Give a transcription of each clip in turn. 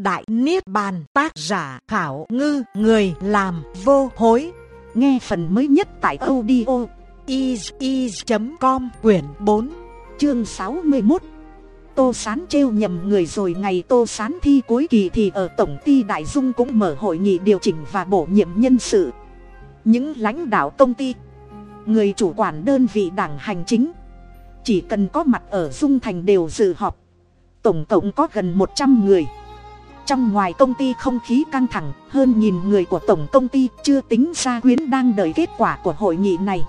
Đại Niết Bàn tác giả khảo ngư người làm vô hối. Nghe phần mới nhất tại audio is.com quyển 4 chương 61. Tô Sán trêu nhầm người rồi ngày Tô Sán thi cuối kỳ thì ở Tổng ty Đại Dung cũng mở hội nghị điều chỉnh và bổ nhiệm nhân sự. Những lãnh đạo công ty, người chủ quản đơn vị đảng hành chính, chỉ cần có mặt ở Dung Thành đều dự họp. Tổng cộng có gần một trăm người trong ngoài công ty không khí căng thẳng, hơn nghìn người của tổng công ty chưa tính ra quyến đang đợi kết quả của hội nghị này.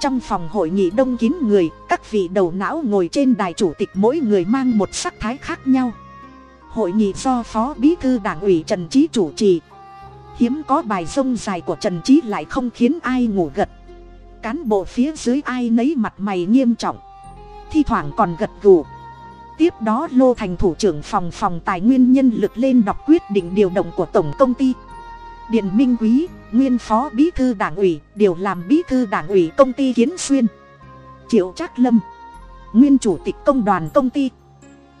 Trong phòng hội nghị đông kín người, các vị đầu não ngồi trên đài chủ tịch mỗi người mang một sắc thái khác nhau. Hội nghị do phó bí thư đảng ủy trần trí chủ trì. Hiếm có bài sông dài của trần trí lại không khiến ai ngủ gật. Cán bộ phía dưới ai nấy mặt mày nghiêm trọng. Thi thoảng còn gật gù tiếp đó lô thành thủ trưởng phòng phòng tài nguyên nhân lực lên đọc quyết định điều động của tổng công ty. Điện minh quý, nguyên phó bí thư đảng ủy, điều làm bí thư đảng ủy công ty kiến xuyên. Triệu trác lâm, nguyên chủ tịch công đoàn công ty.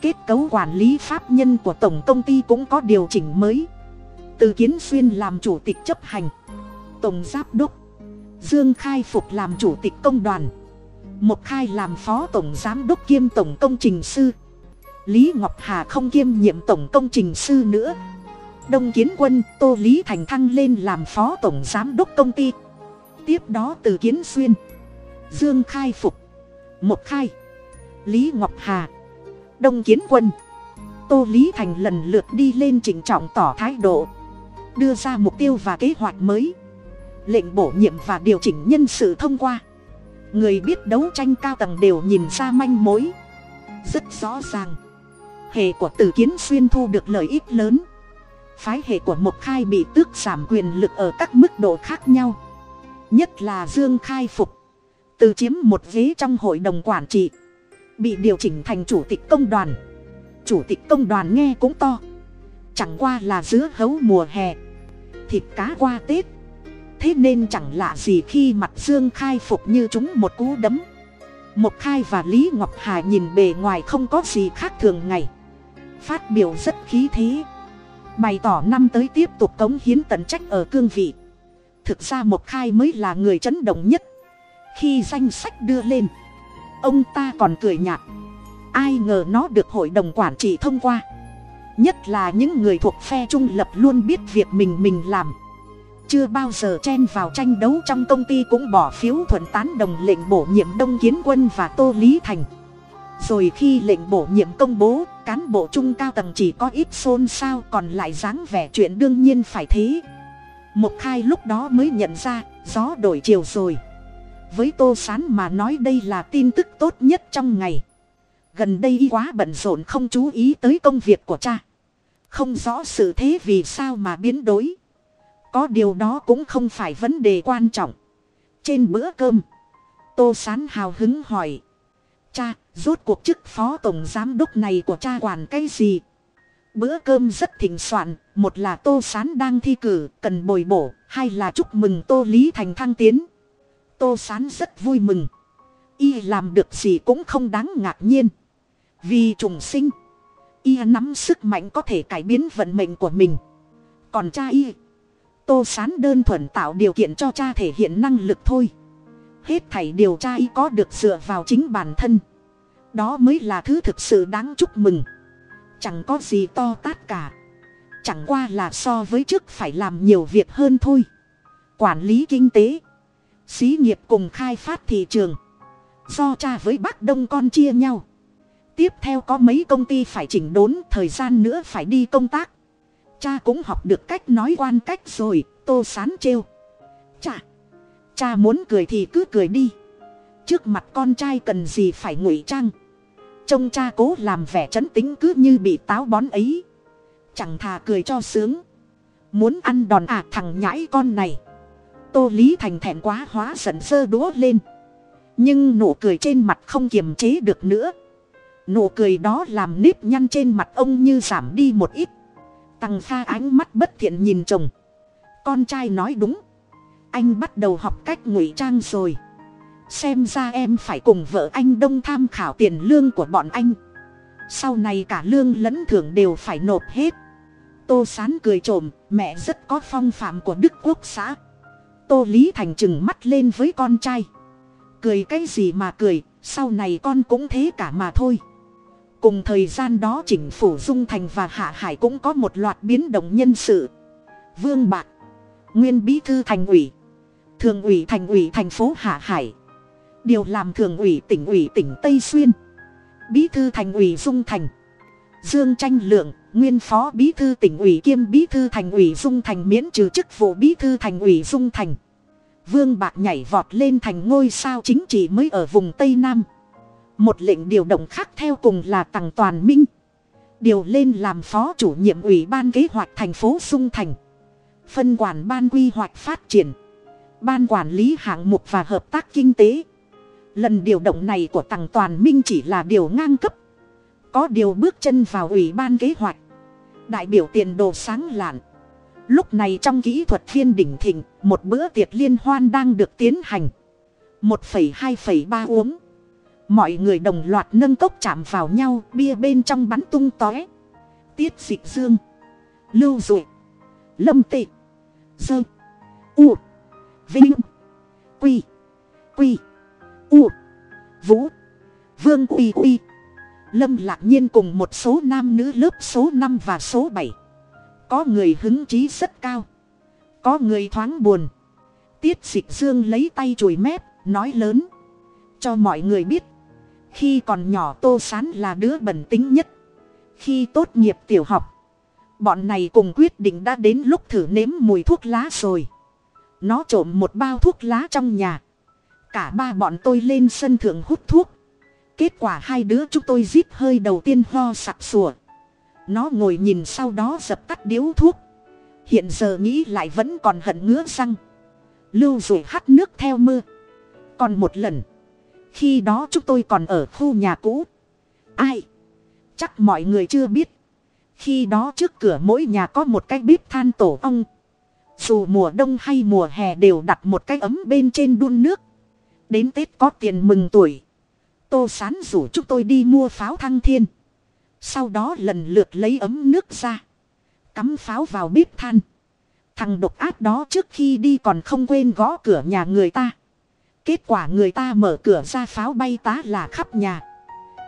Kết cấu quản lý pháp nhân của tổng công ty cũng có điều chỉnh mới. Từ kiến xuyên làm chủ tịch chấp hành. Tổng giáp đốc, dương khai phục làm chủ tịch công đoàn. Một khai làm phó tổng giám đốc kiêm tổng công trình sư lý ngọc hà không kiêm nhiệm tổng công trình sư nữa. Đông kiến quân, tô lý thành thăng lên làm phó tổng giám đốc công ty. Tiếp đó từ kiến xuyên, dương khai phục một khai, lý ngọc hà, đông kiến quân. Tô lý thành lần lượt đi lên trịnh trọng tỏ thái độ, đưa ra mục tiêu và kế hoạch mới, lệnh bổ nhiệm và điều chỉnh nhân sự thông qua. Người biết đấu tranh cao tầng đều nhìn ra manh mối, rất rõ ràng hệ của tử kiến xuyên thu được lợi ích lớn. Phái hệ của một khai bị tước giảm quyền lực ở các mức độ khác nhau. Nhất là dương khai phục. Từ chiếm một ghế trong hội đồng quản trị. Bị điều chỉnh thành chủ tịch công đoàn. Chủ tịch công đoàn nghe cũng to. Chẳng qua là giữa hấu mùa hè. Thịt cá qua tết. Thế nên chẳng lạ gì khi mặt dương khai phục như chúng một cú đấm. Một khai và lý ngọc hà nhìn bề ngoài không có gì khác thường ngày phát biểu rất khí thế. Bày tỏ năm tới tiếp tục cống hiến tận trách ở cương vị. Thực ra một khai mới là người chấn động nhất. Khi danh sách đưa lên, ông ta còn cười nhạt. Ai ngờ nó được hội đồng quản trị thông qua. Nhất là những người thuộc phe trung lập luôn biết việc mình mình làm. Chưa bao giờ chen vào tranh đấu trong công ty cũng bỏ phiếu thuận tán đồng lệnh bổ nhiệm đông kiến quân và tô lý thành. Rồi khi lệnh bổ nhiệm công bố cán bộ trung cao tầng chỉ có ít xôn xao, còn lại dáng vẻ chuyện đương nhiên phải thế. Một khai lúc đó mới nhận ra, gió đổi chiều rồi. Với tô s á n mà nói đây là tin tức tốt nhất trong ngày. Gần đây y quá bận rộn không chú ý tới công việc của cha. Không rõ sự thế vì sao mà biến đổi. Có điều đó cũng không phải vấn đề quan trọng. Trên bữa cơm, tô s á n hào hứng hỏi, cha rốt cuộc chức phó tổng giám đốc này của cha quản cái gì? Bữa cơm rất thịnh soạn, một là tô sán đang thi cử, cần bồi bổ, hai là chúc mừng tô lý thành thăng tiến. Tô sán rất vui mừng. Y làm được gì cũng không đáng ngạc nhiên. Vì trùng sinh, y nắm sức mạnh có thể cải biến vận mệnh của mình. Còn cha y, tô sán đơn thuần tạo điều kiện cho cha thể hiện năng lực thôi. Hết thảy điều tra y có được dựa vào chính bản thân đó mới là thứ thực sự đáng chúc mừng. Chẳng có gì to tát cả. Chẳng qua là so với trước phải làm nhiều việc hơn thôi. Quản lý kinh tế. Xí nghiệp cùng khai phát thị trường. Do cha với bác đông con chia nhau. Tiếp theo có mấy công ty phải chỉnh đốn, thời gian nữa phải đi công tác. Cha cũng học được cách nói quan cách rồi, tô sán trêu. Cha cha muốn cười thì cứ cười đi. Trước mặt con trai cần gì phải ngụy trang? Trông cha cố làm vẻ trấn tính cứ như bị táo bón ấy. Chẳng thà cười cho sướng. Muốn ăn đòn à thằng nhãi con này. Tô lý thành thẹn quá hóa giận sơ đúa lên. Nhưng nụ cười trên mặt không kiềm chế được nữa. Nụ cười đó làm nếp nhăn trên mặt ông như giảm đi một ít. Tăng pha ánh mắt bất thiện nhìn chồng. Con trai nói đúng. Anh bắt đầu học cách ngụy trang rồi xem ra em phải cùng vợ anh đông tham khảo tiền lương của bọn anh. Sau này cả lương lẫn thưởng đều phải nộp hết. Tô sán cười trộm, mẹ rất có phong phạm của đức quốc xã. Tô lý thành chừng mắt lên với con trai. Cười cái gì mà cười, sau này con cũng thế cả mà thôi. Cùng thời gian đó chỉnh phủ dung thành và hạ hải cũng có một loạt biến động nhân sự. Vương bạc, nguyên bí thư thành ủy, thường ủy thành ủy thành phố hạ hải điều làm thường ủy tỉnh ủy tỉnh tây xuyên. Bí thư thành ủy dung thành. Dương tranh lượng, nguyên phó bí thư tỉnh ủy kiêm bí thư thành ủy dung thành miễn trừ chức vụ bí thư thành ủy dung thành. Vương bạc nhảy vọt lên thành ngôi sao chính trị mới ở vùng tây nam. Một lệnh điều động khác theo cùng là tằng toàn minh. Điều lên làm phó chủ nhiệm ủy ban kế hoạch thành phố dung thành. Phân quản ban quy hoạch phát triển. Ban quản lý hạng mục và hợp tác kinh tế lần điều động này của tằng toàn minh chỉ là điều ngang cấp. Có điều bước chân vào ủy ban kế hoạch. Đại biểu tiền đồ sáng lạn. Lúc này trong kỹ thuật viên đỉnh thịnh, một bữa tiệc liên hoan đang được tiến hành. Một phẩy hai phẩy ba uống. Mọi người đồng loạt nâng cốc chạm vào nhau, bia bên trong bắn tung tóe. Tiết dịch dương. Lưu duệ lâm tị. Dơ. U. Vinh. Quy. Quy u, vũ, vương uy uy lâm lạc nhiên cùng một số nam nữ lớp số năm và số bảy. Có người hứng chí rất cao, có người thoáng buồn. Tiết dịch dương lấy tay chùi mép, nói lớn. Cho mọi người biết, khi còn nhỏ tô sán là đứa bẩn tính nhất. Khi tốt nghiệp tiểu học, bọn này cùng quyết định đã đến lúc thử nếm mùi thuốc lá rồi. Nó trộm một bao thuốc lá trong nhà cả ba bọn tôi lên sân thượng hút thuốc. Kết quả hai đứa chúng tôi rít hơi đầu tiên ho sặc sùa. Nó ngồi nhìn sau đó dập tắt điếu thuốc. Hiện giờ nghĩ lại vẫn còn hận ngứa răng. Lưu rồi hắt nước theo mưa. Còn một lần, khi đó chúng tôi còn ở khu nhà cũ. Ai? Chắc mọi người chưa biết. Khi đó trước cửa mỗi nhà có một cái bếp than tổ ong. Dù mùa đông hay mùa hè đều đặt một cái ấm bên trên đun nước đến tết có tiền mừng tuổi. Tô sán rủ chúng tôi đi mua pháo thăng thiên. Sau đó lần lượt lấy ấm nước ra. Cắm pháo vào bếp than. Thằng độc ác đó trước khi đi còn không quên gõ cửa nhà người ta. Kết quả người ta mở cửa ra pháo bay tá là khắp nhà.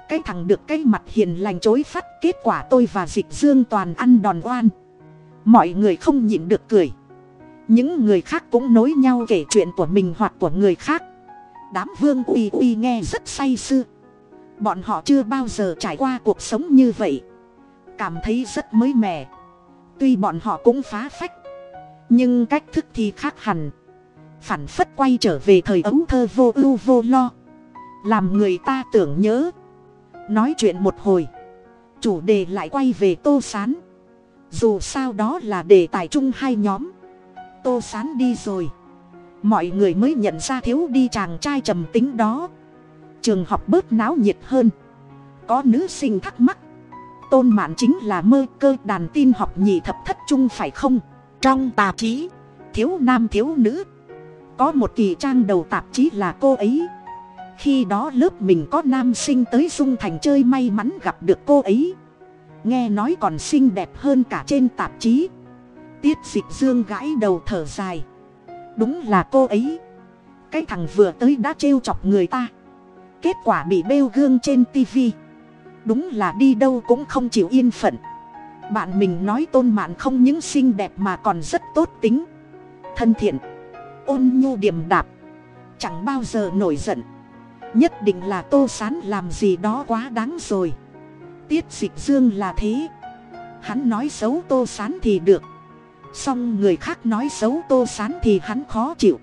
Cái thằng được cái mặt hiền lành chối phát, kết quả tôi và dịch dương toàn ăn đòn oan. Mọi người không nhịn được cười. Những người khác cũng nối nhau kể chuyện của mình hoặc của người khác đám vương uy uy nghe rất say sưa. Bọn họ chưa bao giờ trải qua cuộc sống như vậy. Cảm thấy rất mới mẻ. Tuy bọn họ cũng phá phách. Nhưng cách thức thì khác hẳn. Phản phất quay trở về thời ấu thơ vô ưu vô lo. Làm người ta tưởng nhớ. Nói chuyện một hồi. Chủ đề lại quay về tô s á n dù sao đó là đề tài chung hai nhóm. Tô s á n đi rồi mọi người mới nhận ra thiếu đi chàng trai trầm tính đó. Trường học bớt náo nhiệt hơn. Có nữ sinh thắc mắc. Tôn mạn chính là mơ cơ đàn tin học nhị thập thất trung phải không? Trong tạp chí, thiếu nam thiếu nữ. Có một kỳ trang đầu tạp chí là cô ấy. Khi đó lớp mình có nam sinh tới dung thành chơi may mắn gặp được cô ấy. Nghe nói còn xinh đẹp hơn cả trên tạp chí. Tiết dịch dương gãi đầu thở dài đúng là cô ấy. Cái thằng vừa tới đã trêu chọc người ta. Kết quả bị bêu gương trên tivi đúng là đi đâu cũng không chịu yên phận. Bạn mình nói tôn mạn không những xinh đẹp mà còn rất tốt tính. Thân thiện. Ôn nhu điềm đạp chẳng bao giờ nổi giận. Nhất định là tô sán làm gì đó quá đáng rồi. Tiết dịch dương là thế. Hắn nói xấu tô sán thì được song người khác nói xấu tô sán thì hắn khó chịu.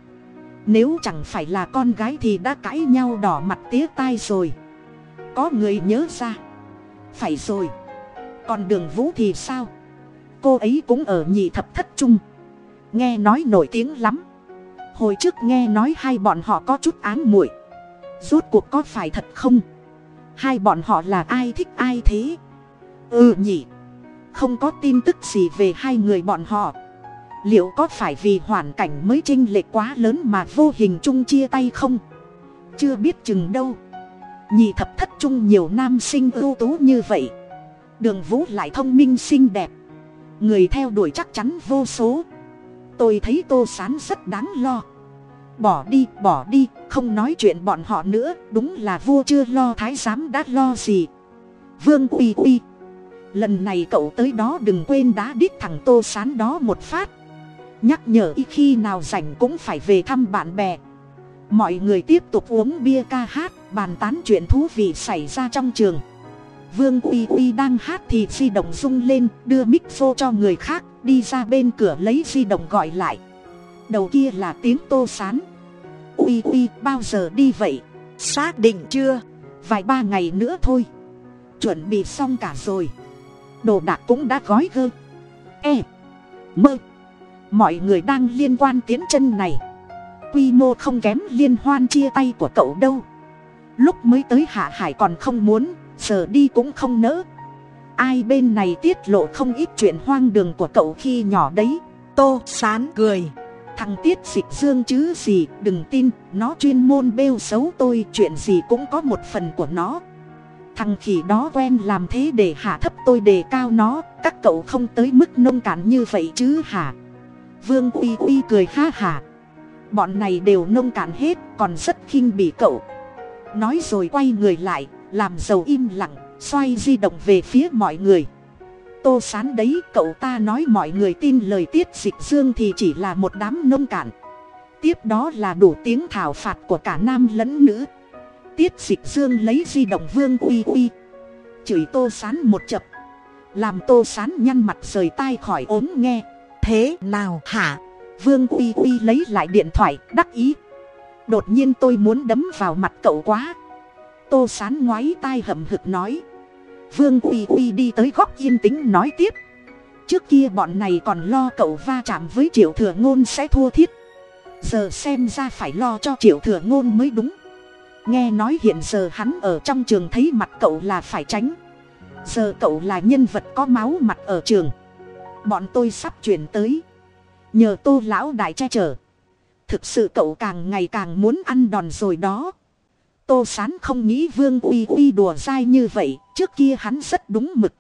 Nếu chẳng phải là con gái thì đã cãi nhau đỏ mặt tía tai rồi. Có người nhớ ra. Phải rồi. Còn đường vũ thì sao? Cô ấy cũng ở nhị thập thất trung. Nghe nói nổi tiếng lắm. Hồi trước nghe nói hai bọn họ có chút áng muội. Rốt cuộc có phải thật không? Hai bọn họ là ai thích ai thế? Ừ nhỉ không có tin tức gì về hai người bọn họ. Liệu có phải vì hoàn cảnh mới chênh lệch quá lớn mà vô hình chung chia tay không? Chưa biết chừng đâu. Nhị thập thất chung nhiều nam sinh ưu tú như vậy. Đường vũ lại thông minh xinh đẹp. Người theo đuổi chắc chắn vô số. Tôi thấy tô sán rất đáng lo. Bỏ đi bỏ đi, không nói chuyện bọn họ nữa, đúng là vua chưa lo, thái giám đã lo gì? Vương uy uy lần này cậu tới đó đừng quên đá đít thằng tô sán đó một phát. Nhắc nhở y khi nào rảnh cũng phải về thăm bạn bè. Mọi người tiếp tục uống bia ca hát, bàn tán chuyện thú vị xảy ra trong trường. Vương uy uy đang hát thì di động rung lên, đưa mic vô cho người khác, đi ra bên cửa lấy di động gọi lại. Đầu kia là tiếng tô sán. Uy uy, bao giờ đi vậy? Xác định chưa? Vài ba ngày nữa thôi. Chuẩn bị xong cả rồi đồ đạc cũng đã gói gơ. E. Mơ mọi người đang liên quan tiến chân này. Quy mô không kém liên hoan chia tay của cậu đâu. Lúc mới tới hạ hải còn không muốn, giờ đi cũng không nỡ. Ai bên này tiết lộ không ít chuyện hoang đường của cậu khi nhỏ đấy. Tô sán cười. Thằng tiết dịch dương chứ gì, đừng tin, nó chuyên môn bêu xấu tôi, chuyện gì cũng có một phần của nó thằng khỉ đó quen làm thế để hạ thấp tôi đề cao nó, các cậu không tới mức nông cạn như vậy chứ hả? Vương uy uy cười ha hả. Bọn này đều nông cạn hết, còn rất khinh bỉ cậu. Nói rồi quay người lại, làm giàu im lặng, xoay di động về phía mọi người. Tô sán đấy, cậu ta nói mọi người tin lời tiết dịch dương thì chỉ là một đám nông cạn. Tiếp đó là đủ tiếng thảo phạt của cả nam lẫn nữ tiết dịch dương lấy di động vương uy uy. Chửi tô sán một chập. Làm tô sán nhăn mặt rời tai khỏi ốm nghe. Thế nào hả? Vương uy uy lấy lại điện thoại, đắc ý. Đột nhiên tôi muốn đấm vào mặt cậu quá. Tô sán ngoái tai hậm hực nói. Vương uy uy đi tới góc yên tĩnh nói tiếp. Trước kia bọn này còn lo cậu va chạm với triệu thừa ngôn sẽ thua thiết. Giờ xem ra phải lo cho triệu thừa ngôn mới đúng nghe nói hiện giờ hắn ở trong trường thấy mặt cậu là phải tránh. Giờ cậu là nhân vật có máu mặt ở trường. Bọn tôi sắp chuyển tới. Nhờ tô lão đại che chở. Thực sự cậu càng ngày càng muốn ăn đòn rồi đó. Tô sán không nghĩ vương uy uy đùa dai như vậy, trước kia hắn rất đúng mực.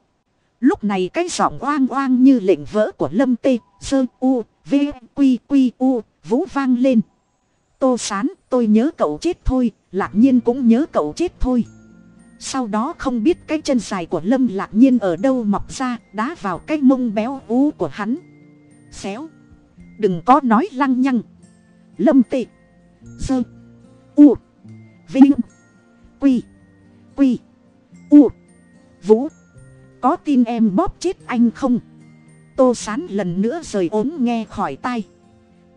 Lúc này cái giọng oang oang như lệnh vỡ của lâm tê, sơ u, v q q u, vũ vang lên tô sán, tôi nhớ cậu chết thôi, lạc nhiên cũng nhớ cậu chết thôi. Sau đó không biết cái chân dài của lâm lạc nhiên ở đâu mọc ra, đá vào cái mông béo ú của hắn. Xéo. Đừng có nói lăng nhăng. Lâm tị. Sơ. U. Vinh. Quy. Quy. U. Vũ. Có tin em bóp chết anh không? Tô sán lần nữa rời ốm nghe khỏi tai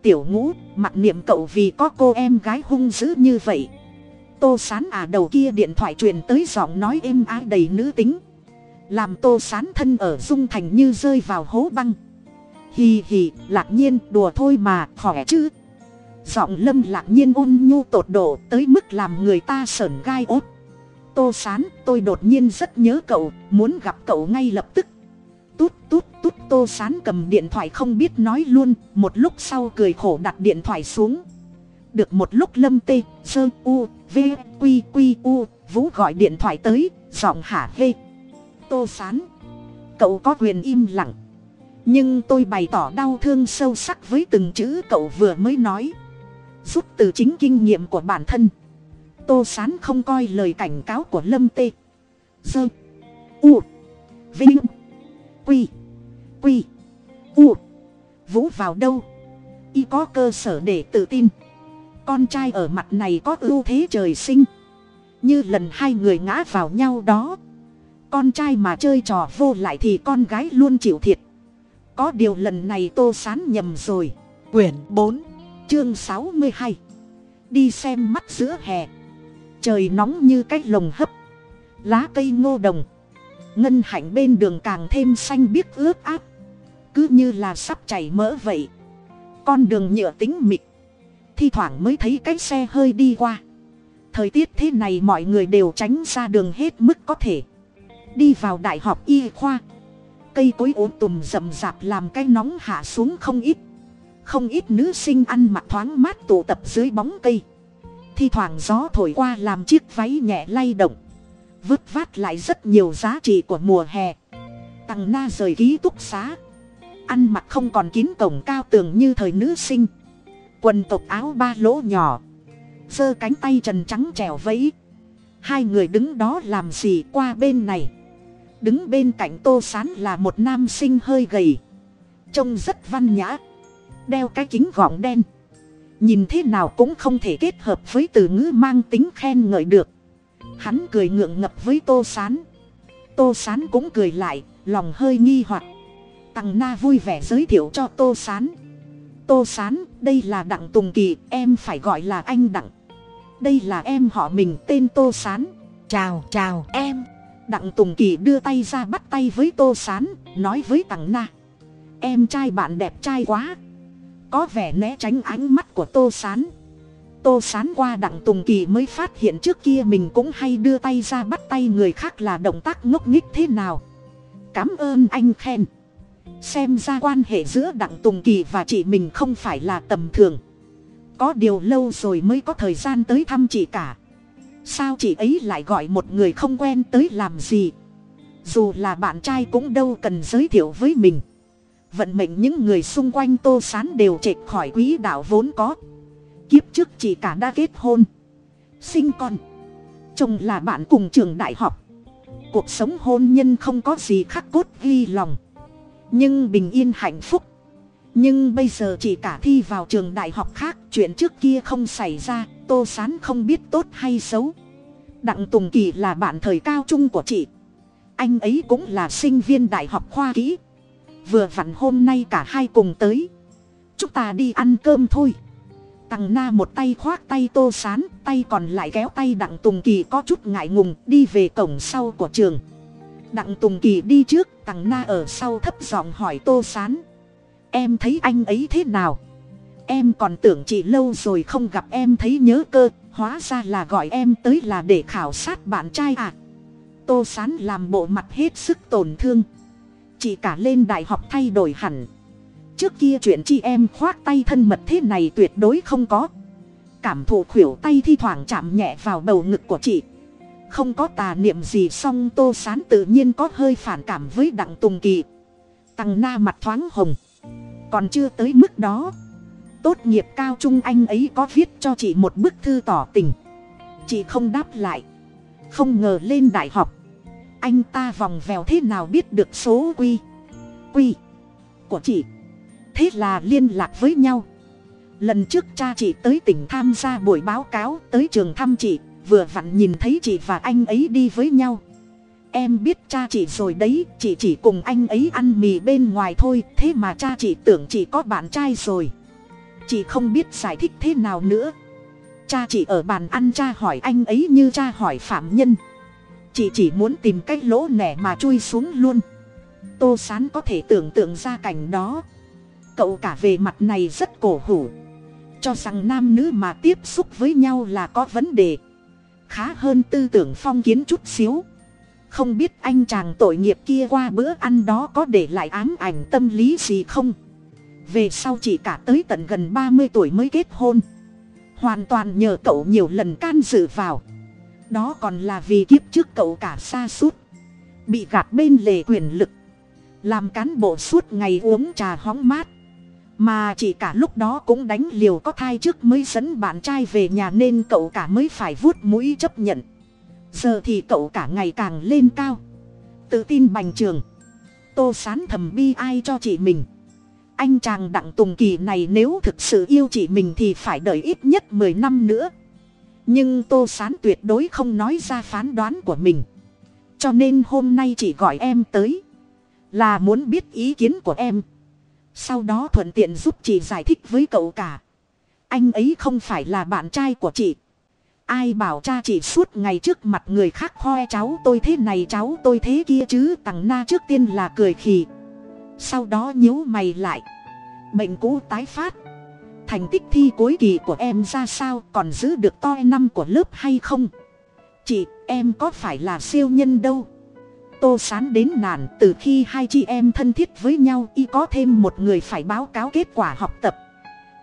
tiểu ngũ, mặc niệm cậu vì có cô em gái hung dữ như vậy. Tô sán à đầu kia điện thoại truyền tới giọng nói êm ái đầy nữ tính. Làm tô sán thân ở dung thành như rơi vào hố băng. Hì hì, lạc nhiên, đùa thôi mà, khỏe chứ. Giọng lâm lạc nhiên ôn nhu tột độ tới mức làm người ta sởn gai ốt. Tô sán, tôi đột nhiên rất nhớ cậu, muốn gặp cậu ngay lập tức tút tút tút, tô sán cầm điện thoại không biết nói luôn, một lúc sau cười khổ đặt điện thoại xuống. Được một lúc lâm tê, sơ, u, v q q u, vũ gọi điện thoại tới, giọng hả hê. Tô sán, cậu có quyền im lặng. Nhưng tôi bày tỏ đau thương sâu sắc với từng chữ cậu vừa mới nói. Rút từ chính kinh nghiệm của bản thân. Tô sán không coi lời cảnh cáo của lâm tê. Sơ, u vinh quy. Quy. U. Vũ vào đâu? Y có cơ sở để tự tin. Con trai ở mặt này có ưu thế trời sinh. Như lần hai người ngã vào nhau đó. Con trai mà chơi trò vô lại thì con gái luôn chịu thiệt. Có điều lần này tô sán nhầm rồi. Quyển bốn, chương sáu mươi hai. Đi xem mắt giữa hè. Trời nóng như cái lồng hấp. Lá cây ngô đồng ngân hạnh bên đường càng thêm xanh biếc ướt áp cứ như là sắp chảy mỡ vậy. Con đường nhựa tính mịt. Thi thoảng mới thấy cái xe hơi đi qua. Thời tiết thế này mọi người đều tránh ra đường hết mức có thể. Đi vào đại học y khoa. Cây cối ốm tùm rậm rạp làm cái nóng hạ xuống không ít. Không ít nữ sinh ăn mặc thoáng mát tụ tập dưới bóng cây. Thi thoảng gió thổi qua làm chiếc váy nhẹ lay động vứt vát lại rất nhiều giá trị của mùa hè. Tằng na rời ký túc xá. Ăn mặc không còn kín cổng cao tường như thời nữ sinh. Quần tộc áo ba lỗ nhỏ. Giơ cánh tay trần trắng trèo vẫy. Hai người đứng đó làm gì qua bên này? Đứng bên cạnh tô sán là một nam sinh hơi gầy. Trông rất văn nhã. Đeo cái kính gọng đen. Nhìn thế nào cũng không thể kết hợp với từ ngữ mang tính khen ngợi được hắn cười ngượng ngập với tô sán. Tô sán cũng cười lại lòng hơi nghi hoặc. Tằng na vui vẻ giới thiệu cho tô sán. Tô sán đây là đặng tùng kỳ em phải gọi là anh đặng. Đây là em họ mình tên tô sán. Chào chào em. Đặng tùng kỳ đưa tay ra bắt tay với tô sán nói với tằng na. Em trai bạn đẹp trai quá. Có vẻ né tránh ánh mắt của tô sán tô sán qua đặng tùng kỳ mới phát hiện trước kia mình cũng hay đưa tay ra bắt tay người khác là động tác ngốc nghích thế nào. Cảm ơn anh khen. Xem ra quan hệ giữa đặng tùng kỳ và chị mình không phải là tầm thường. Có điều lâu rồi mới có thời gian tới thăm chị cả. Sao chị ấy lại gọi một người không quen tới làm gì? Dù là bạn trai cũng đâu cần giới thiệu với mình. Vận mệnh những người xung quanh tô sán đều trệch khỏi quỹ đạo vốn có kiếp trước chị cả đã kết hôn, sinh con. Chồng là bạn cùng trường đại học. Cuộc sống hôn nhân không có gì khắc cốt ghi lòng. Nhưng bình yên hạnh phúc. Nhưng bây giờ chị cả thi vào trường đại học khác, chuyện trước kia không xảy ra, tô sán không biết tốt hay xấu. Đặng tùng kỳ là bạn thời cao trung của chị. Anh ấy cũng là sinh viên đại học khoa kỹ. Vừa vặn hôm nay cả hai cùng tới. Chúng ta đi ăn cơm thôi tằng na một tay khoác tay tô sán, tay còn lại kéo tay đặng tùng kỳ có chút ngại ngùng, đi về cổng sau của trường. Đặng tùng kỳ đi trước tằng na ở sau thấp giọng hỏi tô sán. Em thấy anh ấy thế nào? Em còn tưởng chị lâu rồi không gặp em thấy nhớ cơ, hóa ra là gọi em tới là để khảo sát bạn trai à. Tô sán làm bộ mặt hết sức tổn thương. Chị cả lên đại học thay đổi hẳn trước kia chuyện chị em khoác tay thân mật thế này tuyệt đối không có. Cảm thụ khuỷu tay thi thoảng chạm nhẹ vào bầu ngực của chị. Không có tà niệm gì song tô sán tự nhiên có hơi phản cảm với đặng tùng kỳ. Tăng na mặt thoáng hồng. Còn chưa tới mức đó. Tốt nghiệp cao trung anh ấy có viết cho chị một bức thư tỏ tình. Chị không đáp lại. Không ngờ lên đại học. Anh ta vòng vèo thế nào biết được số quy? Quy của chị thế là liên lạc với nhau. Lần trước cha chị tới tỉnh tham gia buổi báo cáo tới trường thăm chị, vừa vặn nhìn thấy chị và anh ấy đi với nhau. Em biết cha chị rồi đấy, chị chỉ cùng anh ấy ăn mì bên ngoài thôi, thế mà cha chị tưởng chị có bạn trai rồi. Chị không biết giải thích thế nào nữa. Cha chị ở bàn ăn, cha hỏi anh ấy như cha hỏi phạm nhân. Chị chỉ muốn tìm cái lỗ nẻ mà chui xuống luôn. Tô sán có thể tưởng tượng ra cảnh đó cậu cả về mặt này rất cổ hủ. Cho rằng nam nữ mà tiếp xúc với nhau là có vấn đề. Khá hơn tư tưởng phong kiến chút xíu. Không biết anh chàng tội nghiệp kia qua bữa ăn đó có để lại ám ảnh tâm lý gì không? Về sau chỉ cả tới tận gần ba mươi tuổi mới kết hôn. Hoàn toàn nhờ cậu nhiều lần can dự vào. Đó còn là vì kiếp trước cậu cả xa suốt bị gạt bên lề quyền lực. Làm cán bộ suốt ngày uống trà hóng mát mà chỉ cả lúc đó cũng đánh liều có thai trước mới dẫn bạn trai về nhà nên cậu cả mới phải vuốt mũi chấp nhận. Giờ thì cậu cả ngày càng lên cao. Tự tin bành trường tô sán thầm bi ai cho chị mình. Anh chàng đặng tùng kỳ này nếu thực sự yêu chị mình thì phải đợi ít nhất mười năm nữa. Nhưng tô sán tuyệt đối không nói ra phán đoán của mình. Cho nên hôm nay chị gọi em tới. Là muốn biết ý kiến của em sau đó thuận tiện giúp chị giải thích với cậu cả. Anh ấy không phải là bạn trai của chị. Ai bảo cha chị suốt ngày trước mặt người khác hoe cháu tôi thế này cháu tôi thế kia chứ tằng na trước tiên là cười khì. Sau đó nhíu mày lại. Bệnh cũ tái phát. Thành tích thi cuối kỳ của em ra sao, còn giữ được to năm của lớp hay không? Chị, em có phải là siêu nhân đâu? Tô sán đến nản từ khi hai chị em thân thiết với nhau, y có thêm một người phải báo cáo kết quả học tập.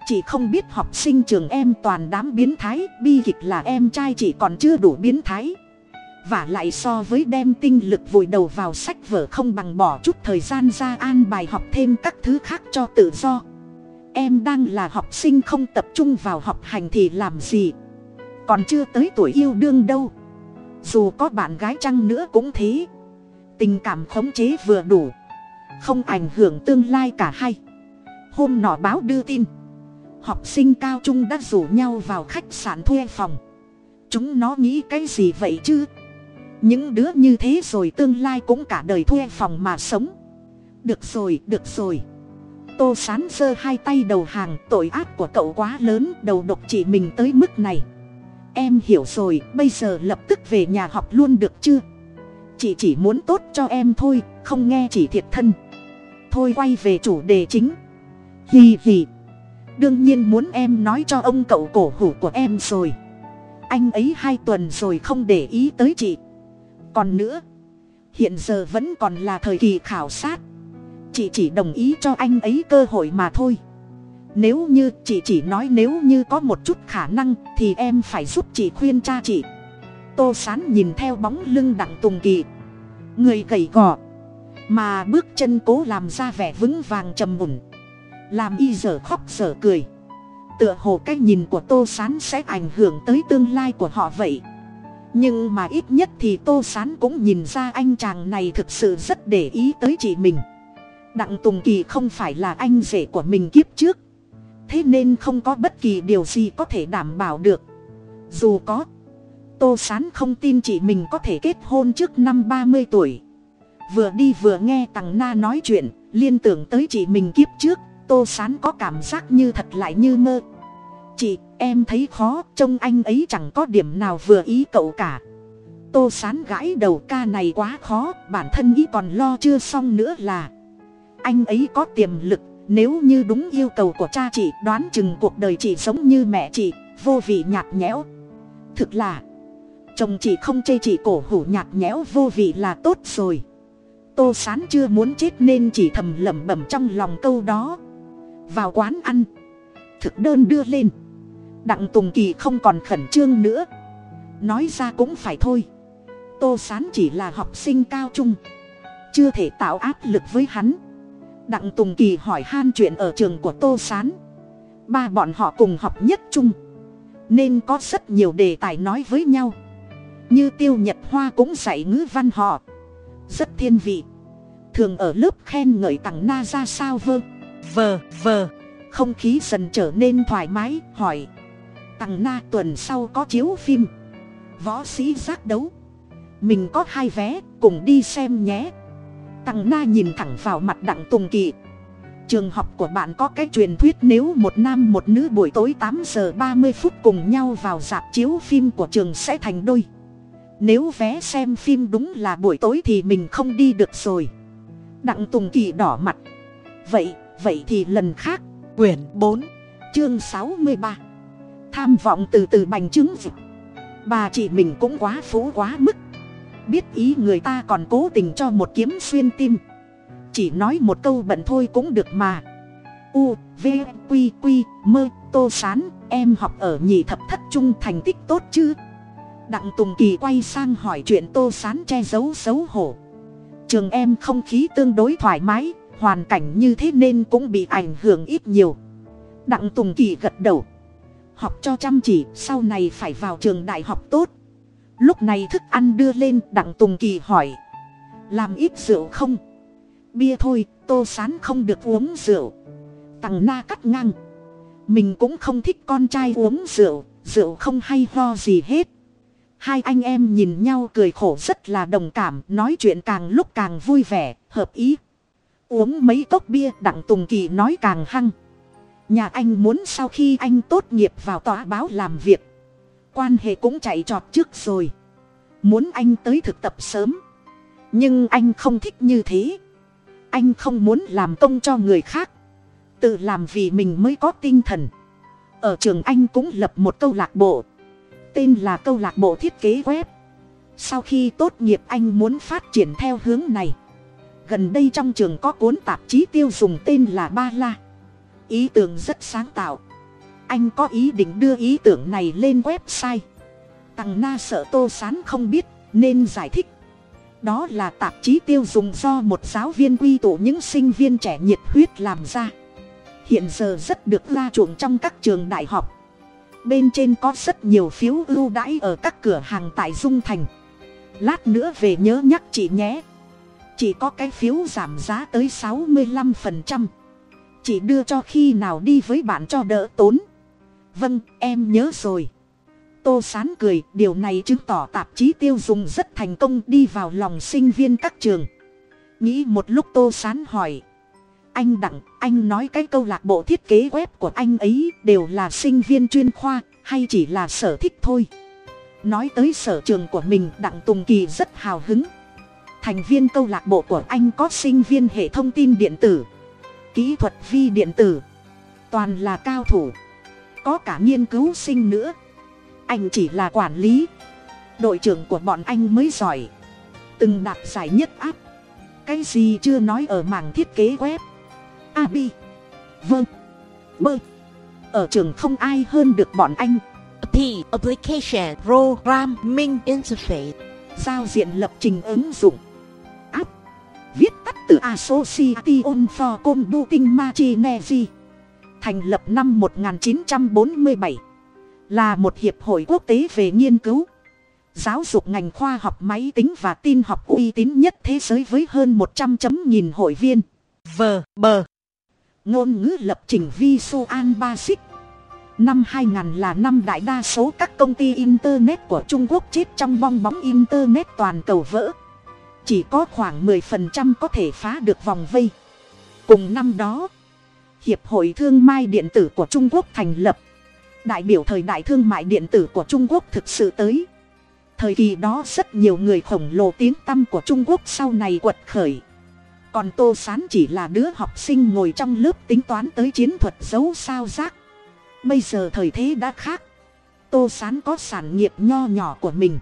Chị không biết học sinh trường em toàn đám biến thái, bi kịch là em trai chị còn chưa đủ biến thái. Và lại so với đem tinh lực vùi đầu vào sách vở không bằng bỏ chút thời gian ra an bài học thêm các thứ khác cho tự do. Em đang là học sinh không tập trung vào học hành thì làm gì? Còn chưa tới tuổi yêu đương đâu. Dù có bạn gái chăng nữa cũng thế tình cảm khống chế vừa đủ, không ảnh hưởng tương lai cả hai. Hôm nọ báo đưa tin, học sinh cao trung đã rủ nhau vào khách sạn thuê phòng. Chúng nó nghĩ cái gì vậy chứ? Những đứa như thế rồi tương lai cũng cả đời thuê phòng mà sống. Được rồi được rồi. Tô sán giơ hai tay đầu hàng, tội ác của cậu quá lớn, đầu độc chỉ mình tới mức này. Em hiểu rồi, bây giờ lập tức về nhà học luôn được chưa? Chị chỉ muốn tốt cho em thôi, không nghe chỉ thiệt thân. Thôi quay về chủ đề chính. Hì hì. Đương nhiên muốn em nói cho ông cậu cổ hủ của em rồi. Anh ấy hai tuần rồi không để ý tới chị. Còn nữa, hiện giờ vẫn còn là thời kỳ khảo sát. Chị chỉ đồng ý cho anh ấy cơ hội mà thôi. Nếu như, chị chỉ nói nếu như có một chút khả năng thì em phải giúp chị khuyên cha chị tô sán nhìn theo bóng lưng đặng tùng kỳ. Người gầy gò, mà bước chân cố làm ra vẻ vững vàng trầm mùn làm y dở khóc dở cười. Tựa hồ cái nhìn của tô sán sẽ ảnh hưởng tới tương lai của họ vậy. Nhưng mà ít nhất thì tô sán cũng nhìn ra anh chàng này thực sự rất để ý tới chị mình. Đặng tùng kỳ không phải là anh rể của mình kiếp trước. Thế nên không có bất kỳ điều gì có thể đảm bảo được. Dù có tô sán không tin chị mình có thể kết hôn trước năm ba mươi tuổi. Vừa đi vừa nghe tằng na nói chuyện, liên tưởng tới chị mình kiếp trước, tô sán có cảm giác như thật lại như mơ. Chị, em thấy khó, trông anh ấy chẳng có điểm nào vừa ý cậu cả. Tô sán gãi đầu, ca này quá khó, bản thân ý còn lo chưa xong nữa là anh ấy có tiềm lực, nếu như đúng yêu cầu của cha chị, đoán chừng cuộc đời chị giống như mẹ chị, vô vị nhạt nhẽo. Thực là chồng chị không chê chị cổ hủ nhạt nhẽo vô vị là tốt rồi. Tô sán chưa muốn chết nên chỉ thầm lẩm bẩm trong lòng câu đó. Vào quán ăn, thực đơn đưa lên. Đặng tùng kỳ không còn khẩn trương nữa. Nói ra cũng phải thôi. Tô sán chỉ là học sinh cao trung, chưa thể tạo áp lực với hắn. Đặng tùng kỳ hỏi han chuyện ở trường của tô sán. Ba bọn họ cùng học nhất chung nên có rất nhiều đề tài nói với nhau như tiêu nhật hoa cũng dạy ngữ văn họ. Rất thiên vị. Thường ở lớp khen ngợi tặng na ra sao vơ. Vờ vờ không khí dần trở nên thoải mái, hỏi. Tặng na tuần sau có chiếu phim. Võ sĩ giác đấu. Mình có hai vé, cùng đi xem nhé. Tặng na nhìn thẳng vào mặt đặng tùng kỳ. Trường học của bạn có cái truyền thuyết nếu một nam một nữ buổi tối tám giờ ba mươi phút cùng nhau vào dạp chiếu phim của trường sẽ thành đôi nếu vé xem phim đúng là buổi tối thì mình không đi được rồi. Đặng tùng kỳ đỏ mặt. Vậy vậy thì lần khác. Quyển bốn, chương sáu mươi ba. Tham vọng từ từ bành trướng dịch bà chị mình cũng quá phú quá mức. Biết ý người ta còn cố tình cho một kiếm xuyên tim. Chỉ nói một câu bận thôi cũng được mà. U, v, q q mơ tô sán, em học ở nhị thập thất trung thành tích tốt chứ? Đặng tùng kỳ quay sang hỏi chuyện tô sán che giấu xấu hổ. Trường em không khí tương đối thoải mái, hoàn cảnh như thế nên cũng bị ảnh hưởng ít nhiều. Đặng tùng kỳ gật đầu. Học cho chăm chỉ, sau này phải vào trường đại học tốt. Lúc này thức ăn đưa lên, đặng tùng kỳ hỏi. Làm ít rượu không? Bia thôi, tô sán không được uống rượu. Tằng na cắt ngang. Mình cũng không thích con trai uống rượu rượu không hay ho gì hết hai anh em nhìn nhau cười khổ rất là đồng cảm, nói chuyện càng lúc càng vui vẻ, hợp ý. Uống mấy cốc bia, đặng tùng kỳ nói càng hăng. Nhà anh muốn sau khi anh tốt nghiệp vào tòa báo làm việc, quan hệ cũng chạy trọt trước rồi. Muốn anh tới thực tập sớm. Nhưng anh không thích như thế. Anh không muốn làm công cho người khác. Tự làm vì mình mới có tinh thần. Ở trường anh cũng lập một câu lạc bộ tên là câu lạc bộ thiết kế web. Sau khi tốt nghiệp anh muốn phát triển theo hướng này. Gần đây trong trường có cuốn tạp chí tiêu dùng tên là ba la. Ý tưởng rất sáng tạo. Anh có ý định đưa ý tưởng này lên website. Tằng na sợ tô sán không biết, nên giải thích. Đó là tạp chí tiêu dùng do một giáo viên quy tụ những sinh viên trẻ nhiệt huyết làm ra. Hiện giờ rất được la chuộng trong các trường đại học bên trên có rất nhiều phiếu ưu đãi ở các cửa hàng tại dung thành. Lát nữa về nhớ nhắc chị nhé. Chỉ có cái phiếu giảm giá tới sáu mươi 65%. chị đưa cho khi nào đi với bạn cho đỡ tốn. Vâng em nhớ rồi. Tô sán cười, điều này chứng tỏ tạp chí tiêu dùng rất thành công, đi vào lòng sinh viên các trường. Nghĩ một lúc tô sán hỏi anh đặng, anh nói cái câu lạc bộ thiết kế web của anh ấy đều là sinh viên chuyên khoa, hay chỉ là sở thích thôi? Nói tới sở trường của mình, đặng tùng kỳ rất hào hứng. Thành viên câu lạc bộ của anh có sinh viên hệ thông tin điện tử, kỹ thuật vi điện tử, toàn là cao thủ. Có cả nghiên cứu sinh nữa. Anh chỉ là quản lý. Đội trưởng của bọn anh mới giỏi. Từng đạt giải nhất áp. Cái gì chưa nói ở mảng thiết kế web? A bi. Vâng. Bơ. Ở trường không ai hơn được bọn anh. P Application Programming Interface. Giao diện lập trình ứng dụng. App. Viết tắt từ association for computing machinery. Thành lập năm 1947 là một hiệp hội quốc tế về nghiên cứu. Giáo dục ngành khoa học máy tính và tin học uy tín nhất thế giới với hơn một trăm chấm nghìn hội viên. V bờ ngôn ngữ lập trình visual basic. Năm 2000 là năm đại đa số các công ty internet của trung quốc chết trong bong bóng internet toàn cầu vỡ. Chỉ có khoảng 10% có thể phá được vòng vây. Cùng năm đó, hiệp hội thương mại điện tử của trung quốc thành lập. Đại biểu thời đại thương mại điện tử của trung quốc thực sự tới. Thời kỳ đó rất nhiều người khổng lồ tiếng tăm của trung quốc sau này quật khởi còn tô sán chỉ là đứa học sinh ngồi trong lớp tính toán tới chiến thuật giấu sao rác bây giờ thời thế đã khác. Tô sán có sản nghiệp nho nhỏ của mình.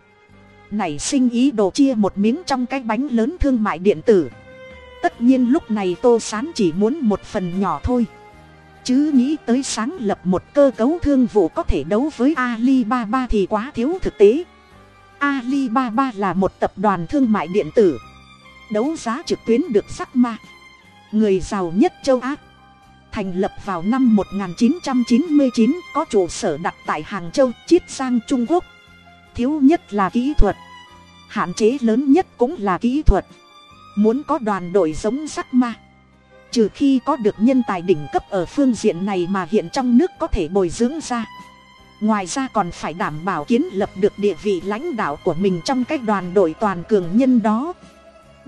Nảy sinh ý đồ chia một miếng trong cái bánh lớn thương mại điện tử. Tất nhiên lúc này tô sán chỉ muốn một phần nhỏ thôi. Chứ nghĩ tới sáng lập một cơ cấu thương vụ có thể đấu với alibaba thì quá thiếu thực tế. Alibaba là một tập đoàn thương mại điện tử đấu giá trực tuyến được sắc ma. Người giàu nhất châu á. Thành lập vào năm 1999 có trụ sở đặt tại hàng châu, chiết giang, trung quốc. Thiếu nhất là kỹ thuật. Hạn chế lớn nhất cũng là kỹ thuật. Muốn có đoàn đội giống sắc ma. Trừ khi có được nhân tài đỉnh cấp ở phương diện này mà hiện trong nước có thể bồi dưỡng ra. Ngoài ra còn phải đảm bảo kiến lập được địa vị lãnh đạo của mình trong cái đoàn đội toàn cường nhân đó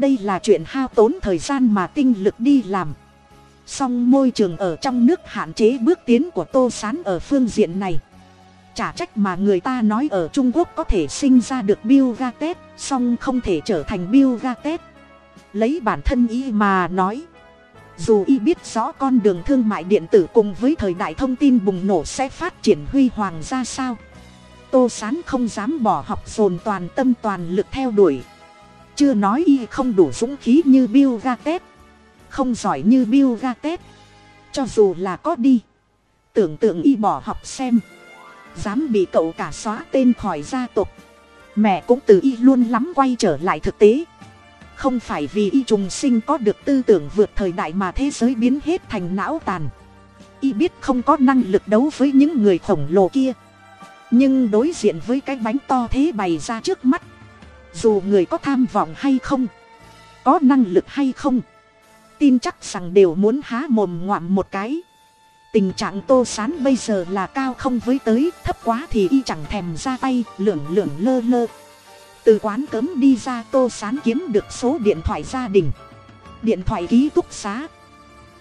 đây là chuyện hao tốn thời gian mà tinh lực đi làm. Song môi trường ở trong nước hạn chế bước tiến của tô s á n ở phương diện này. Chả trách mà người ta nói ở trung quốc có thể sinh ra được bill gates, song không thể trở thành bill gates. Lấy bản thân y mà nói, dù y biết rõ con đường thương mại điện tử cùng với thời đại thông tin bùng nổ sẽ phát triển huy hoàng ra sao, tô s á n không dám bỏ học dồn toàn tâm toàn lực theo đuổi chưa nói y không đủ dũng khí như bill gates. Không giỏi như bill gates. Cho dù là có đi. Tưởng tượng y bỏ học xem. Dám bị cậu cả xóa tên khỏi gia tộc. Mẹ cũng từ y luôn lắm quay trở lại thực tế. Không phải vì y trùng sinh có được tư tưởng vượt thời đại mà thế giới biến hết thành não tàn. Y biết không có năng lực đấu với những người khổng lồ kia. Nhưng đối diện với cái bánh to thế bày ra trước mắt dù người có tham vọng hay không, có năng lực hay không, tin chắc rằng đều muốn há mồm ngoạm một cái. Tình trạng tô sán bây giờ là cao không với tới, thấp quá thì y chẳng thèm ra tay lưởng lưởng lơ lơ. Từ quán cấm đi ra, tô sán kiếm được số điện thoại gia đình. Điện thoại ký túc xá.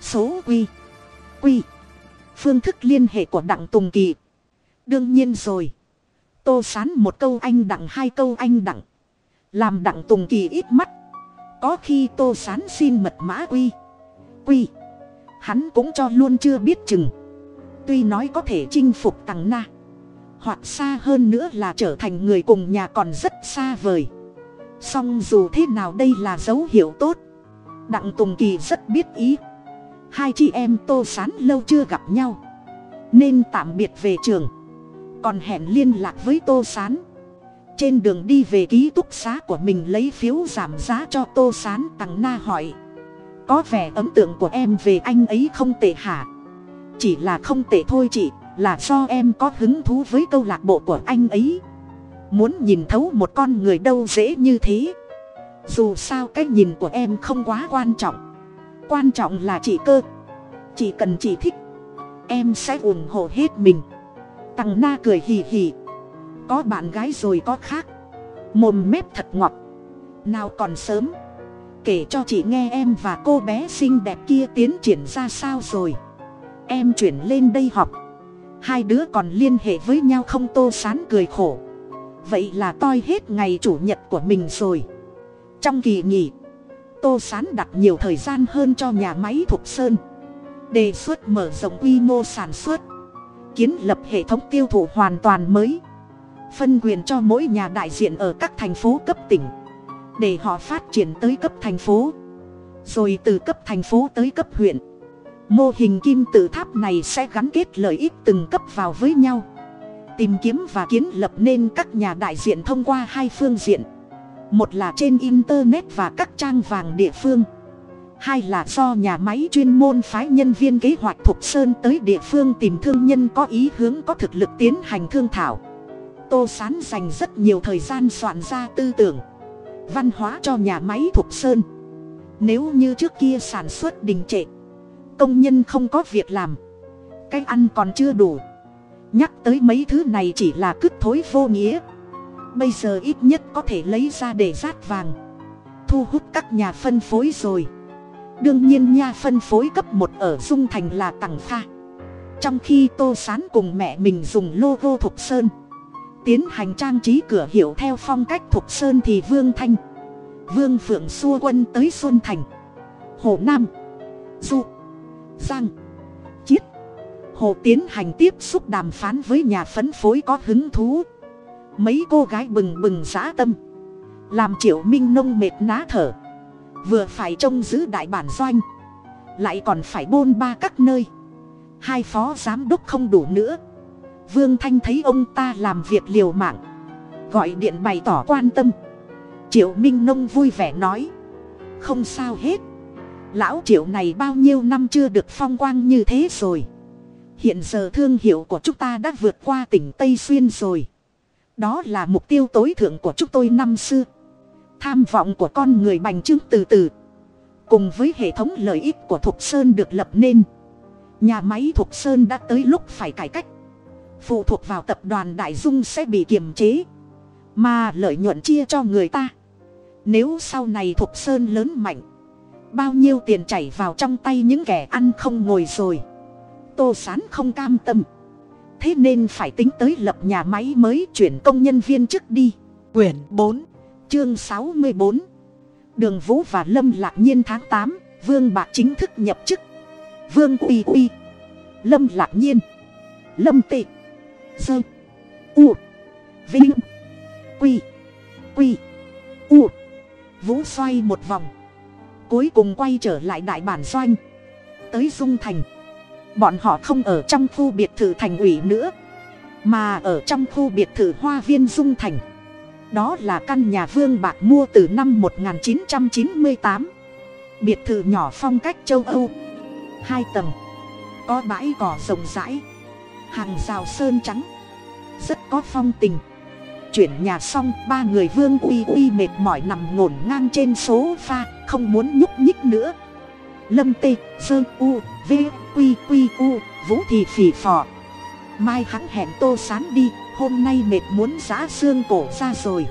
Số quy. Quy. Phương thức liên hệ của đặng tùng kỳ. Đương nhiên rồi. Tô sán một câu anh đặng, hai câu anh đặng làm đặng tùng kỳ ít mắt. Có khi tô sán xin mật mã quy. Quy. Hắn cũng cho luôn chưa biết chừng. Tuy nói có thể chinh phục tằng na. Hoặc xa hơn nữa là trở thành người cùng nhà còn rất xa vời. Song dù thế nào đây là dấu hiệu tốt. Đặng tùng kỳ rất biết ý. Hai chị em tô sán lâu chưa gặp nhau. Nên tạm biệt về trường. Còn hẹn liên lạc với tô sán trên đường đi về ký túc xá của mình lấy phiếu giảm giá cho tô sán tằng na hỏi. Có vẻ ấn tượng của em về anh ấy không tệ hả? Chỉ là không tệ thôi chị, là do em có hứng thú với câu lạc bộ của anh ấy. Muốn nhìn thấu một con người đâu dễ như thế. Dù sao cái nhìn của em không quá quan trọng. Quan trọng là chị cơ. Chỉ cần chị thích. Em sẽ ủng hộ hết mình. Tằng na cười hì hì có bạn gái rồi có khác. Mồm mép thật ngọt. Nào còn sớm. Kể cho chị nghe em và cô bé xinh đẹp kia tiến triển ra sao rồi. Em chuyển lên đây học. Hai đứa còn liên hệ với nhau không tô sán cười khổ. Vậy là toi hết ngày chủ nhật của mình rồi. Trong kỳ nghỉ, tô sán đặt nhiều thời gian hơn cho nhà máy thục sơn. Đề xuất mở rộng quy mô sản xuất, kiến lập hệ thống tiêu thụ hoàn toàn mới phân quyền cho mỗi nhà đại diện ở các thành phố cấp tỉnh, để họ phát triển tới cấp thành phố, rồi từ cấp thành phố tới cấp huyện. Mô hình kim tự tháp này sẽ gắn kết lợi ích từng cấp vào với nhau. Tìm kiếm và kiến lập nên các nhà đại diện thông qua hai phương diện. Một là trên internet và các trang vàng địa phương. Hai là do nhà máy chuyên môn phái nhân viên kế hoạch thục sơn tới địa phương tìm thương nhân có ý hướng có thực lực tiến hành thương thảo tô sán dành rất nhiều thời gian soạn ra tư tưởng, văn hóa cho nhà máy thục sơn. Nếu như trước kia sản xuất đình trệ, công nhân không có việc làm, cái ăn còn chưa đủ. Nhắc tới mấy thứ này chỉ là cứt thối vô nghĩa. Bây giờ ít nhất có thể lấy ra để rát vàng, thu hút các nhà phân phối rồi. Đương nhiên nha phân phối cấp một ở dung thành là tặng pha. Trong khi tô sán cùng mẹ mình dùng logo thục sơn tiến hành trang trí cửa hiệu theo phong cách thục sơn thì vương thanh, vương phượng xua quân tới xuân thành, hồ nam, du, giang, chiết, hồ tiến hành tiếp xúc đàm phán với nhà phân phối có hứng thú. Mấy cô gái bừng bừng giã tâm, làm triệu minh nông mệt ná thở. Vừa phải trông giữ đại bản doanh, lại còn phải bôn ba các nơi. Hai phó giám đốc không đủ nữa vương thanh thấy ông ta làm việc liều mạng, gọi điện bày tỏ quan tâm. Triệu minh nông vui vẻ nói, không sao hết. Lão triệu này bao nhiêu năm chưa được phong quang như thế rồi. Hiện giờ thương hiệu của chúng ta đã vượt qua tỉnh tây xuyên rồi. Đó là mục tiêu tối thượng của chúng tôi năm xưa. Tham vọng của con người bành trướng từ từ, cùng với hệ thống lợi ích của thục sơn được lập nên. Nhà máy thục sơn đã tới lúc phải cải cách phụ thuộc vào tập đoàn đại dung sẽ bị kiềm chế mà lợi nhuận chia cho người ta. Nếu sau này thục sơn lớn mạnh bao nhiêu tiền chảy vào trong tay những kẻ ăn không ngồi rồi? Tô sán không cam tâm. Thế nên phải tính tới lập nhà máy mới chuyển công nhân viên chức đi. Quyển bốn chương sáu mươi bốn. Đường vũ và lâm lạc nhiên tháng tám vương bạc chính thức nhập chức. Vương uy uy. Lâm lạc nhiên. Lâm tị sơ u. Vinh. Quy. Quy. U. Vũ xoay một vòng. Cuối cùng quay trở lại đại bản doanh. Tới dung thành. Bọn họ không ở trong khu biệt thự thành ủy nữa, mà ở trong khu biệt thự hoa viên dung thành. Đó là căn nhà vương bạc mua từ năm 1998 biệt thự nhỏ phong cách châu âu. Hai tầng. Có bãi cỏ rộng rãi hàng rào sơn trắng. Rất có phong tình. Chuyển nhà xong, ba người vương uy uy mệt mỏi nằm ngổn ngang trên số pha không muốn nhúc nhích nữa. Lâm tê sơ u, v, quy quy, u, vũ thì phì phò. Mai hắn hẹn tô sán đi, hôm nay mệt muốn giã xương cổ ra rồi.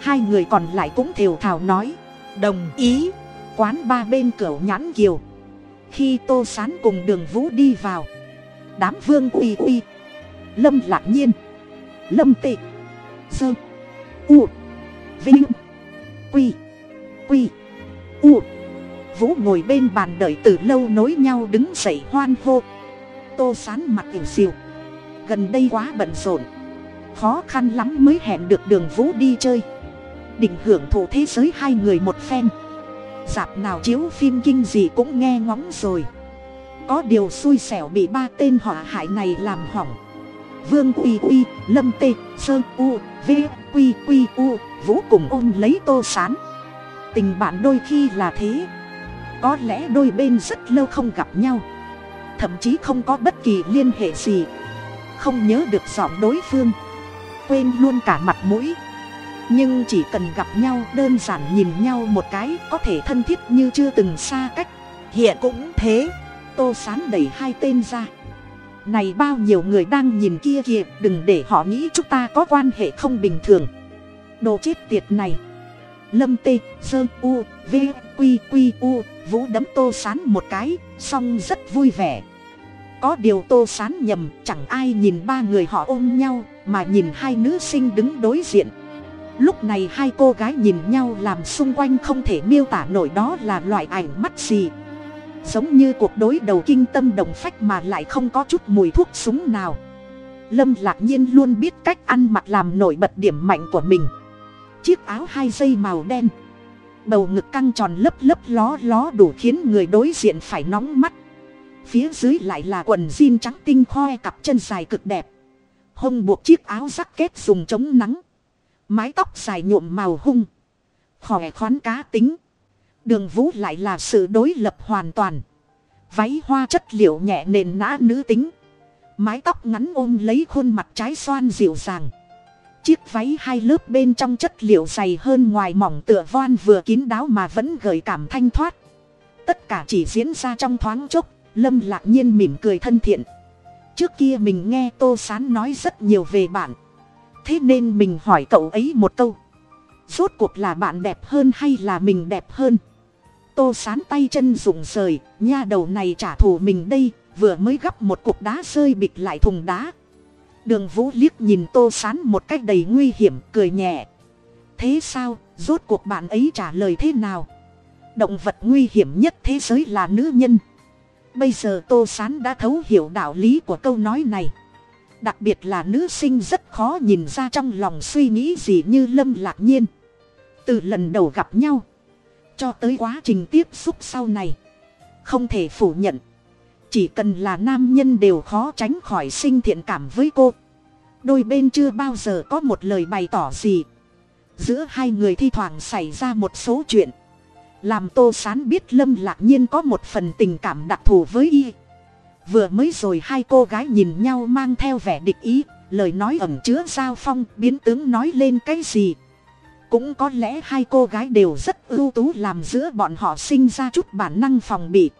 Hai người còn lại cũng thều thào nói, Đồng ý. Quán ba bên cửa nhãn kiều. Khi tô sán cùng đường vũ đi vào đám vương uy uy. Lâm lạc nhiên. Lâm tị. Sơ. U. Vinh. Quy. Quy. U. Vũ ngồi bên bàn đợi từ lâu nối nhau đứng dậy hoan hô. Tô sán mặt ỉu xìu. Gần đây quá bận rộn. Khó khăn lắm mới hẹn được đường vũ đi chơi. Định hưởng thụ thế giới hai người một phen. Dạp nào chiếu phim kinh gì cũng nghe ngóng rồi có điều xui xẻo bị ba tên họa hại này làm hỏng. Vương uy uy lâm tê, sơ u, v, quy quy u, vũ cùng ôm lấy tô sán. Tình bạn đôi khi là thế. Có lẽ đôi bên rất lâu không gặp nhau. Thậm chí không có bất kỳ liên hệ gì. Không nhớ được giọng đối phương. Quên luôn cả mặt mũi. Nhưng chỉ cần gặp nhau, đơn giản nhìn nhau một cái, có thể thân thiết như chưa từng xa cách. Hiện cũng thế tô sán đẩy hai tên ra. Này bao nhiêu người đang nhìn kia kìa, đừng để họ nghĩ chúng ta có quan hệ không bình thường. Đồ chết tiệt này. Lâm tê, sơ, u, v, q q, u, vũ đấm tô sán một cái, xong rất vui vẻ. Có điều tô sán nhầm, chẳng ai nhìn ba người họ ôm nhau, mà nhìn hai nữ sinh đứng đối diện. Lúc này hai cô gái nhìn nhau làm xung quanh không thể miêu tả nổi đó là loại ảnh mắt gì giống như cuộc đối đầu kinh tâm đồng phách mà lại không có chút mùi thuốc súng nào. Lâm lạc nhiên luôn biết cách ăn mặc làm nổi bật điểm mạnh của mình. Chiếc áo hai dây màu đen. Bầu ngực căng tròn lấp lấp ló ló đủ khiến người đối diện phải nóng mắt. Phía dưới lại là quần jean trắng tinh khoe cặp chân dài cực đẹp. Hông buộc chiếc áo rắc kết dùng chống nắng. Mái tóc dài nhuộm màu hung. Khỏe khoắn cá tính đường vũ lại là sự đối lập hoàn toàn. Váy hoa chất liệu nhẹ nền nã nữ tính. Mái tóc ngắn ôm lấy khuôn mặt trái xoan dịu dàng. Chiếc váy hai lớp bên trong chất liệu dày hơn ngoài mỏng tựa voan vừa kín đáo mà vẫn gợi cảm thanh thoát. Tất cả chỉ diễn ra trong thoáng chốc, lâm lạc nhiên mỉm cười thân thiện. Trước kia mình nghe tô sán nói rất nhiều về bạn. Thế nên mình hỏi cậu ấy một câu. Rốt cuộc là bạn đẹp hơn hay là mình đẹp hơn? Tô sán tay chân rụng rời, nha đầu này trả thù mình đây, vừa mới gắp một cục đá rơi bịch lại thùng đá. Đường vũ liếc nhìn tô sán một cách đầy nguy hiểm, cười nhẹ. Thế sao, rốt cuộc bạn ấy trả lời thế nào? Động vật nguy hiểm nhất thế giới là nữ nhân. Bây giờ tô sán đã thấu hiểu đạo lý của câu nói này. Đặc biệt là nữ sinh rất khó nhìn ra trong lòng suy nghĩ gì như lâm lạc nhiên. Từ lần đầu gặp nhau cho tới quá trình tiếp xúc sau này. Không thể phủ nhận. Chỉ cần là nam nhân đều khó tránh khỏi sinh thiện cảm với cô. Đôi bên chưa bao giờ có một lời bày tỏ gì. Giữa hai người thi thoảng xảy ra một số chuyện. Làm tô sán biết lâm lạc nhiên có một phần tình cảm đặc thù với y. Vừa mới rồi hai cô gái nhìn nhau mang theo vẻ địch ý, lời nói ẩm chứa giao phong, biến tướng nói lên cái gì cũng có lẽ hai cô gái đều rất ưu tú làm giữa bọn họ sinh ra chút bản năng phòng bị.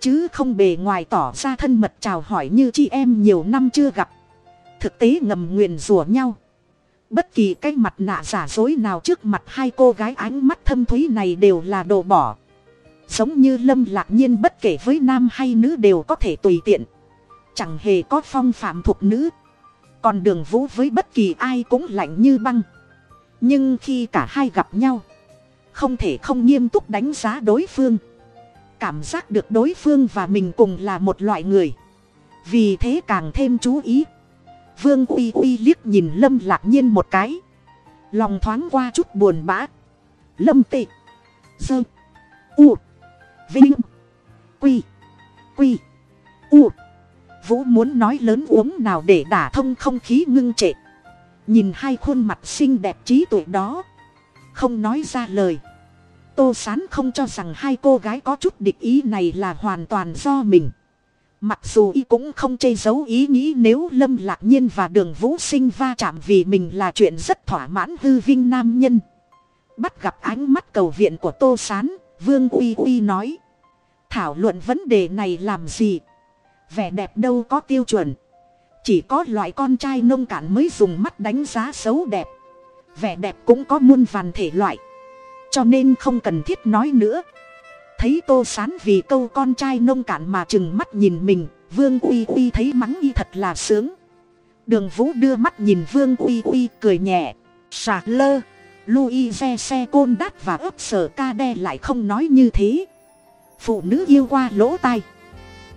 Chứ không bề ngoài tỏ ra thân mật chào hỏi như chị em nhiều năm chưa gặp. Thực tế ngầm nguyền rủa nhau. Bất kỳ cái mặt nạ giả dối nào trước mặt hai cô gái ánh mắt thâm thúy này đều là đồ bỏ. Giống như lâm lạc nhiên bất kể với nam hay nữ đều có thể tùy tiện. Chẳng hề có phong phạm thuộc nữ. Còn đường vũ với bất kỳ ai cũng lạnh như băng nhưng khi cả hai gặp nhau, không thể không nghiêm túc đánh giá đối phương. Cảm giác được đối phương và mình cùng là một loại người. Vì thế càng thêm chú ý. Vương uy uy liếc nhìn lâm lạc nhiên một cái. Lòng thoáng qua chút buồn bã. Lâm tệ dơ, u, vinh, quy quy, u. Vũ muốn nói lớn uống nào để đả thông không khí ngưng trệ nhìn hai khuôn mặt xinh đẹp trí tuổi đó. Không nói ra lời. Tô sán không cho rằng hai cô gái có chút địch ý này là hoàn toàn do mình. Mặc dù y cũng không chê giấu ý nghĩ nếu lâm lạc nhiên và đường vũ sinh va chạm vì mình là chuyện rất thỏa mãn hư vinh nam nhân. Bắt gặp ánh mắt cầu viện của tô sán, vương uy uy nói. Thảo luận vấn đề này làm gì? Vẻ đẹp đâu có tiêu chuẩn chỉ có loại con trai nông cạn mới dùng mắt đánh giá xấu đẹp. Vẻ đẹp cũng có muôn vàn thể loại. Cho nên không cần thiết nói nữa. Thấy tô sán vì câu con trai nông cạn mà chừng mắt nhìn mình, vương uy uy thấy mắng y thật là sướng. Đường vũ đưa mắt nhìn vương uy uy cười nhẹ. Sạc lơ louis xe côn đắt và ấp sở ca đe lại không nói như thế. Phụ nữ yêu qua lỗ tai.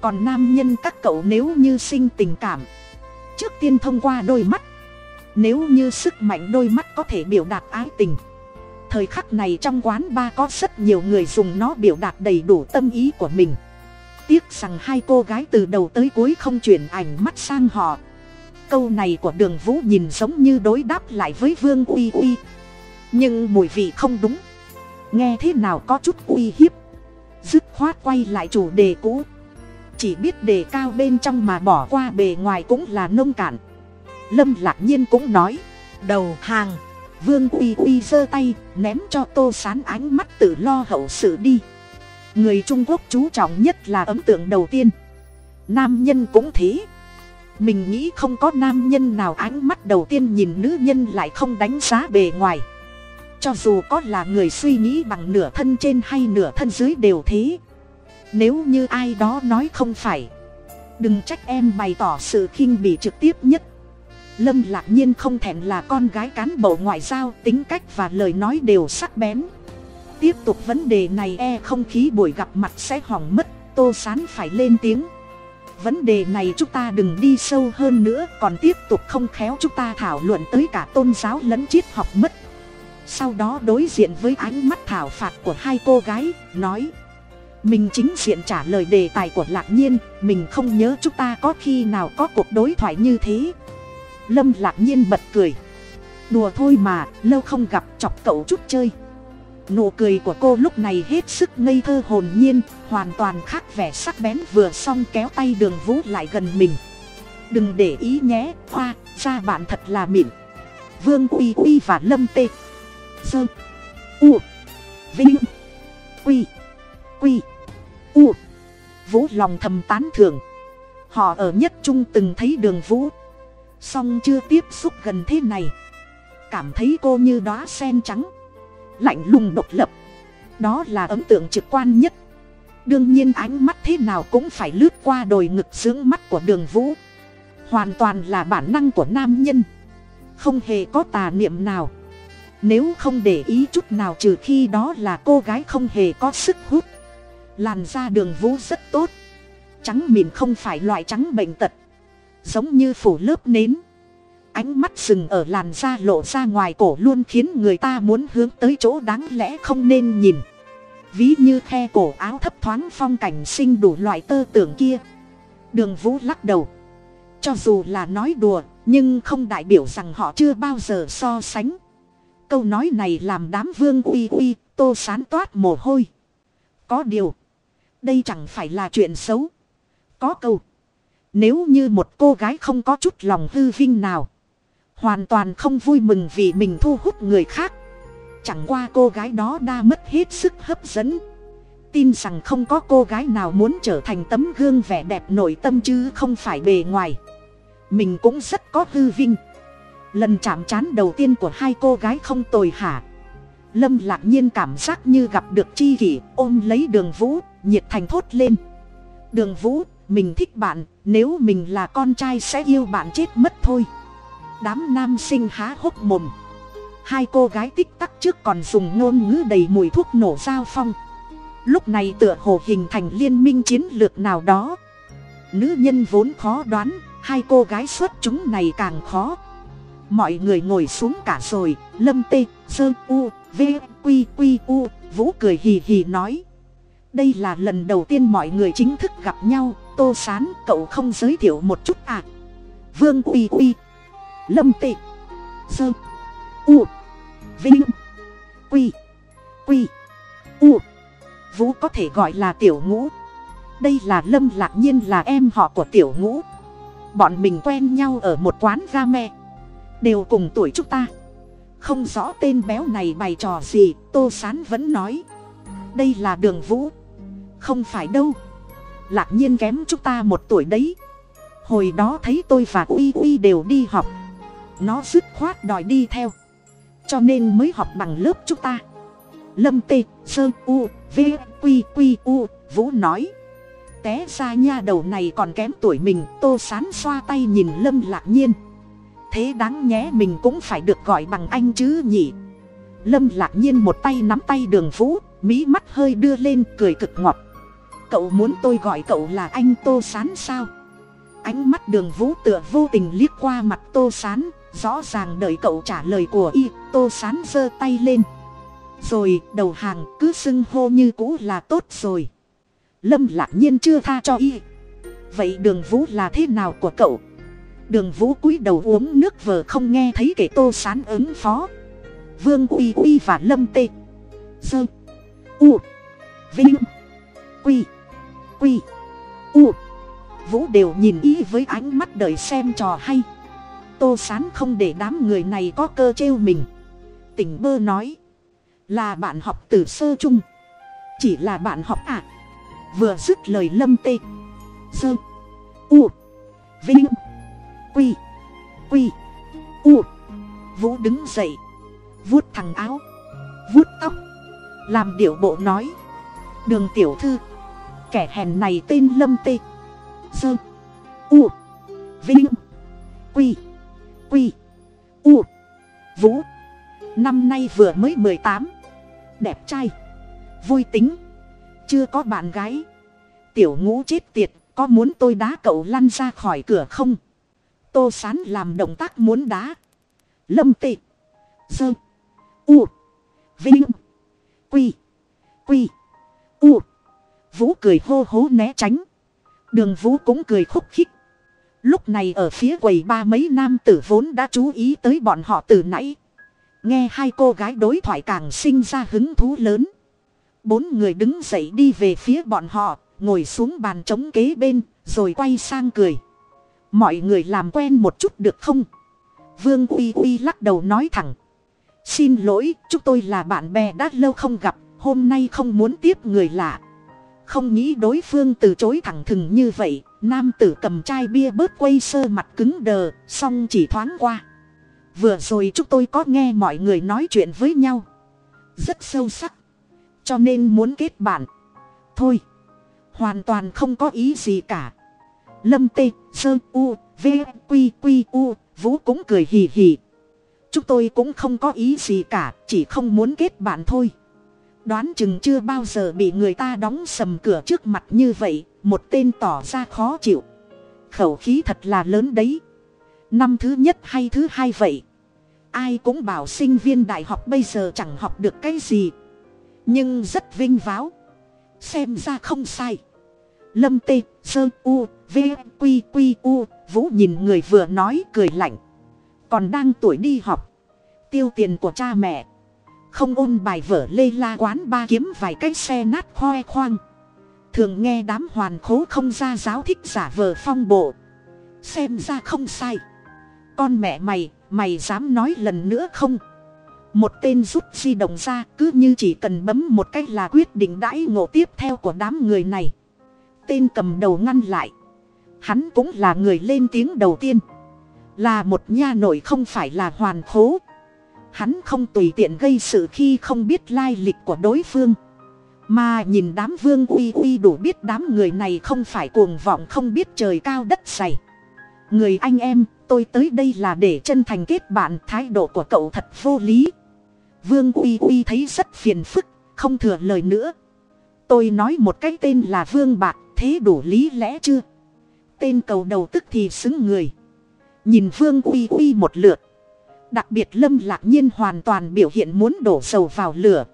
Còn nam nhân các cậu nếu như sinh tình cảm trước tiên thông qua đôi mắt. Nếu như sức mạnh đôi mắt có thể biểu đạt ái tình. Thời khắc này trong quán ba có rất nhiều người dùng nó biểu đạt đầy đủ tâm ý của mình. Tiếc rằng hai cô gái từ đầu tới cuối không chuyển ảnh mắt sang họ. Câu này của đường vũ nhìn giống như đối đáp lại với vương uy uy. Nhưng mùi vị không đúng. Nghe thế nào có chút uy hiếp. Dứt khoát quay lại chủ đề cũ chỉ biết đề cao bên trong mà bỏ qua bề ngoài cũng là nông cạn. Lâm lạc nhiên cũng nói, đầu hàng, vương uy uy giơ tay, ném cho tô sán ánh mắt tự lo hậu sự đi. Người trung quốc chú trọng nhất là ấn tượng đầu tiên. Nam nhân cũng thế. Mình nghĩ không có nam nhân nào ánh mắt đầu tiên nhìn nữ nhân lại không đánh giá bề ngoài. Cho dù có là người suy nghĩ bằng nửa thân trên hay nửa thân dưới đều thế nếu như ai đó nói không phải, đừng trách em bày tỏ sự khinh bỉ trực tiếp nhất. Lâm lạc nhiên không thèm là con gái cán bộ ngoại giao, tính cách và lời nói đều sắc bén. Tiếp tục vấn đề này e không khí buổi gặp mặt sẽ hỏng mất, tô sán phải lên tiếng. Vấn đề này chúng ta đừng đi sâu hơn nữa, còn tiếp tục không khéo chúng ta thảo luận tới cả tôn giáo lẫn triết học mất. Sau đó đối diện với ánh mắt thảo phạt của hai cô gái, nói mình chính diện trả lời đề tài của lạc nhiên, mình không nhớ chúng ta có khi nào có cuộc đối thoại như thế. Lâm lạc nhiên bật cười. Đùa thôi mà, lâu không gặp, chọc cậu chút chơi. Nụ cười của cô lúc này hết sức ngây thơ hồn nhiên, hoàn toàn khác vẻ sắc bén vừa xong kéo tay đường vũ lại gần mình. Đừng để ý nhé hoa ra bạn thật là mịn. Vương uy uy và lâm tê. Sơ. U. lòng thầm tán thưởng. Họ ở nhất trung từng thấy đường vũ. Song chưa tiếp xúc gần thế này. Cảm thấy cô như đóa sen trắng. Lạnh lùng độc lập. Đó là ấn tượng trực quan nhất. Đương nhiên ánh mắt thế nào cũng phải lướt qua đồi ngực sướng mắt của đường vũ. Hoàn toàn là bản năng của nam nhân. Không hề có tà niệm nào. Nếu không để ý chút nào trừ khi đó là cô gái không hề có sức hút. Làn da đường vũ rất tốt trắng mịn không phải loại trắng bệnh tật. Giống như phủ lớp nến. Ánh mắt sừng ở làn da lộ ra ngoài cổ luôn khiến người ta muốn hướng tới chỗ đáng lẽ không nên nhìn. Ví như khe cổ áo thấp thoáng phong cảnh sinh đủ loại tơ tưởng kia. Đường vũ lắc đầu. Cho dù là nói đùa, nhưng không đại biểu rằng họ chưa bao giờ so sánh. Câu nói này làm đám vương uy uy, tô sán toát mồ hôi. Có điều, đây chẳng phải là chuyện xấu có câu. Nếu như một cô gái không có chút lòng hư vinh nào, hoàn toàn không vui mừng vì mình thu hút người khác. Chẳng qua cô gái đó đã mất hết sức hấp dẫn. Tin rằng không có cô gái nào muốn trở thành tấm gương vẻ đẹp nội tâm chứ không phải bề ngoài. Mình cũng rất có hư vinh. Lần chạm trán đầu tiên của hai cô gái không tồi hả? Lâm lạc nhiên cảm giác như gặp được chi kỷ, ôm lấy đường vũ, nhiệt thành thốt lên. Đường vũ mình thích bạn, nếu mình là con trai sẽ yêu bạn chết mất thôi. Đám nam sinh há hốc mồm. Hai cô gái tích tắc trước còn dùng ngôn ngữ đầy mùi thuốc nổ giao phong. Lúc này tựa hồ hình thành liên minh chiến lược nào đó. Nữ nhân vốn khó đoán, hai cô gái xuất chúng này càng khó. Mọi người ngồi xuống cả rồi, lâm tê, sơ, u, v q q u, vũ cười hì hì nói. Đây là lần đầu tiên mọi người chính thức gặp nhau tô sán, cậu không giới thiệu một chút à? Vương uy uy, lâm tị, sơ, u, vinh, quy quy, u. Vũ có thể gọi là tiểu ngũ. Đây là lâm lạc nhiên là em họ của tiểu ngũ. Bọn mình quen nhau ở một quán ga me. Đều cùng tuổi chúng ta. Không rõ tên béo này bày trò gì, tô sán vẫn nói. Đây là đường vũ. Không phải đâu lạc nhiên kém chúng ta một tuổi đấy. Hồi đó thấy tôi và uy uy đều đi học. Nó dứt khoát đòi đi theo. Cho nên mới học bằng lớp chúng ta. Lâm tê, sơ, u, v, q q, u, vũ nói. Té ra nha đầu này còn kém tuổi mình, tô sán xoa tay nhìn lâm lạc nhiên. Thế đáng nhé mình cũng phải được gọi bằng anh chứ nhỉ? Lâm lạc nhiên một tay nắm tay đường vũ, mí mắt hơi đưa lên, cười cực ngọt cậu muốn tôi gọi cậu là anh tô sán sao? Ánh mắt đường vũ tựa vô tình liếc qua mặt tô sán, rõ ràng đợi cậu trả lời của y, tô sán giơ tay lên. Rồi, đầu hàng cứ xưng hô như cũ là tốt rồi. Lâm lạc nhiên chưa tha cho y. Vậy đường vũ là thế nào của cậu? Đường vũ cúi đầu uống nước vờ không nghe thấy kể tô sán ứng phó. Vương uy uy và lâm tê. Dơ u. Vinh. Quy quy. U. Vũ đều nhìn ý với ánh mắt đợi xem trò hay. Tô sán không để đám người này có cơ trêu mình. Tỉnh bơ nói, là bạn học từ sơ chung. Chỉ là bạn học ạ. À. vừa dứt lời lâm tê. Sơ. U. Vinh. Quy. Quy. U. Vũ đứng dậy, vuốt thằng áo, vuốt tóc, làm điệu bộ nói, đường tiểu thư kẻ hèn này tên lâm tê. Dơ u. Vinh. Quy. Quy. U. Vũ. Năm nay vừa mới mười tám. Đẹp trai. Vui tính. Chưa có bạn gái. Tiểu ngũ chết tiệt, có muốn tôi đá cậu lăn ra khỏi cửa không? Tô sán làm động tác muốn đá. Lâm tị dơ u. Vinh. Quy. Quy. U vũ cười hô hố né tránh. Đường vũ cũng cười khúc khích. Lúc này ở phía quầy ba mấy nam tử vốn đã chú ý tới bọn họ từ nãy. Nghe hai cô gái đối thoại càng sinh ra hứng thú lớn. Bốn người đứng dậy đi về phía bọn họ, ngồi xuống bàn trống kế bên, rồi quay sang cười. Mọi người làm quen một chút được không? Vương uy uy lắc đầu nói thẳng. Xin lỗi, chúng tôi là bạn bè đã lâu không gặp, hôm nay không muốn tiếp người lạ không nghĩ đối phương từ chối thẳng thừng như vậy, nam tử cầm chai bia bớt quay sơ mặt cứng đờ xong chỉ thoáng qua. Vừa rồi chúng tôi có nghe mọi người nói chuyện với nhau. Rất sâu sắc. Cho nên muốn kết bạn. Thôi. Hoàn toàn không có ý gì cả. Lâm tê, sơ, u, v, q q, u, vũ cũng cười hì hì. Chúng tôi cũng không có ý gì cả, chỉ không muốn kết bạn thôi đoán chừng chưa bao giờ bị người ta đóng sầm cửa trước mặt như vậy, một tên tỏ ra khó chịu. Khẩu khí thật là lớn đấy. Năm thứ nhất hay thứ hai vậy? Ai cũng bảo sinh viên đại học bây giờ chẳng học được cái gì. Nhưng rất vinh váo. Xem ra không sai. Lâm tê, sơ, u, v, q q, u, vũ nhìn người vừa nói cười lạnh. Còn đang tuổi đi học. Tiêu tiền của cha mẹ không ôn bài vở lê la quán ba kiếm vài cái xe nát khoe khoang. Thường nghe đám hoàn khố không ra giáo thích giả vờ phong bộ. Xem ra không sai. Con mẹ mày mày dám nói lần nữa không? Một tên rút di động ra cứ như chỉ cần bấm một cách là quyết định đãi ngộ tiếp theo của đám người này. Tên cầm đầu ngăn lại. Hắn cũng là người lên tiếng đầu tiên. Là một nha nội không phải là hoàn khố hắn không tùy tiện gây sự khi không biết lai lịch của đối phương. Mà nhìn đám vương uy uy đủ biết đám người này không phải cuồng vọng, không biết trời cao đất dày. Người anh em, tôi tới đây là để chân thành kết bạn, thái độ của cậu thật vô lý. Vương uy uy thấy rất phiền phức, không thừa lời nữa. Tôi nói một cái tên là vương bạc, thế đủ lý lẽ chưa? Tên cầu đầu tức thì xứng người. Nhìn vương uy uy một lượt đặc biệt lâm lạc nhiên hoàn toàn biểu hiện muốn đổ dầu vào lửa.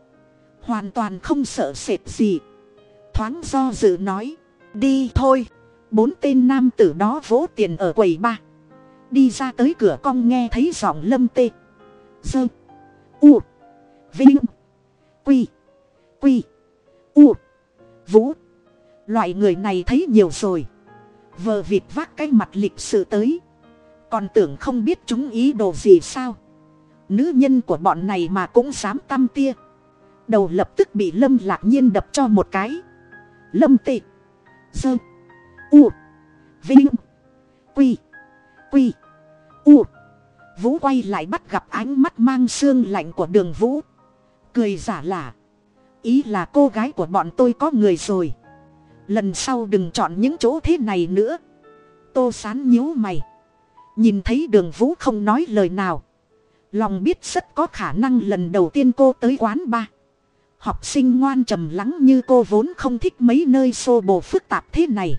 Hoàn toàn không sợ sệt gì. Thoáng do dự nói, đi thôi. Bốn tên nam tử đó vỗ tiền ở quầy ba. Đi ra tới cửa cong nghe thấy giọng lâm tê. Dơ u, vinh, quy quy, u, vũ. Loại người này thấy nhiều rồi. Vờ vịt vác cái mặt lịch sự tới còn tưởng không biết chúng ý đồ gì sao? Nữ nhân của bọn này mà cũng dám tăm tia. Đầu lập tức bị lâm lạc nhiên đập cho một cái. Lâm tị, dơ, u, vinh, quy quy, u. Vũ quay lại bắt gặp ánh mắt mang xương lạnh của đường vũ. Cười giả lả. Ý là cô gái của bọn tôi có người rồi. Lần sau đừng chọn những chỗ thế này nữa. Tô sán nhíu mày nhìn thấy đường vũ không nói lời nào. Lòng biết rất có khả năng lần đầu tiên cô tới quán ba. Học sinh ngoan trầm lắng như cô vốn không thích mấy nơi xô bồ phức tạp thế này.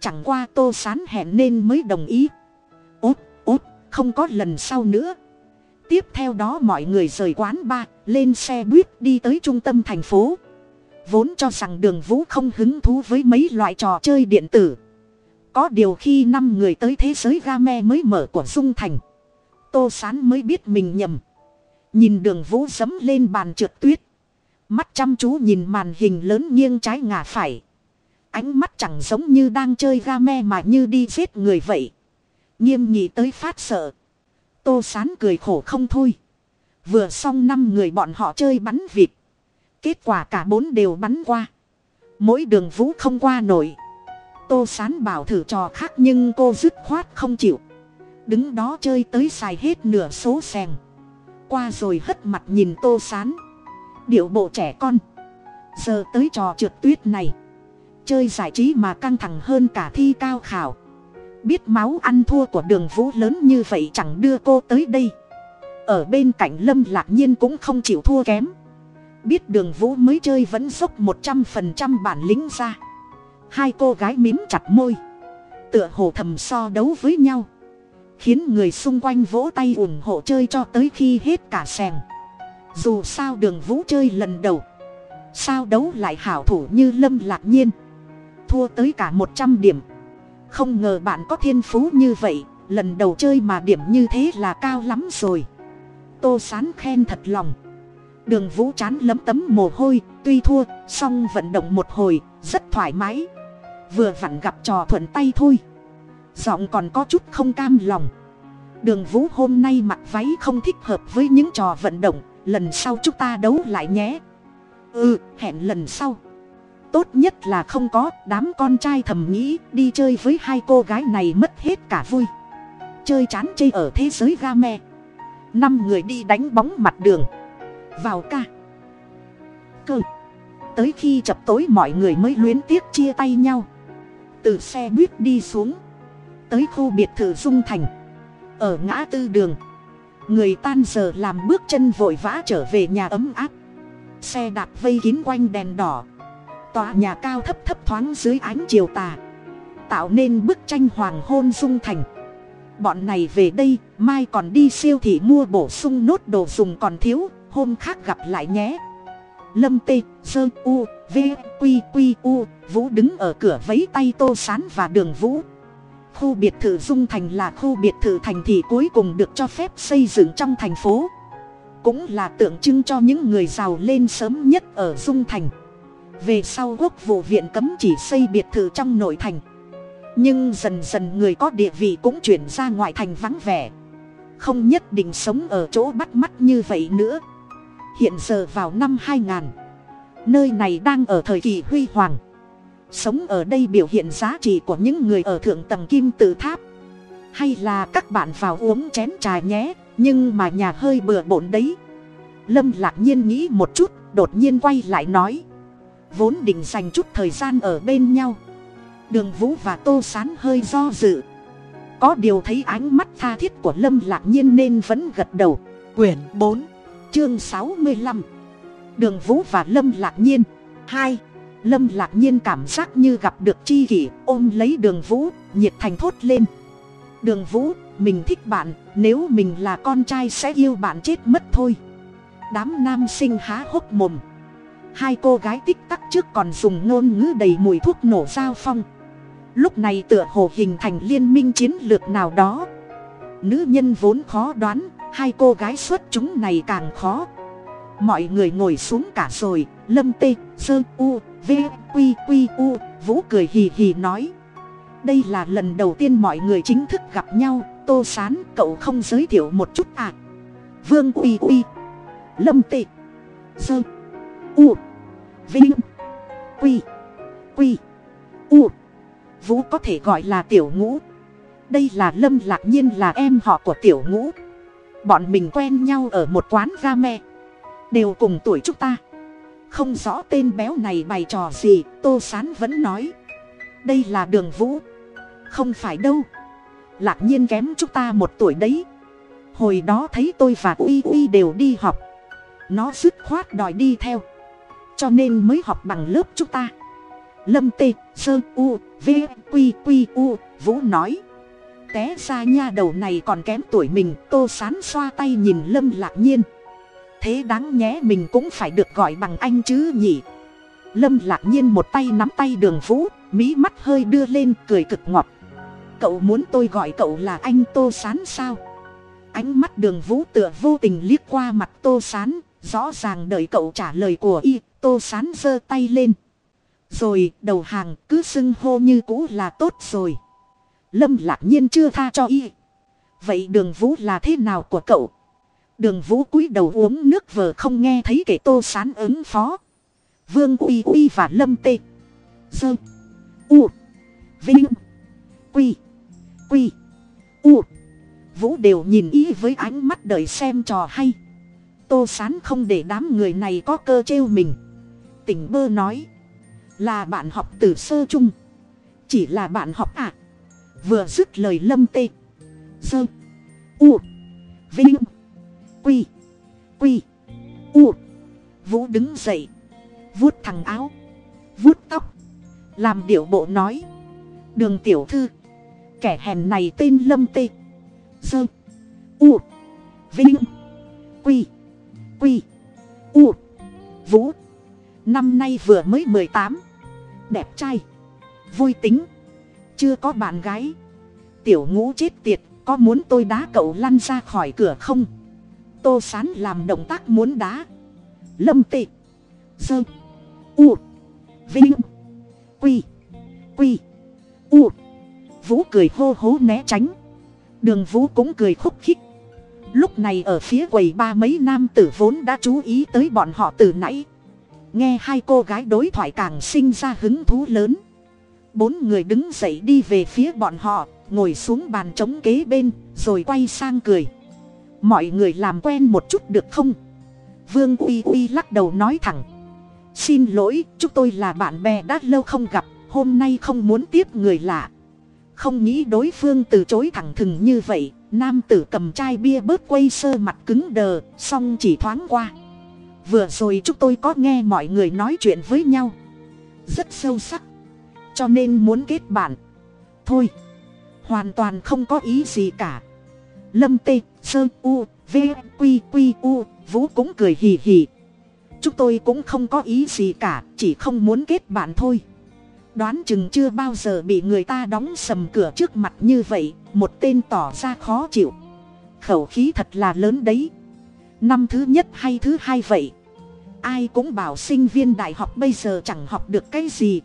Chẳng qua tô sán hẹn nên mới đồng ý. Út út không có lần sau nữa. Tiếp theo đó mọi người rời quán ba, lên xe buýt đi tới trung tâm thành phố. Vốn cho rằng đường vũ không hứng thú với mấy loại trò chơi điện tử có điều khi năm người tới thế giới game mới mở của dung thành, tô sán mới biết mình nhầm. Nhìn đường vũ dấm lên bàn trượt tuyết, mắt chăm chú nhìn màn hình lớn nghiêng trái ngả phải. Ánh mắt chẳng giống như đang chơi game mà như đi giết người vậy. Nghiêm nghị tới phát sợ. Tô sán cười khổ không thôi. Vừa xong năm người bọn họ chơi bắn vịt. Kết quả cả bốn đều bắn qua. Mỗi đường vũ không qua nổi tô sán bảo thử trò khác nhưng cô dứt khoát không chịu. Đứng đó chơi tới xài hết nửa số sèn. Qua rồi hất mặt nhìn tô sán. Điệu bộ trẻ con. Giờ tới trò trượt tuyết này. Chơi giải trí mà căng thẳng hơn cả thi cao khảo. Biết máu ăn thua của đường vũ lớn như vậy chẳng đưa cô tới đây. Ở bên cạnh lâm lạc nhiên cũng không chịu thua kém. Biết đường vũ mới chơi vẫn dốc một trăm phần trăm bản lĩnh ra hai cô gái mím chặt môi. Tựa hồ thầm so đấu với nhau. Khiến người xung quanh vỗ tay ủng hộ chơi cho tới khi hết cả sèn. Dù sao đường vũ chơi lần đầu. Sao đấu lại hảo thủ như lâm lạc nhiên. Thua tới cả một trăm điểm. Không ngờ bạn có thiên phú như vậy. Lần đầu chơi mà điểm như thế là cao lắm rồi. Tô sán khen thật lòng. Đường vũ chán lấm tấm mồ hôi. Tuy thua, song vận động một hồi, rất thoải mái vừa vặn gặp trò thuận tay thôi. Giọng còn có chút không cam lòng. Đường vũ hôm nay mặc váy không thích hợp với những trò vận động, lần sau chúng ta đấu lại nhé. Ừ hẹn lần sau. Tốt nhất là không có, đám con trai thầm nghĩ, đi chơi với hai cô gái này mất hết cả vui. Chơi chán chê ở thế giới ga me. Năm người đi đánh bóng mặt đường. Vào ca. Cơ. Tới khi chập tối mọi người mới luyến tiếc chia tay nhau từ xe buýt đi xuống, tới khu biệt thự dung thành. Ở ngã tư đường, người tan giờ làm bước chân vội vã trở về nhà ấm áp. Xe đạp vây kín quanh đèn đỏ, tòa nhà cao thấp thấp thoáng dưới ánh chiều tà, tạo nên bức tranh hoàng hôn dung thành. Bọn này về đây, mai còn đi siêu thị mua bổ sung nốt đồ dùng còn thiếu, hôm khác gặp lại nhé lâm tê, sơ, u, v q q u, vũ đứng ở cửa vấy tay tô sán và đường vũ. Khu biệt thự dung thành là khu biệt thự thành thị cuối cùng được cho phép xây dựng trong thành phố. Cũng là tượng trưng cho những người giàu lên sớm nhất ở dung thành. Về sau quốc vụ viện cấm chỉ xây biệt thự trong nội thành. Nhưng dần dần người có địa vị cũng chuyển ra ngoại thành vắng vẻ. Không nhất định sống ở chỗ bắt mắt như vậy nữa hiện giờ vào năm 2000 nơi này đang ở thời kỳ huy hoàng. Sống ở đây biểu hiện giá trị của những người ở thượng tầng kim tự tháp. Hay là các bạn vào uống chén trà nhé, nhưng mà nhà hơi bừa bộn đấy. Lâm lạc nhiên nghĩ một chút, đột nhiên quay lại nói. Vốn định dành chút thời gian ở bên nhau. Đường vũ và tô sán hơi do dự. Có điều thấy ánh mắt tha thiết của lâm lạc nhiên nên vẫn gật đầu. Quyển bốn chương sáu mươi lăm. Đường vũ và lâm lạc nhiên. Hai. Lâm lạc nhiên cảm giác như gặp được chi kỷ, ôm lấy đường vũ, nhiệt thành thốt lên. Đường vũ, mình thích bạn, nếu mình là con trai sẽ yêu bạn chết mất thôi. Đám nam sinh há hốc mồm. Hai cô gái tích tắc trước còn dùng ngôn ngữ đầy mùi thuốc nổ giao phong. Lúc này tựa hồ hình thành liên minh chiến lược nào đó. Nữ nhân vốn khó đoán hai cô gái xuất chúng này càng khó. Mọi người ngồi xuống cả rồi, lâm tê, sơ, u, v, q q, u, vũ cười hì hì nói. Đây là lần đầu tiên mọi người chính thức gặp nhau, tô sán, cậu không giới thiệu một chút à? Vương uy uy lâm tê, sơ, u vinh quy quy u, vũ có thể gọi là tiểu ngũ. Đây là lâm lạc nhiên là em họ của tiểu ngũ bọn mình quen nhau ở một quán ga me. Đều cùng tuổi chúng ta. Không rõ tên béo này bày trò gì, tô sán vẫn nói. Đây là đường vũ. Không phải đâu. Lạc nhiên kém chúng ta một tuổi đấy. Hồi đó thấy tôi và uy uy đều đi học. Nó dứt khoát đòi đi theo. Cho nên mới học bằng lớp chúng ta. Lâm tê, sơ, u, v q q u, vũ nói té ra nha đầu này còn kém tuổi mình, tô sán xoa tay nhìn lâm lạc nhiên. Thế đáng nhé mình cũng phải được gọi bằng anh chứ nhỉ? Lâm lạc nhiên một tay nắm tay đường vũ, mí mắt hơi đưa lên, cười cực ngọt. Cậu muốn tôi gọi cậu là anh tô sán sao? Ánh mắt đường vũ tựa vô tình liếc qua mặt tô sán, rõ ràng đợi cậu trả lời của y, tô sán giơ tay lên. Rồi, đầu hàng cứ xưng hô như cũ là tốt rồi lâm lạc nhiên chưa tha cho y. Vậy đường vũ là thế nào của cậu? Đường vũ cúi đầu uống nước vờ không nghe thấy kể tô sán ứng phó. Vương uy uy và lâm tê. Dơ. U. Vinh. Quy. Quy. U. Vũ đều nhìn ý với ánh mắt đợi xem trò hay. Tô sán không để đám người này có cơ trêu mình. Tỉnh bơ nói là bạn học từ sơ chung. Chỉ là bạn học vừa dứt lời lâm tê. Dơ u, vinh, quy quy, u. Vũ đứng dậy, vuốt thằng áo, vuốt tóc, làm điệu bộ nói. Đường tiểu thư, kẻ hèn này tên lâm tê. Dơ u, vinh, quy quy, u. Vũ, năm nay vừa mới mười tám, đẹp trai, vui tính chưa có bạn gái. Tiểu ngũ chết tiệt, có muốn tôi đá cậu lăn ra khỏi cửa không? Tô sán làm động tác muốn đá. Lâm tị. Dơ. U. Vinh. Quy. Quy. U. Vũ cười hô hố né tránh. Đường vũ cũng cười khúc khích. Lúc này ở phía quầy ba mấy nam tử vốn đã chú ý tới bọn họ từ nãy. Nghe hai cô gái đối thoại càng sinh ra hứng thú lớn bốn người đứng dậy đi về phía bọn họ, ngồi xuống bàn trống kế bên, rồi quay sang cười. Mọi người làm quen một chút được không? Vương uy uy lắc đầu nói thẳng. Xin lỗi, chúng tôi là bạn bè đã lâu không gặp, hôm nay không muốn tiếp người lạ. Không nghĩ đối phương từ chối thẳng thừng như vậy, nam tử cầm chai bia bớt quay sơ mặt cứng đờ xong chỉ thoáng qua. Vừa rồi chúng tôi có nghe mọi người nói chuyện với nhau. Rất sâu sắc cho nên muốn kết bạn. Thôi, hoàn toàn không có ý gì cả. Lâm tê, sơ, u, v q q u, vũ cũng cười hì hì. Chúng tôi cũng không có ý gì cả, chỉ không muốn kết bạn thôi. Đoán chừng chưa bao giờ bị người ta đóng sầm cửa trước mặt như vậy, một tên tỏ ra khó chịu. Khẩu khí thật là lớn đấy. Năm thứ nhất hay thứ hai vậy? Ai cũng bảo sinh viên đại học bây giờ chẳng học được cái gì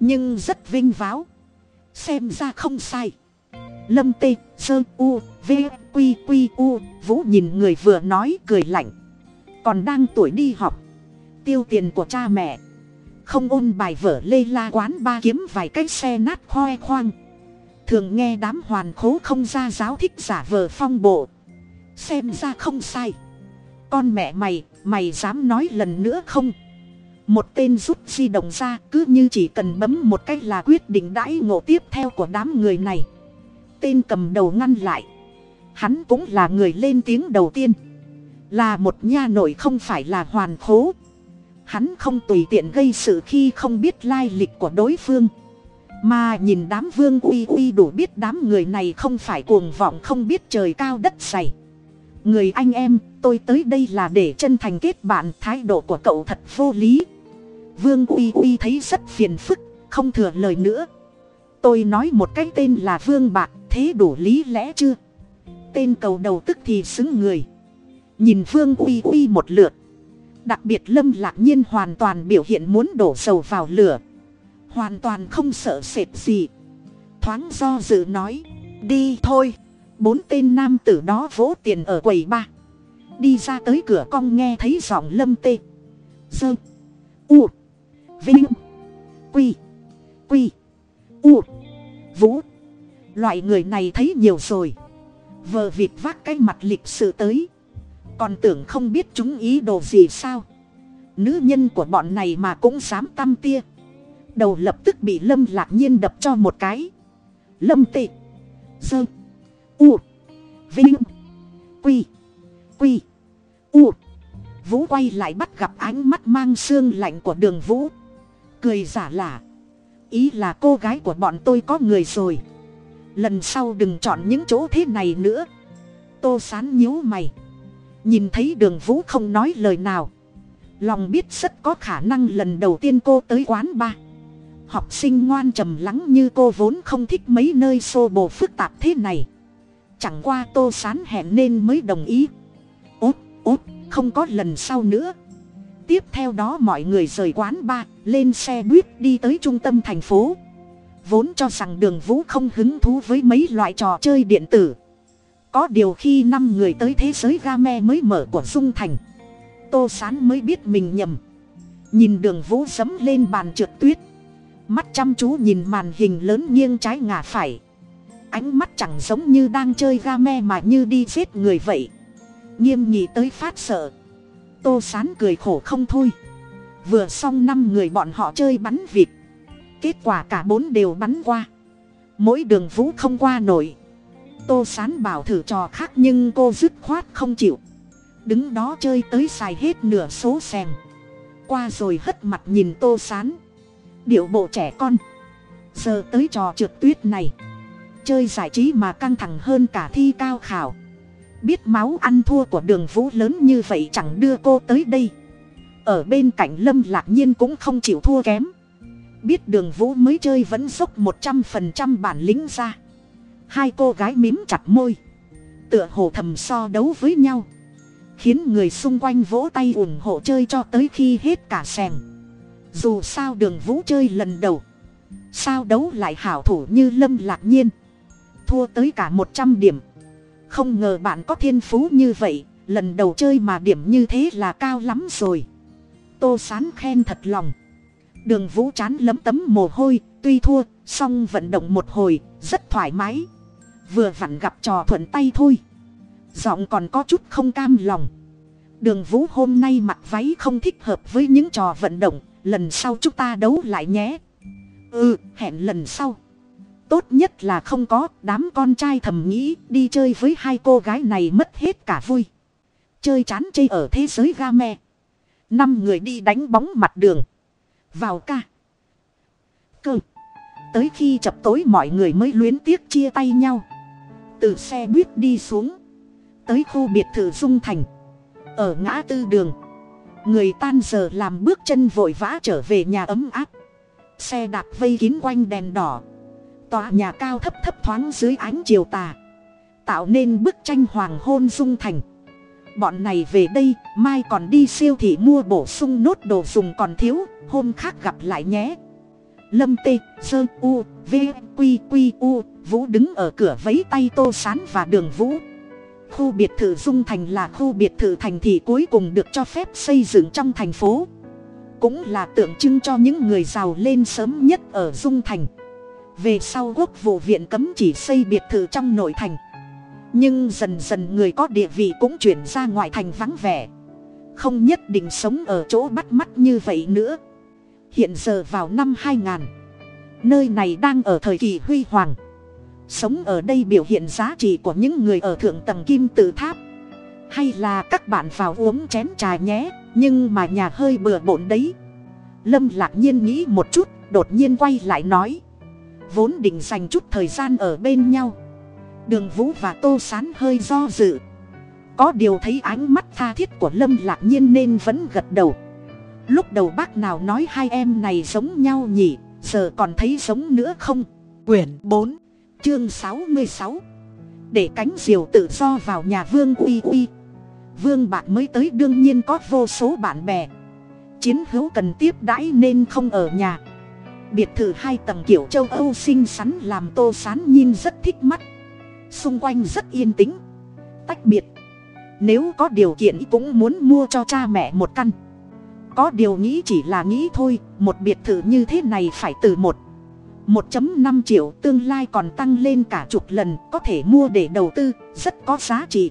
nhưng rất vinh váo. Xem ra không sai. Lâm tê, sơ, u, v q q u, vũ nhìn người vừa nói cười lạnh. Còn đang tuổi đi học. Tiêu tiền của cha mẹ. Không ôn bài vở lê la quán ba kiếm vài cái xe nát khoe khoang. Thường nghe đám hoàn khố không ra giáo thích giả vờ phong bộ. Xem ra không sai. Con mẹ mày mày dám nói lần nữa không? Một tên rút di động ra cứ như chỉ cần bấm một cách là quyết định đãi ngộ tiếp theo của đám người này. Tên cầm đầu ngăn lại. Hắn cũng là người lên tiếng đầu tiên. Là một nha nội không phải là hoàn khố. Hắn không tùy tiện gây sự khi không biết lai lịch của đối phương. Mà nhìn đám vương uy uy đủ biết đám người này không phải cuồng vọng không biết trời cao đất dày. Người anh em, tôi tới đây là để chân thành kết bạn thái độ của cậu thật vô lý vương uy uy thấy rất phiền phức, không thừa lời nữa. Tôi nói một cái tên là vương bạc, thế đủ lý lẽ chưa? Tên cầu đầu tức thì xứng người. Nhìn vương uy uy một lượt. Đặc biệt lâm lạc nhiên hoàn toàn biểu hiện muốn đổ dầu vào lửa. Hoàn toàn không sợ sệt gì. Thoáng do dự nói, đi thôi. Bốn tên nam tử đó vỗ tiền ở quầy ba. Đi ra tới cửa cong nghe thấy giọng lâm tê. Dơ. U vinh. Quy. Quy. U. Vũ. Loại người này thấy nhiều rồi. Vờ vịt vác cái mặt lịch sự tới. Còn tưởng không biết chúng ý đồ gì sao. Nữ nhân của bọn này mà cũng dám tăm tia. Đầu lập tức bị lâm lạc nhiên đập cho một cái. Lâm tị. Dơ. U. Vinh. Quy. Quy. U. Vũ quay lại bắt gặp ánh mắt mang xương lạnh của đường vũ cười giả lả. Ý là cô gái của bọn tôi có người rồi. Lần sau đừng chọn những chỗ thế này nữa. Tô sán nhíu mày. Nhìn thấy đường vũ không nói lời nào. Lòng biết rất có khả năng lần đầu tiên cô tới quán ba. Học sinh ngoan trầm lắng như cô vốn không thích mấy nơi xô bồ phức tạp thế này. Chẳng qua tô sán hẹn nên mới đồng ý. Út út, không có lần sau nữa tiếp theo đó mọi người rời quán ba lên xe buýt đi tới trung tâm thành phố. Vốn cho rằng đường vũ không hứng thú với mấy loại trò chơi điện tử. Có điều khi năm người tới thế giới game mới mở của dung thành, tô sán mới biết mình nhầm. Nhìn đường vũ dẫm lên bàn trượt tuyết, mắt chăm chú nhìn màn hình lớn nghiêng trái ngả phải. Ánh mắt chẳng giống như đang chơi game mà như đi giết người vậy. Nghiêm nhị tới phát sợ tô sán cười khổ không thôi. Vừa xong năm người bọn họ chơi bắn vịt. Kết quả cả bốn đều bắn qua. Mỗi đường vũ không qua nổi. Tô sán bảo thử trò khác nhưng cô dứt khoát không chịu. Đứng đó chơi tới xài hết nửa số sèn. Qua rồi hất mặt nhìn tô sán. Điệu bộ trẻ con. Giờ tới trò trượt tuyết này. Chơi giải trí mà căng thẳng hơn cả thi cao khảo biết máu ăn thua của đường vũ lớn như vậy chẳng đưa cô tới đây. Ở bên cạnh lâm lạc nhiên cũng không chịu thua kém. Biết đường vũ mới chơi vẫn dốc một trăm phần trăm bản lĩnh ra. Hai cô gái mím chặt môi. Tựa hồ thầm so đấu với nhau. Khiến người xung quanh vỗ tay ủng hộ chơi cho tới khi hết cả sèn. Dù sao đường vũ chơi lần đầu. Sao đấu lại hảo thủ như lâm lạc nhiên? Thua tới cả một trăm điểm không ngờ bạn có thiên phú như vậy, lần đầu chơi mà điểm như thế là cao lắm rồi. Tô sán khen thật lòng. Đường vũ chán lấm tấm mồ hôi, tuy thua, song vận động một hồi, rất thoải mái. Vừa vặn gặp trò thuận tay thôi. Giọng còn có chút không cam lòng. Đường vũ hôm nay mặc váy không thích hợp với những trò vận động, lần sau chúng ta đấu lại nhé. Ừ hẹn lần sau tốt nhất là không có, đám con trai thầm nghĩ, đi chơi với hai cô gái này mất hết cả vui. Chơi chán chê ở thế giới ga me. Năm người đi đánh bóng mặt đường. Vào ca. Cơ. Tới khi chập tối mọi người mới luyến tiếc chia tay nhau. Từ xe buýt đi xuống. Tới khu biệt thự dung thành. Ở ngã tư đường. Người tan giờ làm bước chân vội vã trở về nhà ấm áp. Xe đạp vây kín quanh đèn đỏ tòa nhà cao thấp thấp thoáng dưới ánh chiều tà, tạo nên bức tranh hoàng hôn dung thành. Bọn này về đây, mai còn đi siêu thị mua bổ sung nốt đồ dùng còn thiếu, hôm khác gặp lại nhé. Lâm tê, sơ, u, v, q q, u, vũ đứng ở cửa vấy tay tô sán và đường vũ. Khu biệt thự dung thành là khu biệt thự thành thị cuối cùng được cho phép xây dựng trong thành phố. Cũng là tượng trưng cho những người giàu lên sớm nhất ở dung thành về sau quốc vụ viện cấm chỉ xây biệt thự trong nội thành. Nhưng dần dần người có địa vị cũng chuyển ra ngoài thành vắng vẻ. Không nhất định sống ở chỗ bắt mắt như vậy nữa. Hiện giờ vào năm 2000 nơi này đang ở thời kỳ huy hoàng. Sống ở đây biểu hiện giá trị của những người ở thượng tầng kim tự tháp. Hay là các bạn vào uống chén trà nhé, nhưng mà nhà hơi bừa bộn đấy. Lâm lạc nhiên nghĩ một chút, đột nhiên quay lại nói vốn định dành chút thời gian ở bên nhau. Đường vũ và tô sán hơi do dự. Có điều thấy ánh mắt tha thiết của lâm lạc nhiên nên vẫn gật đầu. Lúc đầu bác nào nói hai em này giống nhau nhỉ, giờ còn thấy giống nữa không? Quyển bốn, chương sáu mươi sáu. Để cánh diều tự do vào nhà vương uy uy. Vương bạc mới tới đương nhiên có vô số bạn bè. Chiến hữu cần tiếp đãi nên không ở nhà biệt thự hai tầng kiểu châu âu xinh xắn làm tô sán nhìn rất thích mắt. Xung quanh rất yên tĩnh, tách biệt. Nếu có điều kiện cũng muốn mua cho cha mẹ một căn. Có điều nghĩ chỉ là nghĩ thôi, một biệt thự như thế này phải từ một một năm triệu tương lai còn tăng lên cả chục lần, có thể mua để đầu tư, rất có giá trị.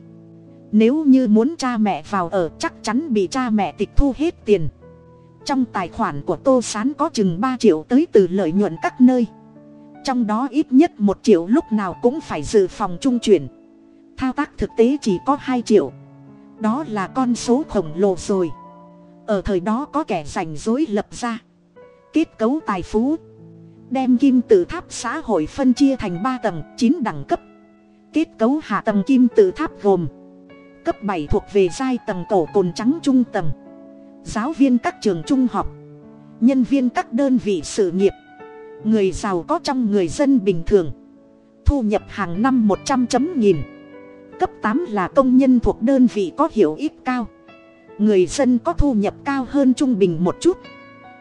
Nếu như muốn cha mẹ vào ở, chắc chắn bị cha mẹ tịch thu hết tiền trong tài khoản của tô s á n có chừng ba triệu tới từ lợi nhuận các nơi. Trong đó ít nhất một triệu lúc nào cũng phải dự phòng trung chuyển. Thao tác thực tế chỉ có hai triệu. Đó là con số khổng lồ rồi. Ở thời đó có kẻ rảnh rối lập ra. Kết cấu tài phú. Đem kim tự tháp xã hội phân chia thành ba tầng, chín đẳng cấp. Kết cấu hạ tầng kim tự tháp gồm cấp bảy thuộc về giai tầng cổ cồn trắng trung tầng giáo viên các trường trung học, nhân viên các đơn vị sự nghiệp, người giàu có trong người dân bình thường, thu nhập hàng năm một trăm chấm nghìn. Cấp tám là công nhân thuộc đơn vị có hiệu ít cao, người dân có thu nhập cao hơn trung bình một chút,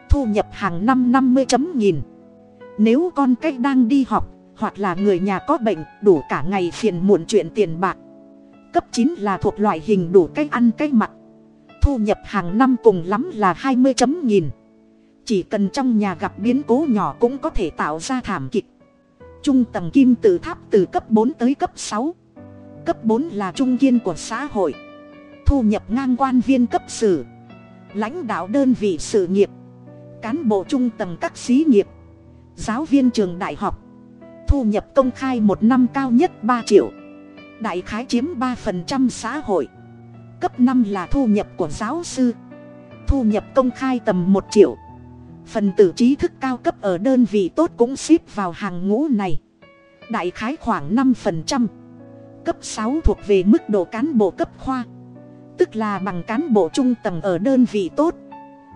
thu nhập hàng năm năm mươi chấm nghìn. Nếu con cái đang đi học hoặc là người nhà có bệnh đủ cả ngày phiền muộn chuyện tiền bạc, cấp chín là thuộc loại hình đủ cách ăn cách mặc thu nhập hàng năm cùng lắm là hai mươi chấm nghìn. Chỉ cần trong nhà gặp biến cố nhỏ cũng có thể tạo ra thảm kịch. Trung tầng kim tự tháp từ cấp bốn tới cấp sáu. Cấp bốn là trung kiên của xã hội. Thu nhập ngang quan viên cấp sử. Lãnh đạo đơn vị sự nghiệp. Cán bộ trung tầng các xí nghiệp. Giáo viên trường đại học. Thu nhập công khai một năm cao nhất ba triệu. Đại khái chiếm ba phần trăm xã hội cấp năm là thu nhập của giáo sư. Thu nhập công khai tầm một triệu. Phần tử trí thức cao cấp ở đơn vị tốt cũng xếp vào hàng ngũ này. Đại khái khoảng năm phần trăm. Cấp sáu thuộc về mức độ cán bộ cấp khoa. Tức là bằng cán bộ trung tầng ở đơn vị tốt.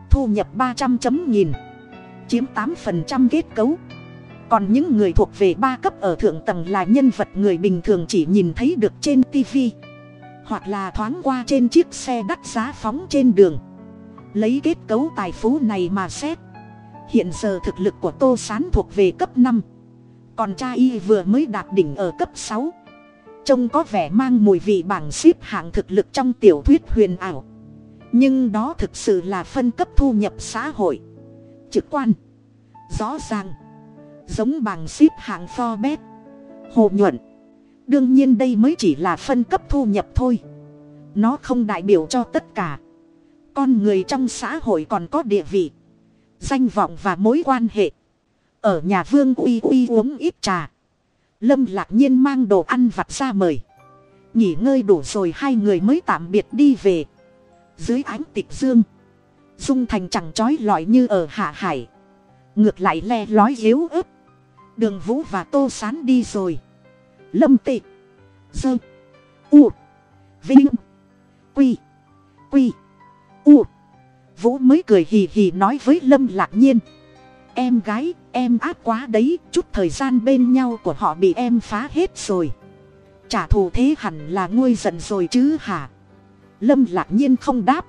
Thu nhập ba trăm chấm nghìn. Chiếm tám phần trăm kết cấu. Còn những người thuộc về ba cấp ở thượng tầng là nhân vật người bình thường chỉ nhìn thấy được trên tv hoặc là thoáng qua trên chiếc xe đắt giá phóng trên đường. Lấy kết cấu tài phú này mà xét, hiện giờ thực lực của tô s á n thuộc về cấp năm. Còn cha y vừa mới đạt đỉnh ở cấp sáu. Trông có vẻ mang mùi vị bảng xếp hạng thực lực trong tiểu thuyết huyền ảo. Nhưng đó thực sự là phân cấp thu nhập xã hội. Trực quan, rõ ràng, giống bảng xếp hạng forbes, hồ nhuận đương nhiên đây mới chỉ là phân cấp thu nhập thôi. Nó không đại biểu cho tất cả. Con người trong xã hội còn có địa vị, danh vọng và mối quan hệ. Ở nhà vương uy uy uống ít trà. Lâm lạc nhiên mang đồ ăn vặt ra mời. Nghỉ ngơi đủ rồi hai người mới tạm biệt đi về. Dưới ánh tịch dương, dung thành chẳng trói lọi như ở hạ hải. Ngược lại le lói yếu ớt. Đường vũ và tô sán đi rồi lâm tị. Dơ. U. Vinh. Quy. Quy. U. Vũ mới cười hì hì nói với lâm lạc nhiên. Em gái, em ác quá đấy, chút thời gian bên nhau của họ bị em phá hết rồi. Trả thù thế hẳn là nguôi giận rồi chứ hả? Lâm lạc nhiên không đáp.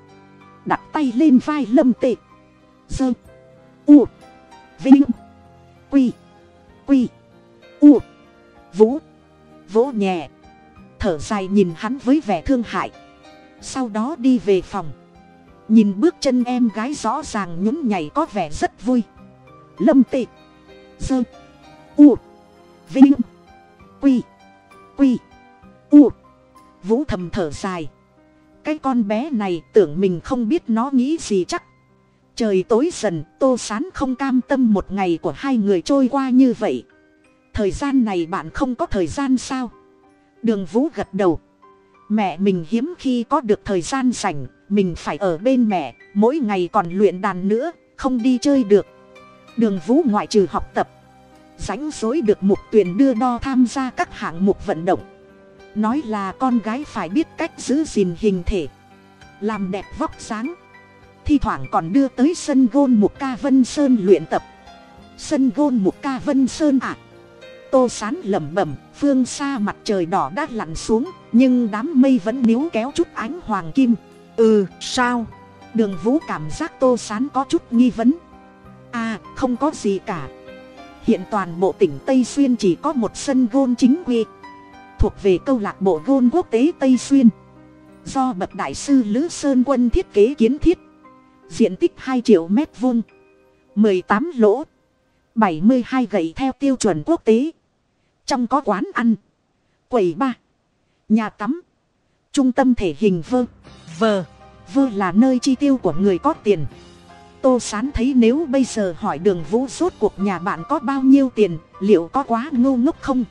Đặt tay lên vai lâm tệ dơ. U. Vinh. Quy. Quy. U. Vũ vỗ nhẹ. Thở dài nhìn hắn với vẻ thương hại. Sau đó đi về phòng. Nhìn bước chân em gái rõ ràng nhún nhảy có vẻ rất vui. Lâm tị. Dơ. U. Vinh. Quy. Quy. U. Vũ thầm thở dài. Cái con bé này tưởng mình không biết nó nghĩ gì chắc. Trời tối dần, tô sán không cam tâm một ngày của hai người trôi qua như vậy thời gian này bạn không có thời gian sao? Đường vũ gật đầu. Mẹ mình hiếm khi có được thời gian rảnh, mình phải ở bên mẹ, mỗi ngày còn luyện đàn nữa, không đi chơi được. Đường vũ ngoại trừ học tập rãnh rối được mục tuyển đưa đo tham gia các hạng mục vận động. Nói là con gái phải biết cách giữ gìn hình thể, làm đẹp vóc sáng thi thoảng còn đưa tới sân gôn mục ca vân sơn luyện tập. Sân gôn mục ca vân sơn ạ. à tô sán lẩm bẩm, phương xa mặt trời đỏ đã lặn xuống, nhưng đám mây vẫn níu kéo chút ánh hoàng kim. Ừ sao? Đường vũ cảm giác tô sán có chút nghi vấn. À không có gì cả. Hiện toàn bộ tỉnh tây xuyên chỉ có một sân gôn chính quy, thuộc về câu lạc bộ gôn quốc tế tây xuyên. Do bậc đại sư lữ sơn quân thiết kế kiến thiết, diện tích hai triệu mét vuông, mười tám lỗ, bảy mươi hai gậy theo tiêu chuẩn quốc tế trong có quán ăn. Quầy ba. Nhà tắm. Trung tâm thể hình vơ. Vờ vơ là nơi chi tiêu của người có tiền. Tô sán thấy nếu bây giờ hỏi đường vũ rốt cuộc nhà bạn có bao nhiêu tiền, liệu có quá ngu ngốc không?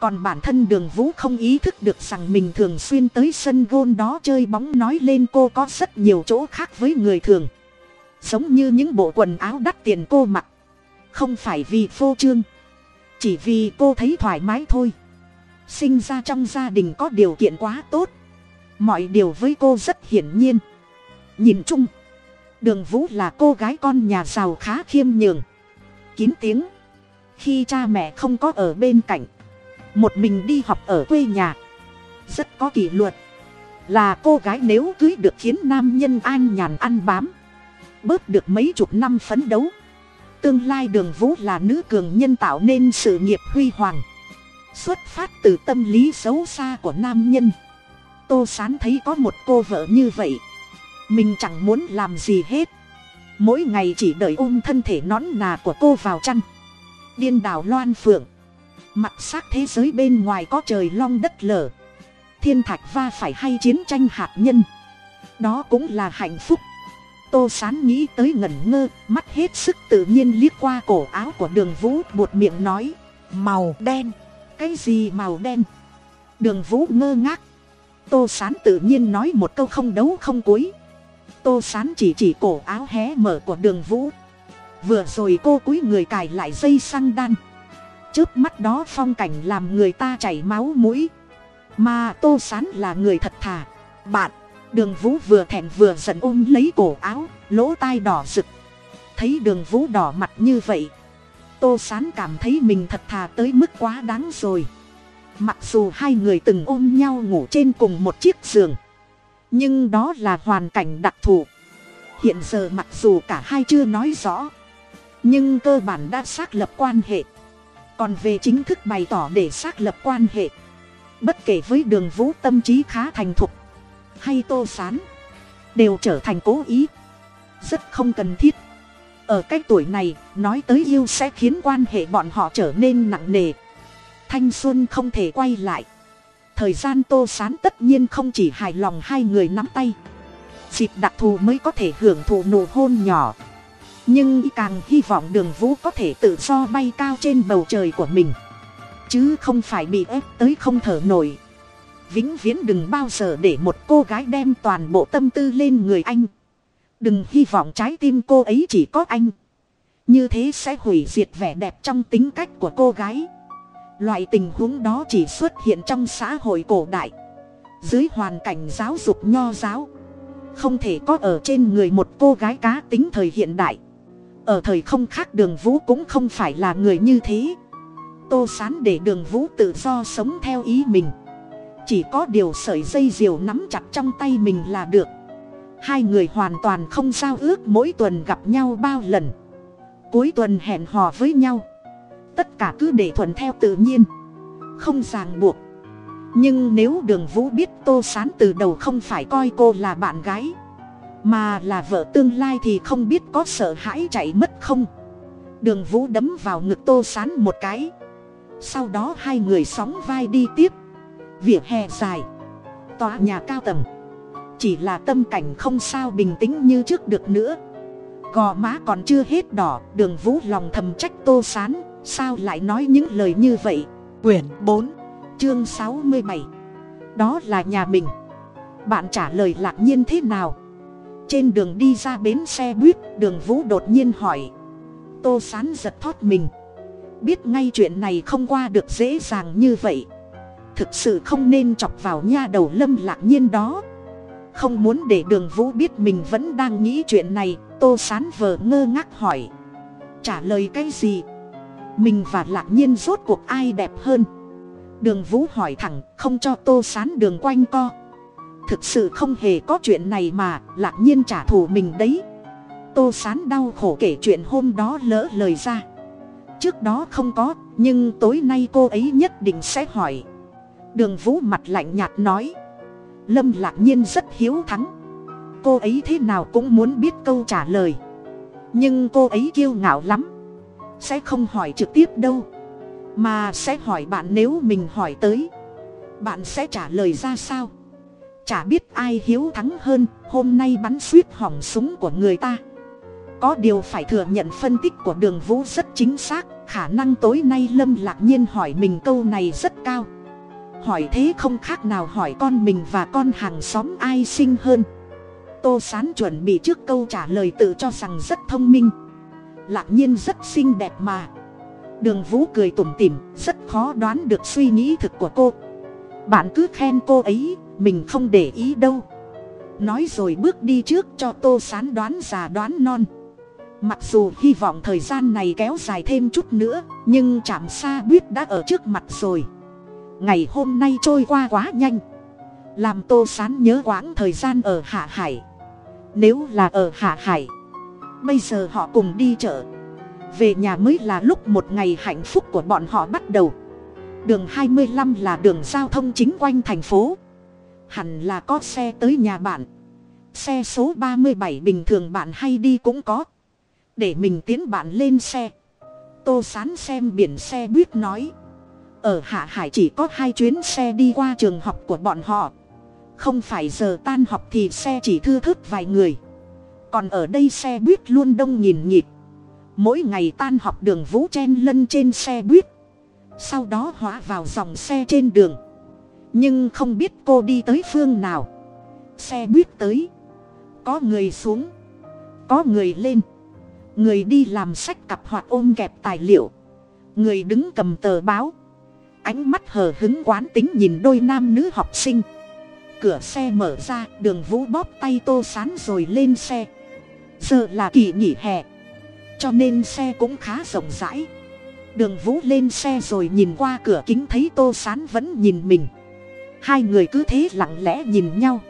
Còn bản thân đường vũ không ý thức được rằng mình thường xuyên tới sân gôn đó chơi bóng nói lên cô có rất nhiều chỗ khác với người thường. Giống như những bộ quần áo đắt tiền cô mặc. Không phải vì phô trương chỉ vì cô thấy thoải mái thôi. Sinh ra trong gia đình có điều kiện quá tốt. Mọi điều với cô rất hiển nhiên. Nhìn chung, đường vũ là cô gái con nhà giàu khá khiêm nhường. Kín tiếng, khi cha mẹ không có ở bên cạnh, một mình đi học ở quê nhà, rất có kỷ luật. Là cô gái nếu cưới được khiến nam nhân an nhàn ăn bám, bớt được mấy chục năm phấn đấu tương lai đường vũ là nữ cường nhân tạo nên sự nghiệp huy hoàng. Xuất phát từ tâm lý xấu xa của nam nhân. Tô sán thấy có một cô vợ như vậy. Mình chẳng muốn làm gì hết. Mỗi ngày chỉ đợi ôm thân thể nón nà của cô vào chăn. Điên đảo loan phượng. Mặt xác thế giới bên ngoài có trời long đất lở. Thiên thạch va phải hay chiến tranh hạt nhân. Đó cũng là hạnh phúc tô sán nghĩ tới ngẩn ngơ, mắt hết sức tự nhiên liếc qua cổ áo của đường vũ, buột miệng nói, màu đen. Cái gì màu đen? Đường vũ ngơ ngác. Tô sán tự nhiên nói một câu không đấu không cuối. Tô sán chỉ chỉ cổ áo hé mở của đường vũ. Vừa rồi cô cúi người cài lại dây xăng đan. Trước mắt đó phong cảnh làm người ta chảy máu mũi. Mà tô sán là người thật thà. Bạn đường vũ vừa thẹn vừa giận ôm lấy cổ áo, lỗ tai đỏ rực. Thấy đường vũ đỏ mặt như vậy, tô sán cảm thấy mình thật thà tới mức quá đáng rồi. Mặc dù hai người từng ôm nhau ngủ trên cùng một chiếc giường, nhưng đó là hoàn cảnh đặc thù. Hiện giờ mặc dù cả hai chưa nói rõ, nhưng cơ bản đã xác lập quan hệ. Còn về chính thức bày tỏ để xác lập quan hệ, bất kể với đường vũ tâm trí khá thành thục hay tô sán, đều trở thành cố ý, rất không cần thiết. Ở cái tuổi này, nói tới yêu sẽ khiến quan hệ bọn họ trở nên nặng nề. Thanh xuân không thể quay lại. Thời gian tô sán tất nhiên không chỉ hài lòng hai người nắm tay. Dịp đặc thù mới có thể hưởng thụ nụ hôn nhỏ. Nhưng càng hy vọng đường vũ có thể tự do bay cao trên bầu trời của mình. Chứ không phải bị ép tới không thở nổi vĩnh viễn đừng bao giờ để một cô gái đem toàn bộ tâm tư lên người anh. Đừng hy vọng trái tim cô ấy chỉ có anh. Như thế sẽ hủy diệt vẻ đẹp trong tính cách của cô gái. Loại tình huống đó chỉ xuất hiện trong xã hội cổ đại. Dưới hoàn cảnh giáo dục nho giáo, không thể có ở trên người một cô gái cá tính thời hiện đại. Ở thời không khác đường vũ cũng không phải là người như thế. Tô sán để đường vũ tự do sống theo ý mình chỉ có điều sợi dây diều nắm chặt trong tay mình là được. Hai người hoàn toàn không giao ước mỗi tuần gặp nhau bao lần. Cuối tuần hẹn hò với nhau. Tất cả cứ để thuận theo tự nhiên. Không ràng buộc. Nhưng nếu đường vũ biết tô sán từ đầu không phải coi cô là bạn gái, mà là vợ tương lai thì không biết có sợ hãi chạy mất không? Đường vũ đấm vào ngực tô sán một cái. Sau đó hai người sóng vai đi tiếp vỉa hè dài. Tòa nhà cao tầng. Chỉ là tâm cảnh không sao bình tĩnh như trước được nữa. Gò má còn chưa hết đỏ, đường vũ lòng thầm trách tô sán, sao lại nói những lời như vậy? Quyển bốn, chương sáu mươi bảy. Đó là nhà mình. Bạn trả lời lạc nhiên thế nào? Trên đường đi ra bến xe buýt, đường vũ đột nhiên hỏi. Tô sán giật thót mình. Biết ngay chuyện này không qua được dễ dàng như vậy thực sự không nên chọc vào nha đầu lâm lạc nhiên đó. Không muốn để đường vũ biết mình vẫn đang nghĩ chuyện này, tô sán vờ ngơ ngác hỏi. Trả lời cái gì? Mình và lạc nhiên rốt cuộc ai đẹp hơn? Đường vũ hỏi thẳng, không cho tô sán đường quanh co. Thực sự không hề có chuyện này mà, lạc nhiên trả thù mình đấy. Tô sán đau khổ kể chuyện hôm đó lỡ lời ra. Trước đó không có, nhưng tối nay cô ấy nhất định sẽ hỏi đường vũ mặt lạnh nhạt nói. Lâm lạc nhiên rất hiếu thắng. Cô ấy thế nào cũng muốn biết câu trả lời. Nhưng cô ấy kiêu ngạo lắm. Sẽ không hỏi trực tiếp đâu. Mà sẽ hỏi bạn nếu mình hỏi tới. Bạn sẽ trả lời ra sao? Chả biết ai hiếu thắng hơn, hôm nay bắn suýt hỏng súng của người ta. Có điều phải thừa nhận phân tích của đường vũ rất chính xác, khả năng tối nay lâm lạc nhiên hỏi mình câu này rất cao hỏi thế không khác nào hỏi con mình và con hàng xóm ai sinh hơn. Tô sán chuẩn bị trước câu trả lời tự cho rằng rất thông minh. Lạc nhiên rất xinh đẹp mà. Đường vũ cười tủm tỉm, rất khó đoán được suy nghĩ thực của cô. Bạn cứ khen cô ấy, mình không để ý đâu. Nói rồi bước đi trước cho tô sán đoán già đoán non. Mặc dù hy vọng thời gian này kéo dài thêm chút nữa, nhưng trạm xa buýt đã ở trước mặt rồi ngày hôm nay trôi qua quá nhanh. Làm tô sán nhớ quãng thời gian ở hạ hải. Nếu là ở hạ hải, bây giờ họ cùng đi chợ. Về nhà mới là lúc một ngày hạnh phúc của bọn họ bắt đầu. Đường hai mươi lăm là đường giao thông chính quanh thành phố. Hẳn là có xe tới nhà bạn. Xe số ba mươi bảy bình thường bạn hay đi cũng có. Để mình tiến bạn lên xe. Tô sán xem biển xe buýt nói ở hạ hải chỉ có hai chuyến xe đi qua trường học của bọn họ. Không phải giờ tan học thì xe chỉ thư thức vài người. Còn ở đây xe buýt luôn đông nhìn nhịp. Mỗi ngày tan học đường vũ chen lân trên xe buýt. Sau đó hóa vào dòng xe trên đường. Nhưng không biết cô đi tới phương nào. Xe buýt tới. Có người xuống. Có người lên. Người đi làm sách cặp hoặc ôm kẹp tài liệu. Người đứng cầm tờ báo ánh mắt hờ hứng quán tính nhìn đôi nam nữ học sinh. Cửa xe mở ra, đường vũ bóp tay tô sán rồi lên xe. Giờ là kỳ nghỉ hè, cho nên xe cũng khá rộng rãi. Đường vũ lên xe rồi nhìn qua cửa kính thấy tô sán vẫn nhìn mình. Hai người cứ thế lặng lẽ nhìn nhau.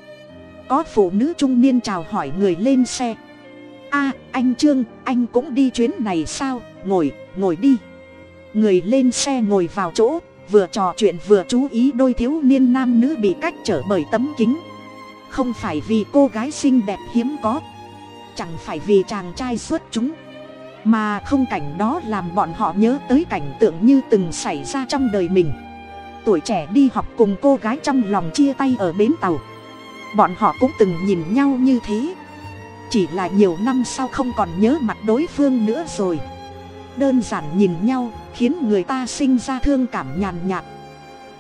Có phụ nữ trung niên chào hỏi người lên xe. A, anh trương, anh cũng đi chuyến này sao? Ngồi ngồi đi. Người lên xe ngồi vào chỗ vừa trò chuyện vừa chú ý đôi thiếu niên nam nữ bị cách trở bởi tấm kính. Không phải vì cô gái xinh đẹp hiếm có, chẳng phải vì chàng trai xuất chúng, mà không cảnh đó làm bọn họ nhớ tới cảnh tượng như từng xảy ra trong đời mình. Tuổi trẻ đi học cùng cô gái trong lòng chia tay ở bến tàu. Bọn họ cũng từng nhìn nhau như thế. Chỉ là nhiều năm sau không còn nhớ mặt đối phương nữa rồi. Đơn giản nhìn nhau khiến người ta sinh ra thương cảm nhàn nhạt.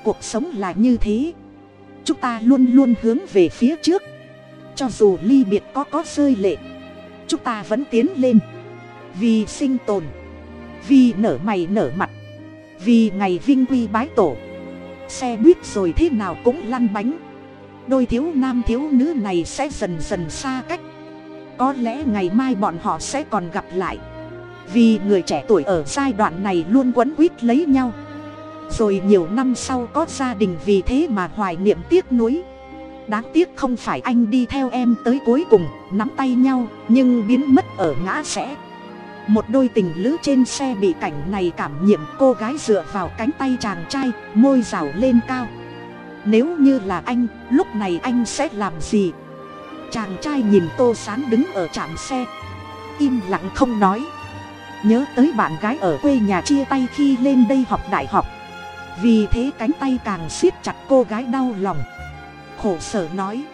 Cuộc sống là như thế. Chúng ta luôn luôn hướng về phía trước. Cho dù ly biệt có có rơi lệ, chúng ta vẫn tiến lên. Vì sinh tồn, vì nở mày nở mặt, vì ngày vinh quy bái tổ. Xe buýt rồi thế nào cũng lăn bánh. Đôi thiếu nam thiếu nữ này sẽ dần dần xa cách. Có lẽ ngày mai bọn họ sẽ còn gặp lại vì người trẻ tuổi ở giai đoạn này luôn quấn quýt lấy nhau. Rồi nhiều năm sau có gia đình vì thế mà hoài niệm tiếc nuối. Đáng tiếc không phải anh đi theo em tới cuối cùng, nắm tay nhau, nhưng biến mất ở ngã rẽ. Một đôi tình lữ trên xe bị cảnh này cảm nhiệm, cô gái dựa vào cánh tay chàng trai, môi rào lên cao. Nếu như là anh, lúc này anh sẽ làm gì? Chàng trai nhìn tô sán đứng ở trạm xe, im lặng không nói nhớ tới bạn gái ở quê nhà chia tay khi lên đây học đại học. Vì thế cánh tay càng siết chặt cô gái đau lòng. Khổ sở nói,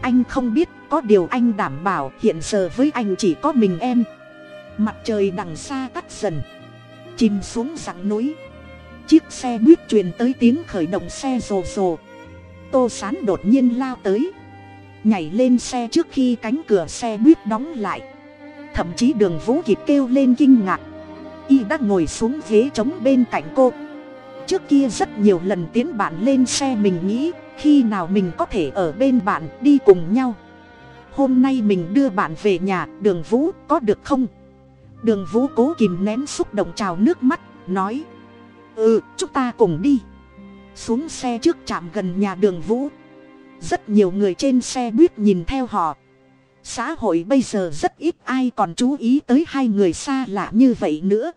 anh không biết có điều anh đảm bảo, hiện giờ với anh chỉ có mình em. Mặt trời đằng xa tắt dần, chìm xuống dặng núi. Chiếc xe buýt truyền tới tiếng khởi động xe rồ rồ. Tô sán đột nhiên lao tới, nhảy lên xe trước khi cánh cửa xe buýt đóng lại thậm chí đường vũ kịp kêu lên kinh ngạc. Y đã ngồi xuống ghế trống bên cạnh cô. Trước kia rất nhiều lần tiến bạn lên xe mình nghĩ, khi nào mình có thể ở bên bạn đi cùng nhau? Hôm nay mình đưa bạn về nhà, đường vũ có được không? Đường vũ cố kìm nén xúc động trào nước mắt, nói ừ chúng ta cùng đi. Xuống xe trước trạm gần nhà đường vũ. Rất nhiều người trên xe buýt nhìn theo họ xã hội bây giờ rất ít ai còn chú ý tới hai người xa lạ như vậy nữa.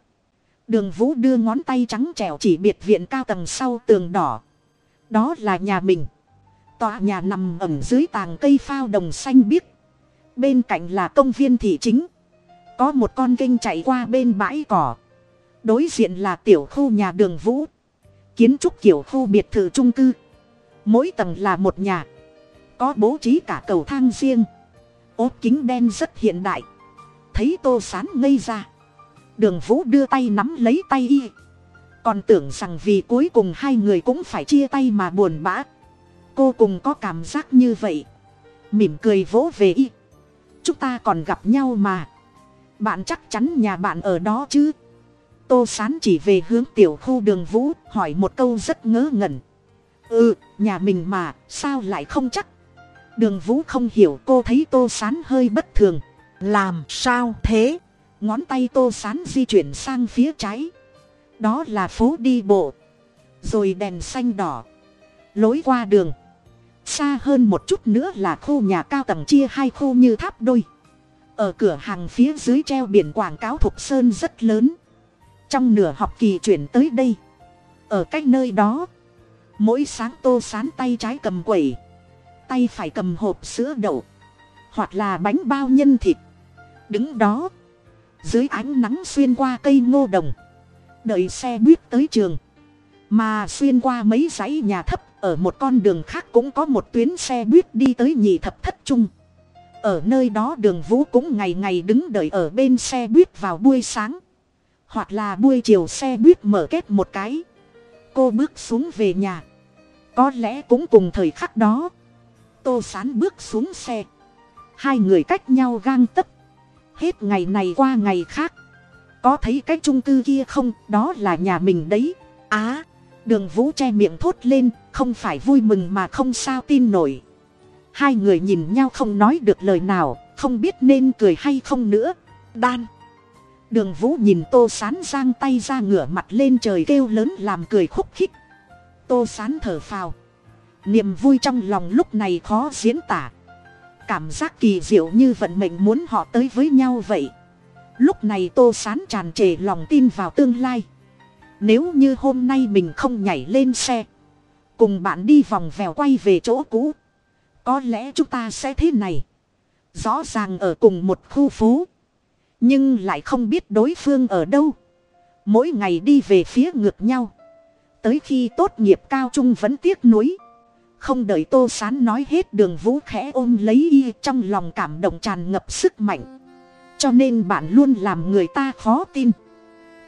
Đường vũ đưa ngón tay trắng trẻo chỉ biệt viện cao tầng sau tường đỏ. Đó là nhà mình. Tòa nhà nằm ẩm dưới tàng cây phao đồng xanh biếc. Bên cạnh là công viên thị chính. Có một con kênh chạy qua bên bãi cỏ. Đối diện là tiểu khu nhà đường vũ. Kiến trúc kiểu khu biệt thự trung cư. Mỗi tầng là một nhà. Có bố trí cả cầu thang riêng ốp kính đen rất hiện đại. Thấy tô sán ngây ra. Đường vũ đưa tay nắm lấy tay y. Còn tưởng rằng vì cuối cùng hai người cũng phải chia tay mà buồn bã. Cô cùng có cảm giác như vậy. Mỉm cười vỗ về y. Chúng ta còn gặp nhau mà. Bạn chắc chắn nhà bạn ở đó chứ? Tô sán chỉ về hướng tiểu khu đường vũ, hỏi một câu rất ngớ ngẩn. Ừ nhà mình mà, sao lại không chắc? Đường vũ không hiểu cô thấy tô sán hơi bất thường. Làm sao thế? Ngón tay tô sán di chuyển sang phía trái. Đó là phố đi bộ. Rồi đèn xanh đỏ. Lối qua đường. Xa hơn một chút nữa là khu nhà cao tầng chia hai khu như tháp đôi. Ở cửa hàng phía dưới treo biển quảng cáo thục sơn rất lớn. Trong nửa học kỳ chuyển tới đây. Ở cách nơi đó, mỗi sáng tô sán tay trái cầm quẩy tay phải cầm hộp sữa đậu, hoặc là bánh bao nhân thịt. Đứng đó, dưới ánh nắng xuyên qua cây ngô đồng, đợi xe buýt tới trường. Mà xuyên qua mấy dãy nhà thấp, ở một con đường khác cũng có một tuyến xe buýt đi tới nhì thập thất trung. Ở nơi đó đường vũ cũng ngày ngày đứng đợi ở bên xe buýt vào buổi sáng. Hoặc là buổi chiều xe buýt mở kết một cái. Cô bước xuống về nhà. Có lẽ cũng cùng thời khắc đó tô sán bước xuống xe. Hai người cách nhau gang tấp hết ngày này qua ngày khác. Có thấy cái trung cư kia không? Đó là nhà mình đấy. Á, đường vũ che miệng thốt lên, không phải vui mừng mà không sao tin nổi. Hai người nhìn nhau không nói được lời nào, không biết nên cười hay không nữa. Đan. Đường vũ nhìn tô sán giang tay ra ngửa mặt lên trời kêu lớn làm cười khúc khích. Tô sán thở phào niềm vui trong lòng lúc này khó diễn tả. Cảm giác kỳ diệu như vận mệnh muốn họ tới với nhau vậy. Lúc này tô sán tràn trề lòng tin vào tương lai. Nếu như hôm nay mình không nhảy lên xe, cùng bạn đi vòng vèo quay về chỗ cũ, có lẽ chúng ta sẽ thế này. Rõ ràng ở cùng một khu phố, nhưng lại không biết đối phương ở đâu. Mỗi ngày đi về phía ngược nhau. Tới khi tốt nghiệp cao trung vẫn tiếc nuối không đợi tô sán nói hết đường vũ khẽ ôm lấy y trong lòng cảm động tràn ngập sức mạnh. Cho nên bạn luôn làm người ta khó tin.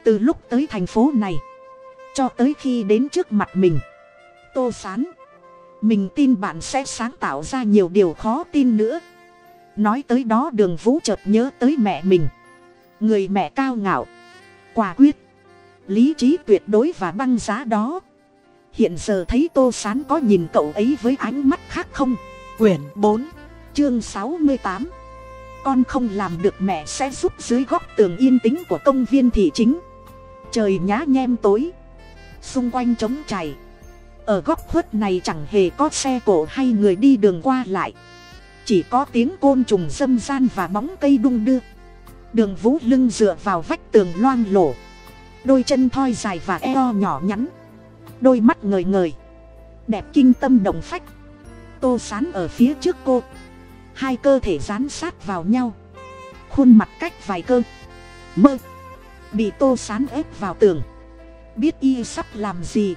Từ lúc tới thành phố này, cho tới khi đến trước mặt mình, tô sán, mình tin bạn sẽ sáng tạo ra nhiều điều khó tin nữa. Nói tới đó đường vũ chợt nhớ tới mẹ mình. Người mẹ cao ngạo, quả quyết, lý trí tuyệt đối và băng giá đó hiện giờ thấy tô sán có nhìn cậu ấy với ánh mắt khác không? Quyển bốn, chương sáu mươi tám. Con không làm được mẹ sẽ giúp dưới góc tường yên tĩnh của công viên thị chính. Trời nhá nhem tối. Xung quanh trống chảy ở góc khuất này chẳng hề có xe cổ hay người đi đường qua lại. Chỉ có tiếng côn trùng dâm gian và bóng cây đung đưa. Đường vũ lưng dựa vào vách tường loang lổ. Đôi chân thoi dài và eo nhỏ nhắn đôi mắt ngời ngời. Đẹp kinh tâm động phách. Tô sán ở phía trước cô. Hai cơ thể dán sát vào nhau. Khuôn mặt cách vài cơ. Mơ. Bị tô sán ép vào tường. Biết y sắp làm gì.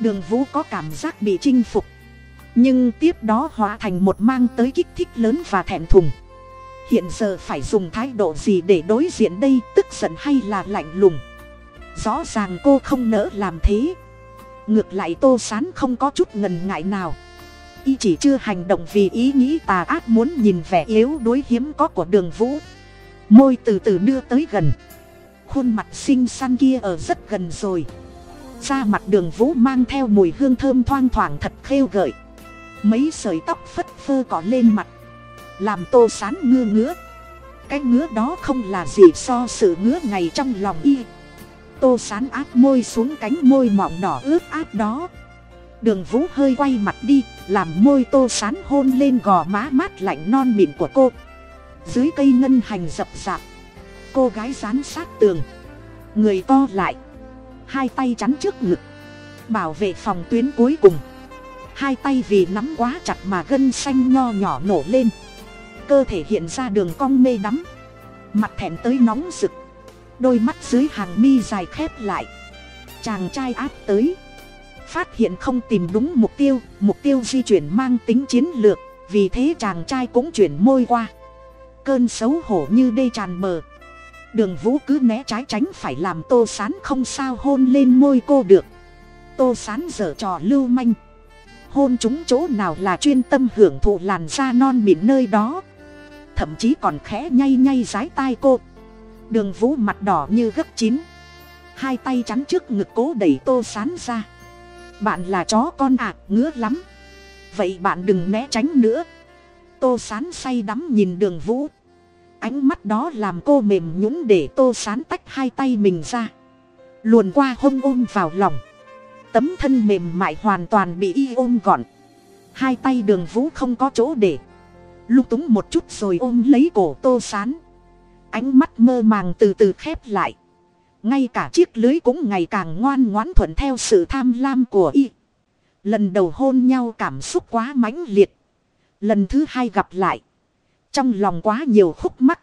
Đường vũ có cảm giác bị chinh phục. Nhưng tiếp đó hóa thành một mang tới kích thích lớn và thẹn thùng. Hiện giờ phải dùng thái độ gì để đối diện đây? Tức giận hay là lạnh lùng? Rõ ràng cô không nỡ làm thế ngược lại tô sán không có chút ngần ngại nào. Y chỉ chưa hành động vì ý nghĩ tà ác muốn nhìn vẻ yếu đuối hiếm có của đường vũ. Môi từ từ đưa tới gần. Khuôn mặt xinh xăn kia ở rất gần rồi. Da mặt đường vũ mang theo mùi hương thơm thoang thoảng thật khêu gợi. Mấy sợi tóc phất phơ cỏ lên mặt. Làm tô sán ngư ngứa. Cái ngứa đó không là gì so sự ngứa ngày trong lòng y tô sán áp môi xuống cánh môi mọng đỏ ướt át đó. Đường vũ hơi quay mặt đi, làm môi tô sán hôn lên gò má mát lạnh non mịn của cô. Dưới cây ngân hành rập rạp, cô gái dán sát tường. Người co lại, hai tay chắn trước ngực, bảo vệ phòng tuyến cuối cùng. Hai tay vì nắm quá chặt mà gân xanh nho nhỏ nổ lên. Cơ thể hiện ra đường cong mê đắm. Mặt thẹn tới nóng rực đôi mắt dưới hàng mi dài khép lại. Chàng trai áp tới. Phát hiện không tìm đúng mục tiêu mục tiêu di chuyển mang tính chiến lược, vì thế chàng trai cũng chuyển môi qua. Cơn xấu hổ như đê tràn bờ. Đường vũ cứ né trái tránh phải làm tô sán không sao hôn lên môi cô được. Tô sán dở trò lưu manh. Hôn chúng chỗ nào là chuyên tâm hưởng thụ làn da non mịn nơi đó. Thậm chí còn khẽ nhay nhay dái tai cô đường vũ mặt đỏ như gấp chín. Hai tay chắn trước ngực cố đẩy tô sán ra. Bạn là chó con ạ à, ngứa lắm. Vậy bạn đừng né tránh nữa. Tô sán say đắm nhìn đường vũ. Ánh mắt đó làm cô mềm nhũng để tô sán tách hai tay mình ra. Luồn qua hông ôm vào lòng. Tấm thân mềm mại hoàn toàn bị y ôm gọn. Hai tay đường vũ không có chỗ để. Lung túng một chút rồi ôm lấy cổ tô sán ánh mắt mơ màng từ từ khép lại. Ngay cả chiếc lưới cũng ngày càng ngoan ngoãn thuận theo sự tham lam của y. Lần đầu hôn nhau cảm xúc quá mãnh liệt. Lần thứ hai gặp lại. Trong lòng quá nhiều khúc mắc.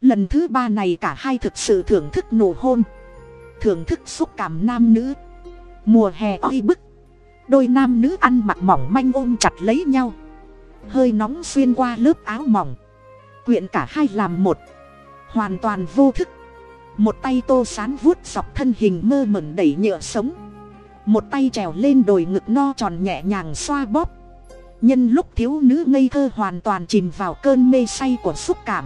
Lần thứ ba này cả hai thực sự thưởng thức nụ hôn. Thưởng thức xúc cảm nam nữ. Mùa hè oi bức. Đôi nam nữ ăn mặc mỏng manh ôm chặt lấy nhau. Hơi nóng xuyên qua lớp áo mỏng. Quyện cả hai làm một hoàn toàn vô thức. Một tay tô sán vuốt dọc thân hình mơ mẩn đẩy nhựa sống. Một tay trèo lên đồi ngực no tròn nhẹ nhàng xoa bóp. Nhân lúc thiếu nữ ngây thơ hoàn toàn chìm vào cơn mê say của xúc cảm.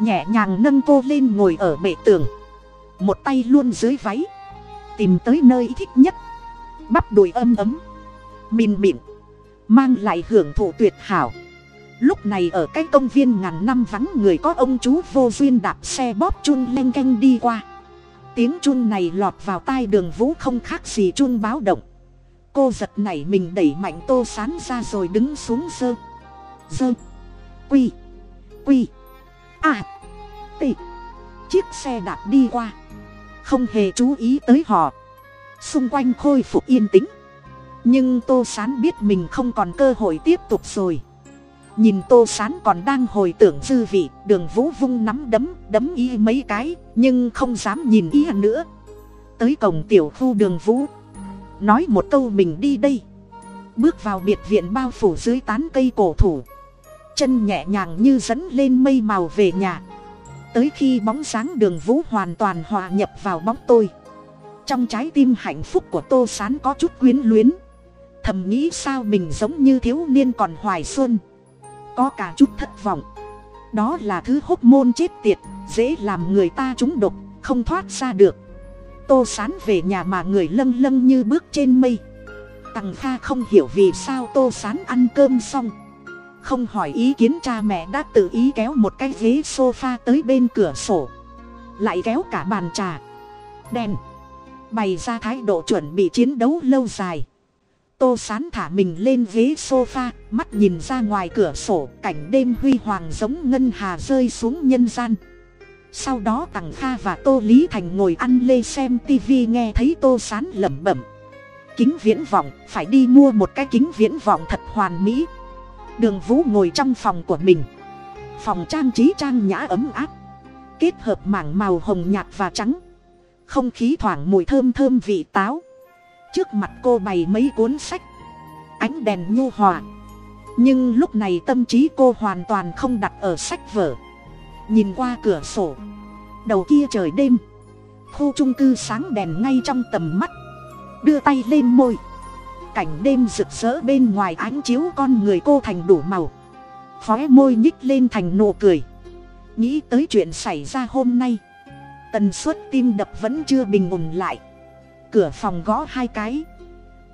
Nhẹ nhàng nâng cô lên ngồi ở bệ tường. Một tay luôn dưới váy. Tìm tới nơi thích nhất. Bắp đùi âm ấm. Mìn mịn. Mang lại hưởng thụ tuyệt hảo lúc này ở cái công viên ngàn năm vắng người có ông chú vô duyên đạp xe bóp chun leng canh đi qua. Tiếng chun này lọt vào tai đường vũ không khác gì chun báo động. Cô giật nảy mình đẩy mạnh tô sán ra rồi đứng xuống sơ sơ quy. Quy. À. Tị. Chiếc xe đạp đi qua. Không hề chú ý tới họ. Xung quanh khôi phục yên tĩnh. Nhưng tô sán biết mình không còn cơ hội tiếp tục rồi nhìn tô sán còn đang hồi tưởng dư vị, đường vũ vung nắm đấm đấm y mấy cái, nhưng không dám nhìn y nữa. Tới cổng tiểu khu đường vũ, nói một câu mình đi đây. Bước vào biệt viện bao phủ dưới tán cây cổ thủ. Chân nhẹ nhàng như dẫn lên mây màu về nhà. Tới khi bóng sáng đường vũ hoàn toàn hòa nhập vào bóng tôi. Trong trái tim hạnh phúc của tô s á n có chút quyến luyến. Thầm nghĩ sao mình giống như thiếu niên còn hoài xuân có cả chút thất vọng. Đó là thứ hốc môn chết tiệt, dễ làm người ta trúng độc, không thoát ra được. Tô sán về nhà mà người lâng lâng như bước trên mây. Tằng kha không hiểu vì sao tô sán ăn cơm xong. Không hỏi ý kiến cha mẹ đã tự ý kéo một cái ghế s o f a tới bên cửa sổ. Lại kéo cả bàn trà. Đèn. Bày ra thái độ chuẩn bị chiến đấu lâu dài tô sán thả mình lên ghế sofa, mắt nhìn ra ngoài cửa sổ, cảnh đêm huy hoàng giống ngân hà rơi xuống nhân gian. Sau đó tằng kha và tô lý thành ngồi ăn lê xem tv nghe thấy tô sán lẩm bẩm. Kính viễn vọng, phải đi mua một cái kính viễn vọng thật hoàn mỹ. Đường vũ ngồi trong phòng của mình. Phòng trang trí trang nhã ấm áp. Kết hợp mảng màu hồng nhạt và trắng. Không khí thoảng mùi thơm thơm vị táo trước mặt cô bày mấy cuốn sách, ánh đèn nhu hòa. Nhưng lúc này tâm trí cô hoàn toàn không đặt ở sách vở. Nhìn qua cửa sổ, đầu kia trời đêm, khu trung cư sáng đèn ngay trong tầm mắt, đưa tay lên môi. Cảnh đêm rực rỡ bên ngoài ánh chiếu con người cô thành đủ màu. Khóe môi nhích lên thành nụ cười. Nghĩ tới chuyện xảy ra hôm nay, tần suất tim đập vẫn chưa bình ổn lại cửa phòng gõ hai cái.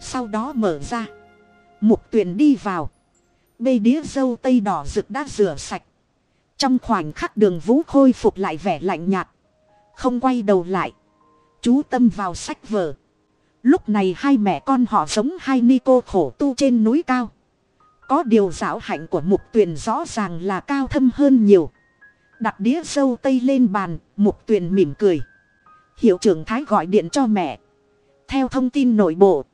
Sau đó mở ra. Mục tuyền đi vào. Bê đĩa dâu tây đỏ rực đã rửa sạch. Trong khoảnh khắc đường vũ khôi phục lại vẻ lạnh nhạt. Không quay đầu lại. Chú tâm vào sách vở. Lúc này hai mẹ con họ giống hai ni cô khổ tu trên núi cao. Có điều giáo hạnh của mục tuyền rõ ràng là cao thâm hơn nhiều. Đặt đĩa dâu tây lên bàn, mục tuyền mỉm cười. Hiệu trưởng thái gọi điện cho mẹ theo thông tin nội bộ.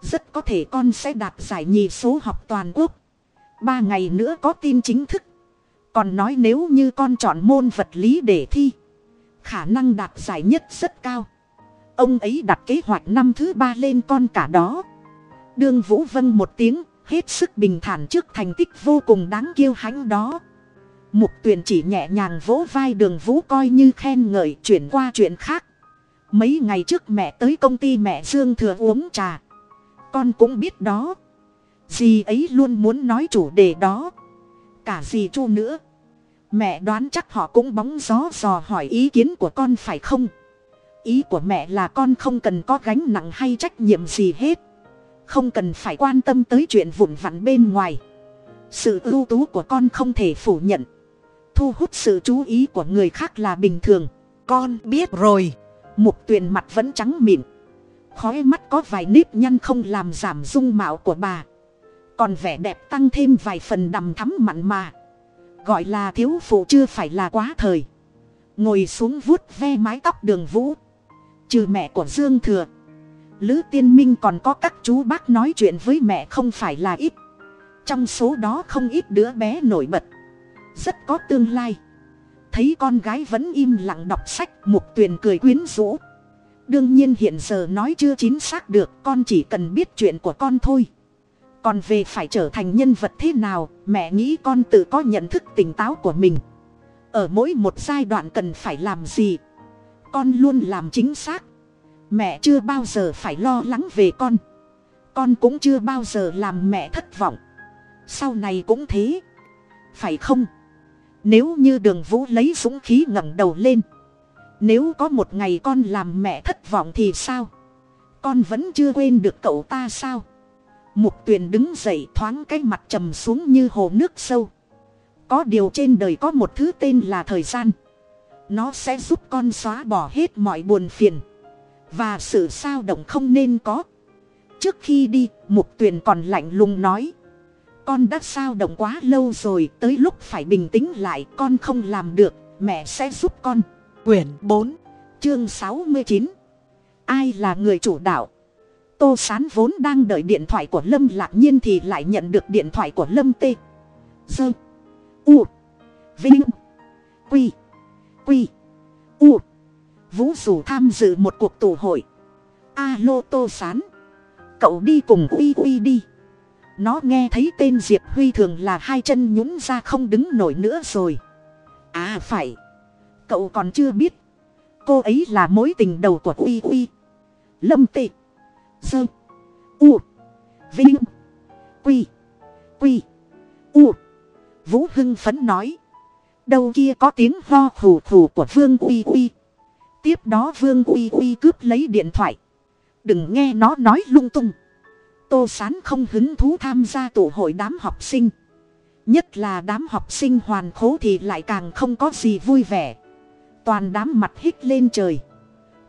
Rất có thể con sẽ đạt giải nhì số học toàn quốc. Ba ngày nữa có tin chính thức. Còn nói nếu như con chọn môn vật lý để thi, khả năng đạt giải nhất rất cao. Ông ấy đặt kế hoạch năm thứ ba lên con cả đó. Đương vũ vân một tiếng, hết sức bình thản trước thành tích vô cùng đáng kiêu hãnh đó. Mục tuyền chỉ nhẹ nhàng vỗ vai đường vũ coi như khen ngợi chuyển qua chuyện khác mấy ngày trước mẹ tới công ty mẹ dương thừa uống trà. Con cũng biết đó. Dì ấy luôn muốn nói chủ đề đó. Cả dì chu nữa. Mẹ đoán chắc họ cũng bóng gió dò hỏi ý kiến của con phải không? Ý của mẹ là con không cần có gánh nặng hay trách nhiệm gì hết. Không cần phải quan tâm tới chuyện vụn vặn bên ngoài. Sự ưu tú của con không thể phủ nhận. Thu hút sự chú ý của người khác là bình thường. Con biết rồi mục tuyền mặt vẫn trắng mịn. Khói mắt có vài nếp nhăn không làm giảm dung mạo của bà. Còn vẻ đẹp tăng thêm vài phần đằm thắm mặn mà. Gọi là thiếu phụ chưa phải là quá thời. Ngồi xuống vuốt ve mái tóc đường vũ. Trừ mẹ của dương thừa. Lữ tiên minh còn có các chú bác nói chuyện với mẹ không phải là ít. Trong số đó không ít đứa bé nổi bật. Rất có tương lai thấy con gái vẫn im lặng đọc sách, mục tuyền cười quyến rũ. Đương nhiên hiện giờ nói chưa chính xác được, con chỉ cần biết chuyện của con thôi. Còn về phải trở thành nhân vật thế nào, mẹ nghĩ con tự có nhận thức tỉnh táo của mình. Ở mỗi một giai đoạn cần phải làm gì, con luôn làm chính xác. Mẹ chưa bao giờ phải lo lắng về con. Con cũng chưa bao giờ làm mẹ thất vọng. Sau này cũng thế. Phải không? Nếu như đường vũ lấy dũng khí ngẩng đầu lên. Nếu có một ngày con làm mẹ thất vọng thì sao? Con vẫn chưa quên được cậu ta sao? Mục tuyền đứng dậy thoáng cái mặt trầm xuống như hồ nước sâu. Có điều trên đời có một thứ tên là thời gian. Nó sẽ giúp con xóa bỏ hết mọi buồn phiền. Và sự sao động không nên có. Trước khi đi, mục tuyền còn lạnh lùng nói con đã sao động quá lâu rồi, tới lúc phải bình tĩnh lại, con không làm được, mẹ sẽ giúp con. Quyển bốn, chương sáu mươi chín. Ai là người chủ đạo? Tô sán vốn đang đợi điện thoại của lâm lạc nhiên thì lại nhận được điện thoại của lâm tê. Dơ, u, vinh, quy quy, u. Vũ dù tham dự một cuộc tụ hội. Alo tô sán, cậu đi cùng uy uy đi nó nghe thấy tên diệp huy thường là hai chân nhũng ra không đứng nổi nữa rồi. À phải. Cậu còn chưa biết. Cô ấy là mối tình đầu của uy uy. Lâm tị. Dơ. U. Vinh. Quy. Quy. U. Vũ hưng phấn nói. Đâu kia có tiếng ho khù khù của vương uy uy. Tiếp đó vương uy uy cướp lấy điện thoại. Đừng nghe nó nói lung tung tô sán không hứng thú tham gia tụ hội đám học sinh. Nhất là đám học sinh hoàn khố thì lại càng không có gì vui vẻ. Toàn đám mặt hít lên trời.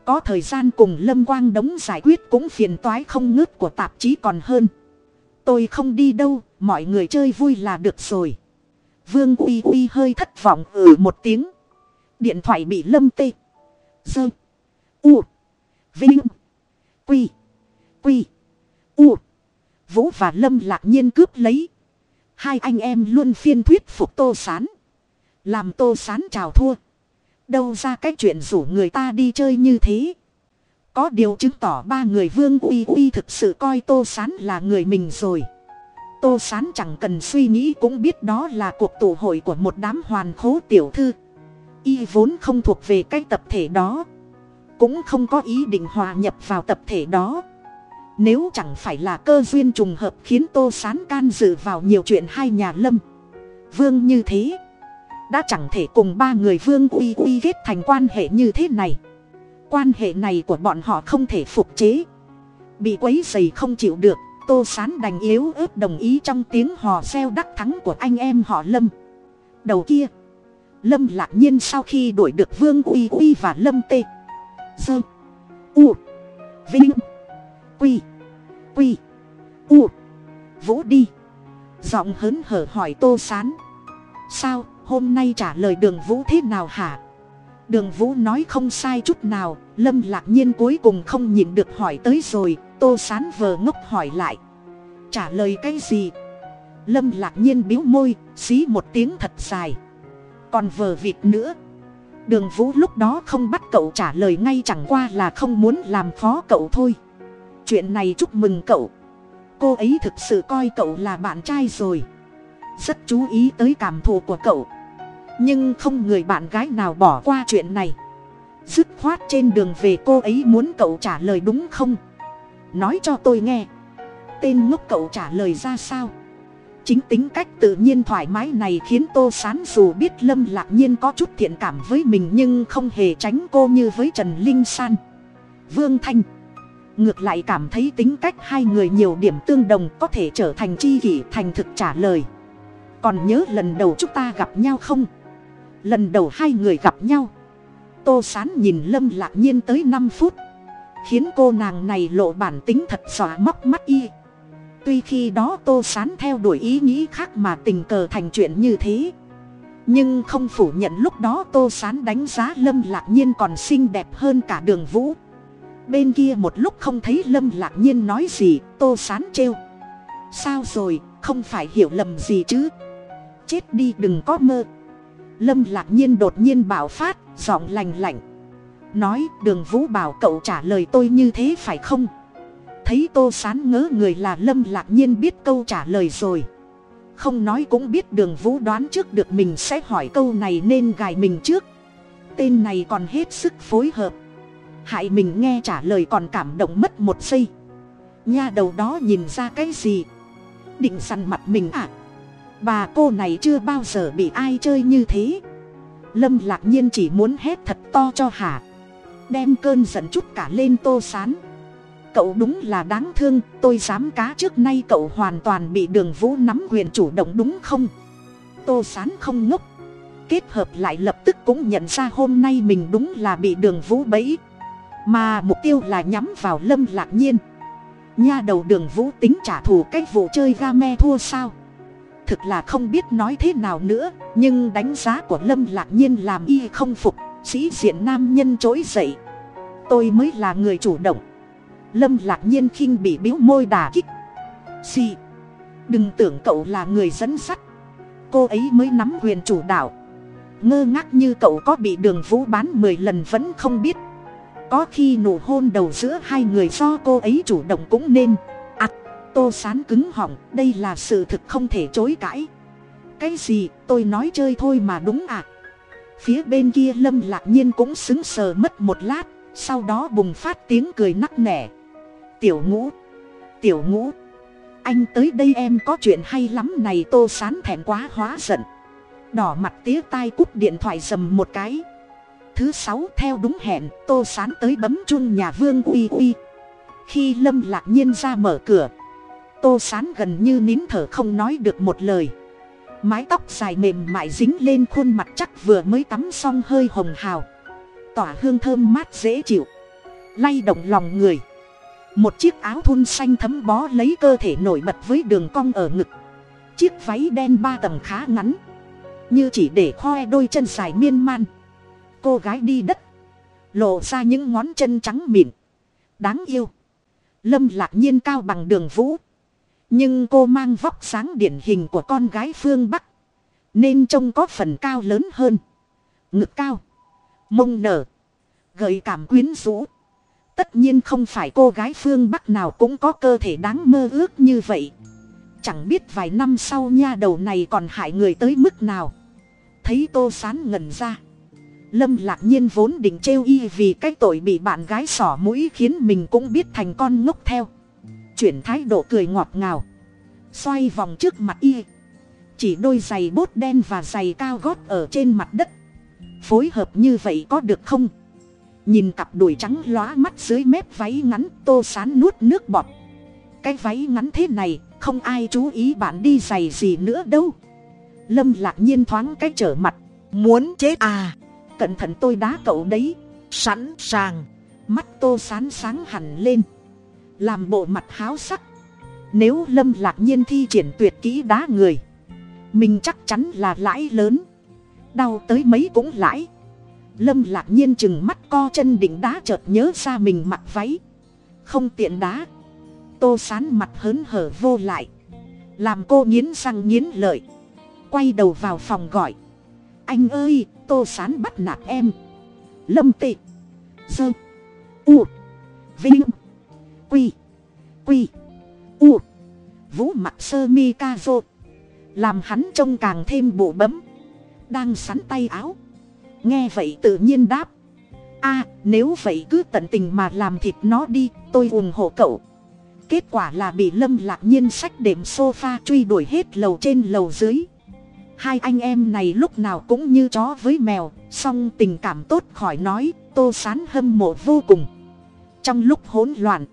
Có thời gian cùng lâm quang đống giải quyết cũng phiền toái không ngớt của tạp chí còn hơn. Tôi không đi đâu, mọi người chơi vui là được rồi. Vương uy uy hơi thất vọng ừ một tiếng. Điện thoại bị lâm tê. Dơ. U. Vinh. Quy. Quy. U vũ và lâm lạc nhiên cướp lấy. Hai anh em luôn phiên thuyết phục tô sán. Làm tô sán chào thua. Đâu ra cái chuyện rủ người ta đi chơi như thế. Có điều chứng tỏ ba người vương uy uy thực sự coi tô sán là người mình rồi. Tô sán chẳng cần suy nghĩ cũng biết đó là cuộc tụ hội của một đám hoàn khố tiểu thư. Y vốn không thuộc về cái tập thể đó. Cũng không có ý định hòa nhập vào tập thể đó nếu chẳng phải là cơ duyên trùng hợp khiến tô sán can dự vào nhiều chuyện hai nhà lâm, vương như thế, đã chẳng thể cùng ba người vương uy uy kết thành quan hệ như thế này. Quan hệ này của bọn họ không thể phục chế. Bị quấy dày không chịu được, tô sán đành yếu ớt đồng ý trong tiếng hò reo đắc thắng của anh em họ lâm. Đầu kia, lâm lạc nhiên sau khi đuổi được vương uy uy và lâm tê dơ u, vinh, quy quy u. Vũ đi. Giọng hớn hở hỏi tô sán. Sao, hôm nay trả lời đường vũ thế nào hả? Đường vũ nói không sai chút nào, lâm lạc nhiên cuối cùng không nhìn được hỏi tới rồi, tô sán vờ ngốc hỏi lại. Trả lời cái gì? Lâm lạc nhiên biếu môi, xí một tiếng thật dài. Còn vờ vịt nữa. Đường vũ lúc đó không bắt cậu trả lời ngay chẳng qua là không muốn làm khó cậu thôi chuyện này chúc mừng cậu. Cô ấy thực sự coi cậu là bạn trai rồi. Rất chú ý tới cảm thụ của cậu. Nhưng không người bạn gái nào bỏ qua chuyện này. Dứt khoát trên đường về cô ấy muốn cậu trả lời đúng không? Nói cho tôi nghe. Tên ngốc cậu trả lời ra sao? Chính tính cách tự nhiên thoải mái này khiến tô sán dù biết lâm lạc nhiên có chút thiện cảm với mình nhưng không hề tránh cô như với trần linh san. Vương thanh ngược lại cảm thấy tính cách hai người nhiều điểm tương đồng có thể trở thành chi kỷ thành thực trả lời. Còn nhớ lần đầu chúng ta gặp nhau không? Lần đầu hai người gặp nhau. Tô sán nhìn lâm lạc nhiên tới năm phút. Khiến cô nàng này lộ bản tính thật dọa móc mắt y. Tuy khi đó tô sán theo đuổi ý nghĩ khác mà tình cờ thành chuyện như thế. Nhưng không phủ nhận lúc đó tô sán đánh giá lâm lạc nhiên còn xinh đẹp hơn cả đường vũ bên kia một lúc không thấy lâm lạc nhiên nói gì, tô sán trêu. Sao rồi, không phải hiểu lầm gì chứ? Chết đi, đừng có mơ. Lâm lạc nhiên đột nhiên bảo phát, giọng lành lạnh. Nói, đường vũ bảo cậu trả lời tôi như thế phải không? Thấy tô sán ngớ người là lâm lạc nhiên biết câu trả lời rồi. Không nói cũng biết đường vũ đoán trước được mình sẽ hỏi câu này nên gài mình trước. Tên này còn hết sức phối hợp hại mình nghe trả lời còn cảm động mất một giây. Nha đầu đó nhìn ra cái gì? Định săn mặt mình à? Bà cô này chưa bao giờ bị ai chơi như thế. Lâm lạc nhiên chỉ muốn hét thật to cho hả đem cơn giận chút cả lên tô sán. Cậu đúng là đáng thương, tôi dám cá trước nay cậu hoàn toàn bị đường vũ nắm quyền chủ động đúng không? Tô sán không ngốc. Kết hợp lại lập tức cũng nhận ra hôm nay mình đúng là bị đường vũ bẫy mà mục tiêu là nhắm vào lâm lạc nhiên. Nha đầu đường vũ tính trả thù cái vụ chơi ga me thua sao? Thực là không biết nói thế nào nữa, nhưng đánh giá của lâm lạc nhiên làm y không phục, sĩ diện nam nhân trỗi dậy. Tôi mới là người chủ động. Lâm lạc nhiên khinh bị biếu môi đà kích. Xì, đừng tưởng cậu là người dẫn sắt. Cô ấy mới nắm quyền chủ đạo. Ngơ ngác như cậu có bị đường vũ bán mười lần vẫn không biết có khi nụ hôn đầu giữa hai người do cô ấy chủ động cũng nên. À tô sán cứng họng, đây là sự thực không thể chối cãi. Cái gì, tôi nói chơi thôi mà đúng à? Phía bên kia lâm lạc nhiên cũng xứng sờ mất một lát, sau đó bùng phát tiếng cười nắc nẻ. Tiểu ngũ tiểu ngũ, anh tới đây em có chuyện hay lắm này, tô sán thèm quá hóa giận. Đỏ mặt tía tai cút điện thoại dầm một cái thứ sáu theo đúng hẹn, tô sán tới bấm chun nhà vương uy uy. Khi lâm lạc nhiên ra mở cửa, tô sán gần như nín thở không nói được một lời. Mái tóc dài mềm mại dính lên khuôn mặt chắc vừa mới tắm xong hơi hồng hào. Tỏa hương thơm mát dễ chịu. Lay động lòng người. Một chiếc áo thun xanh thấm bó lấy cơ thể nổi bật với đường cong ở ngực. Chiếc váy đen ba tầng khá ngắn. Như chỉ để khoe đôi chân dài miên man cô gái đi đất. Lộ ra những ngón chân trắng mịn. Đáng yêu. Lâm lạc nhiên cao bằng đường vũ. Nhưng cô mang vóc sáng điển hình của con gái phương bắc. Nên trông có phần cao lớn hơn. Ngực cao. Mông nở. Gợi cảm quyến rũ. Tất nhiên không phải cô gái phương bắc nào cũng có cơ thể đáng mơ ước như vậy. Chẳng biết vài năm sau nha đầu này còn hại người tới mức nào. Thấy tô sán ngần ra lâm lạc nhiên vốn định trêu y vì cái tội bị bạn gái xỏ mũi khiến mình cũng biết thành con ngốc theo. Chuyển thái độ cười ngọt ngào. Xoay vòng trước mặt y. Chỉ đôi giày bốt đen và giày cao gót ở trên mặt đất. Phối hợp như vậy có được không? Nhìn cặp đùi trắng lóa mắt dưới mép váy ngắn tô sán nuốt nước bọt. Cái váy ngắn thế này, không ai chú ý bạn đi giày gì nữa đâu. Lâm lạc nhiên thoáng cái trở mặt. Muốn chết à? Cẩn thận tôi đá cậu đấy. Sẵn sàng. Mắt tô sán sáng hẳn lên. Làm bộ mặt háo sắc. Nếu lâm lạc nhiên thi triển tuyệt kỹ đá người, mình chắc chắn là lãi lớn. Đau tới mấy cũng lãi. Lâm lạc nhiên chừng mắt co chân định đá chợt nhớ ra mình mặc váy. Không tiện đá. Tô sán mặt hớn hở vô lại. Làm cô nghiến răng nghiến lợi. Quay đầu vào phòng gọi anh ơi, tô sán bắt nạt em. Lâm tị. Dơ. U. Vinh. Quy. Quy. U. Vũ mặt sơ mi ca rô. Làm hắn trông càng thêm bộ bấm. Đang sắn tay áo. Nghe vậy tự nhiên đáp. A, nếu vậy cứ tận tình mà làm thịt nó đi, tôi ủng hộ cậu. Kết quả là bị lâm lạc nhiên sách đệm sofa truy đuổi hết lầu trên lầu dưới hai anh em này lúc nào cũng như chó với mèo, song tình cảm tốt khỏi nói, tô sán hâm mộ vô cùng. Trong lúc hỗn loạn,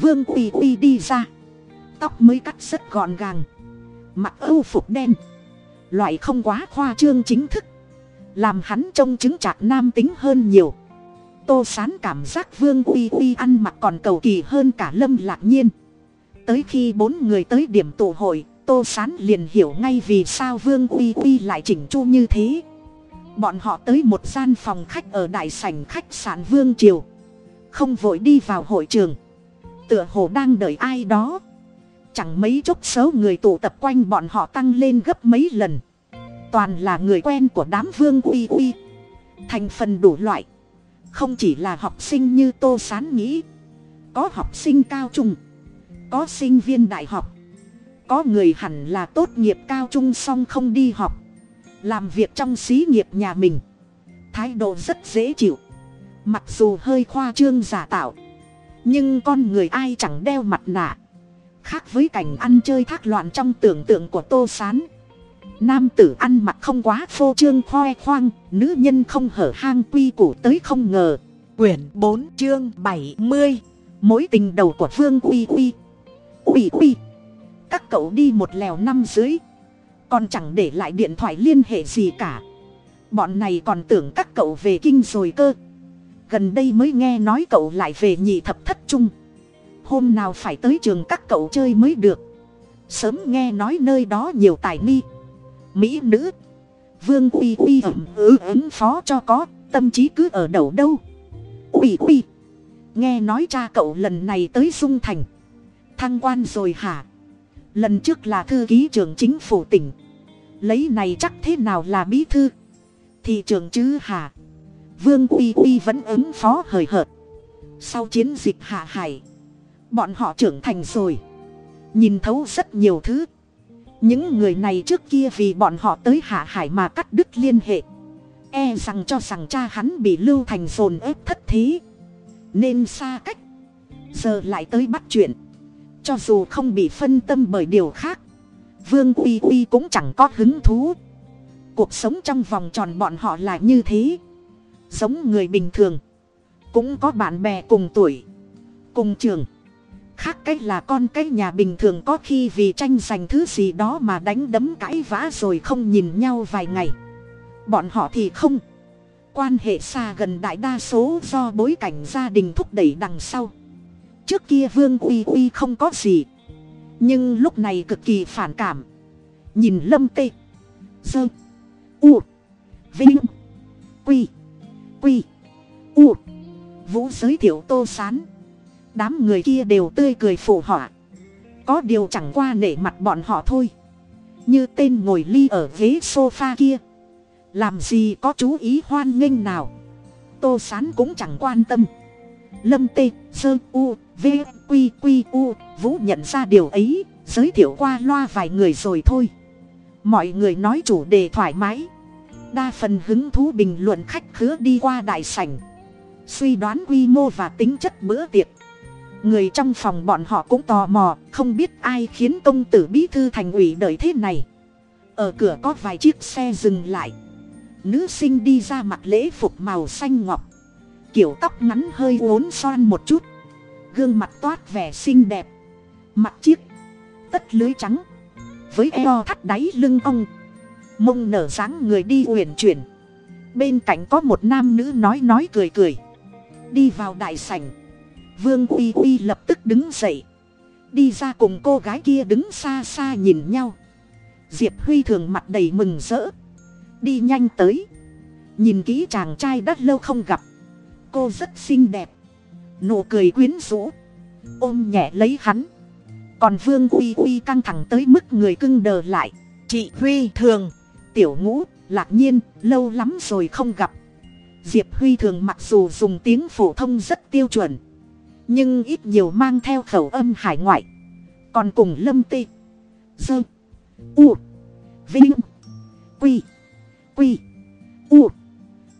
vương uy uy đi ra. Tóc mới cắt rất gọn gàng mặc âu phục đen. Loại không quá khoa trương chính thức, làm hắn trông chứng trạc nam tính hơn nhiều. Tô sán cảm giác vương uy uy ăn mặc còn cầu kỳ hơn cả lâm lạc nhiên. Tới khi bốn người tới điểm tụ hội tô sán liền hiểu ngay vì sao vương uy uy lại chỉnh chu như thế. Bọn họ tới một gian phòng khách ở đại sảnh khách sạn vương triều. Không vội đi vào hội trường. Tựa hồ đang đợi ai đó. Chẳng mấy chốc số người tụ tập quanh bọn họ tăng lên gấp mấy lần. Toàn là người quen của đám vương uy uy. Thành phần đủ loại. Không chỉ là học sinh như tô sán nghĩ. Có học sinh cao trung. Có sinh viên đại học có người hẳn là tốt nghiệp cao trung xong không đi học. Làm việc trong xí nghiệp nhà mình. Thái độ rất dễ chịu. Mặc dù hơi khoa trương giả tạo. Nhưng con người ai chẳng đeo mặt nạ. Khác với cảnh ăn chơi thác loạn trong tưởng tượng của tô s á n nam tử ăn mặc không quá phô trương khoe khoang, nữ nhân không hở hang quy củ tới không ngờ. Quyển bốn chương bảy mươi, mối tình đầu của vương uy uy. Uy uy các cậu đi một lèo năm dưới. Còn chẳng để lại điện thoại liên hệ gì cả. Bọn này còn tưởng các cậu về kinh rồi cơ. Gần đây mới nghe nói cậu lại về nhị thập thất trung. Hôm nào phải tới trường các cậu chơi mới được. Sớm nghe nói nơi đó nhiều tài mi, mỹ nữ. Vương uy uy ẩm ứ ứng phó cho có tâm trí cứ ở đầu đâu. Uy uy. Nghe nói cha cậu lần này tới dung thành. Thăng quan rồi hả? Lần trước là thư ký trưởng chính phủ tỉnh. Lấy này chắc thế nào là bí thư? Thị trường chứ hả? Vương uy uy vẫn ứng phó hời hợt. Sau chiến dịch hạ hải, bọn họ trưởng thành rồi. Nhìn thấu rất nhiều thứ. Những người này trước kia vì bọn họ tới hạ hải mà cắt đứt liên hệ. E rằng cho rằng cha hắn bị lưu thành dồn ép thất thế nên xa cách. Giờ lại tới bắt chuyện cho dù không bị phân tâm bởi điều khác, vương uy uy cũng chẳng có hứng thú. Cuộc sống trong vòng tròn bọn họ là như thế, giống người bình thường, cũng có bạn bè cùng tuổi, cùng trường. Khác cách là con cái nhà bình thường có khi vì tranh giành thứ gì đó mà đánh đấm cãi vã rồi không nhìn nhau vài ngày. Bọn họ thì không. Quan hệ xa gần đại đa số do bối cảnh gia đình thúc đẩy đằng sau trước kia vương uy uy không có gì. Nhưng lúc này cực kỳ phản cảm. Nhìn lâm tê. Dơ u. Vinh. Quy. Quy. U. Vũ giới thiệu tô sán. Đám người kia đều tươi cười phụ họa. Có điều chẳng qua nể mặt bọn họ thôi. Như tên ngồi ly ở ghế sofa kia. Làm gì có chú ý hoan nghênh nào. Tô sán cũng chẳng quan tâm lâm tê, sơ, u, v, q q, u. Vũ nhận ra điều ấy, giới thiệu qua loa vài người rồi thôi. Mọi người nói chủ đề thoải mái. Đa phần hứng thú bình luận khách khứa đi qua đại sảnh. Suy đoán quy mô và tính chất bữa tiệc. Người trong phòng bọn họ cũng tò mò, không biết ai khiến công tử bí thư thành ủy đợi thế này. Ở cửa có vài chiếc xe dừng lại. Nữ sinh đi ra mặt lễ phục màu xanh ngọc kiểu tóc ngắn hơi uốn xoan một chút. Gương mặt toát vẻ xinh đẹp. Mặt chiếc, tất lưới trắng. Với eo thắt đáy lưng ông mông nở dáng người đi uyển chuyển. Bên cạnh có một nam nữ nói nói cười cười. Đi vào đại sảnh. Vương uy uy lập tức đứng dậy. Đi ra cùng cô gái kia đứng xa xa nhìn nhau. Diệp huy thường mặt đầy mừng rỡ. Đi nhanh tới. Nhìn kỹ chàng trai đã lâu không gặp cô rất xinh đẹp. Nụ cười quyến rũ. Ôm nhẹ lấy hắn. Còn vương uy uy căng thẳng tới mức người cưng đờ lại. Chị huy thường, tiểu ngũ, lạc nhiên, lâu lắm rồi không gặp. Diệp huy thường mặc dù dùng tiếng phổ thông rất tiêu chuẩn, nhưng ít nhiều mang theo khẩu âm hải ngoại. Còn cùng lâm tê, dơ, u, vinh, quy quy, u.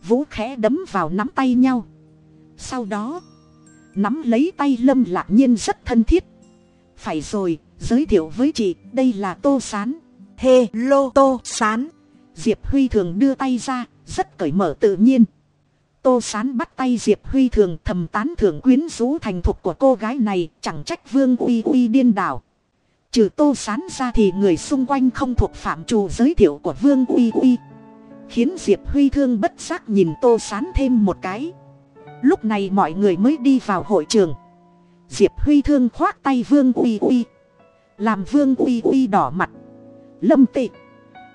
Vũ khẽ đấm vào nắm tay nhau sau đó, nắm lấy tay lâm lạc nhiên rất thân thiết. Phải rồi, giới thiệu với chị, đây là tô sán. Hê lô tô sán. Diệp huy thường đưa tay ra, rất cởi mở tự nhiên. Tô sán bắt tay diệp huy thường thầm tán thưởng quyến rũ thành thục của cô gái này, chẳng trách vương uy uy điên đảo. Trừ tô sán ra thì người xung quanh không thuộc phạm trù giới thiệu của vương uy uy. Khiến diệp huy thương bất giác nhìn tô sán thêm một cái lúc này mọi người mới đi vào hội trường. Diệp huy thương khoác tay vương uy uy. Làm vương uy uy đỏ mặt. Lâm tị.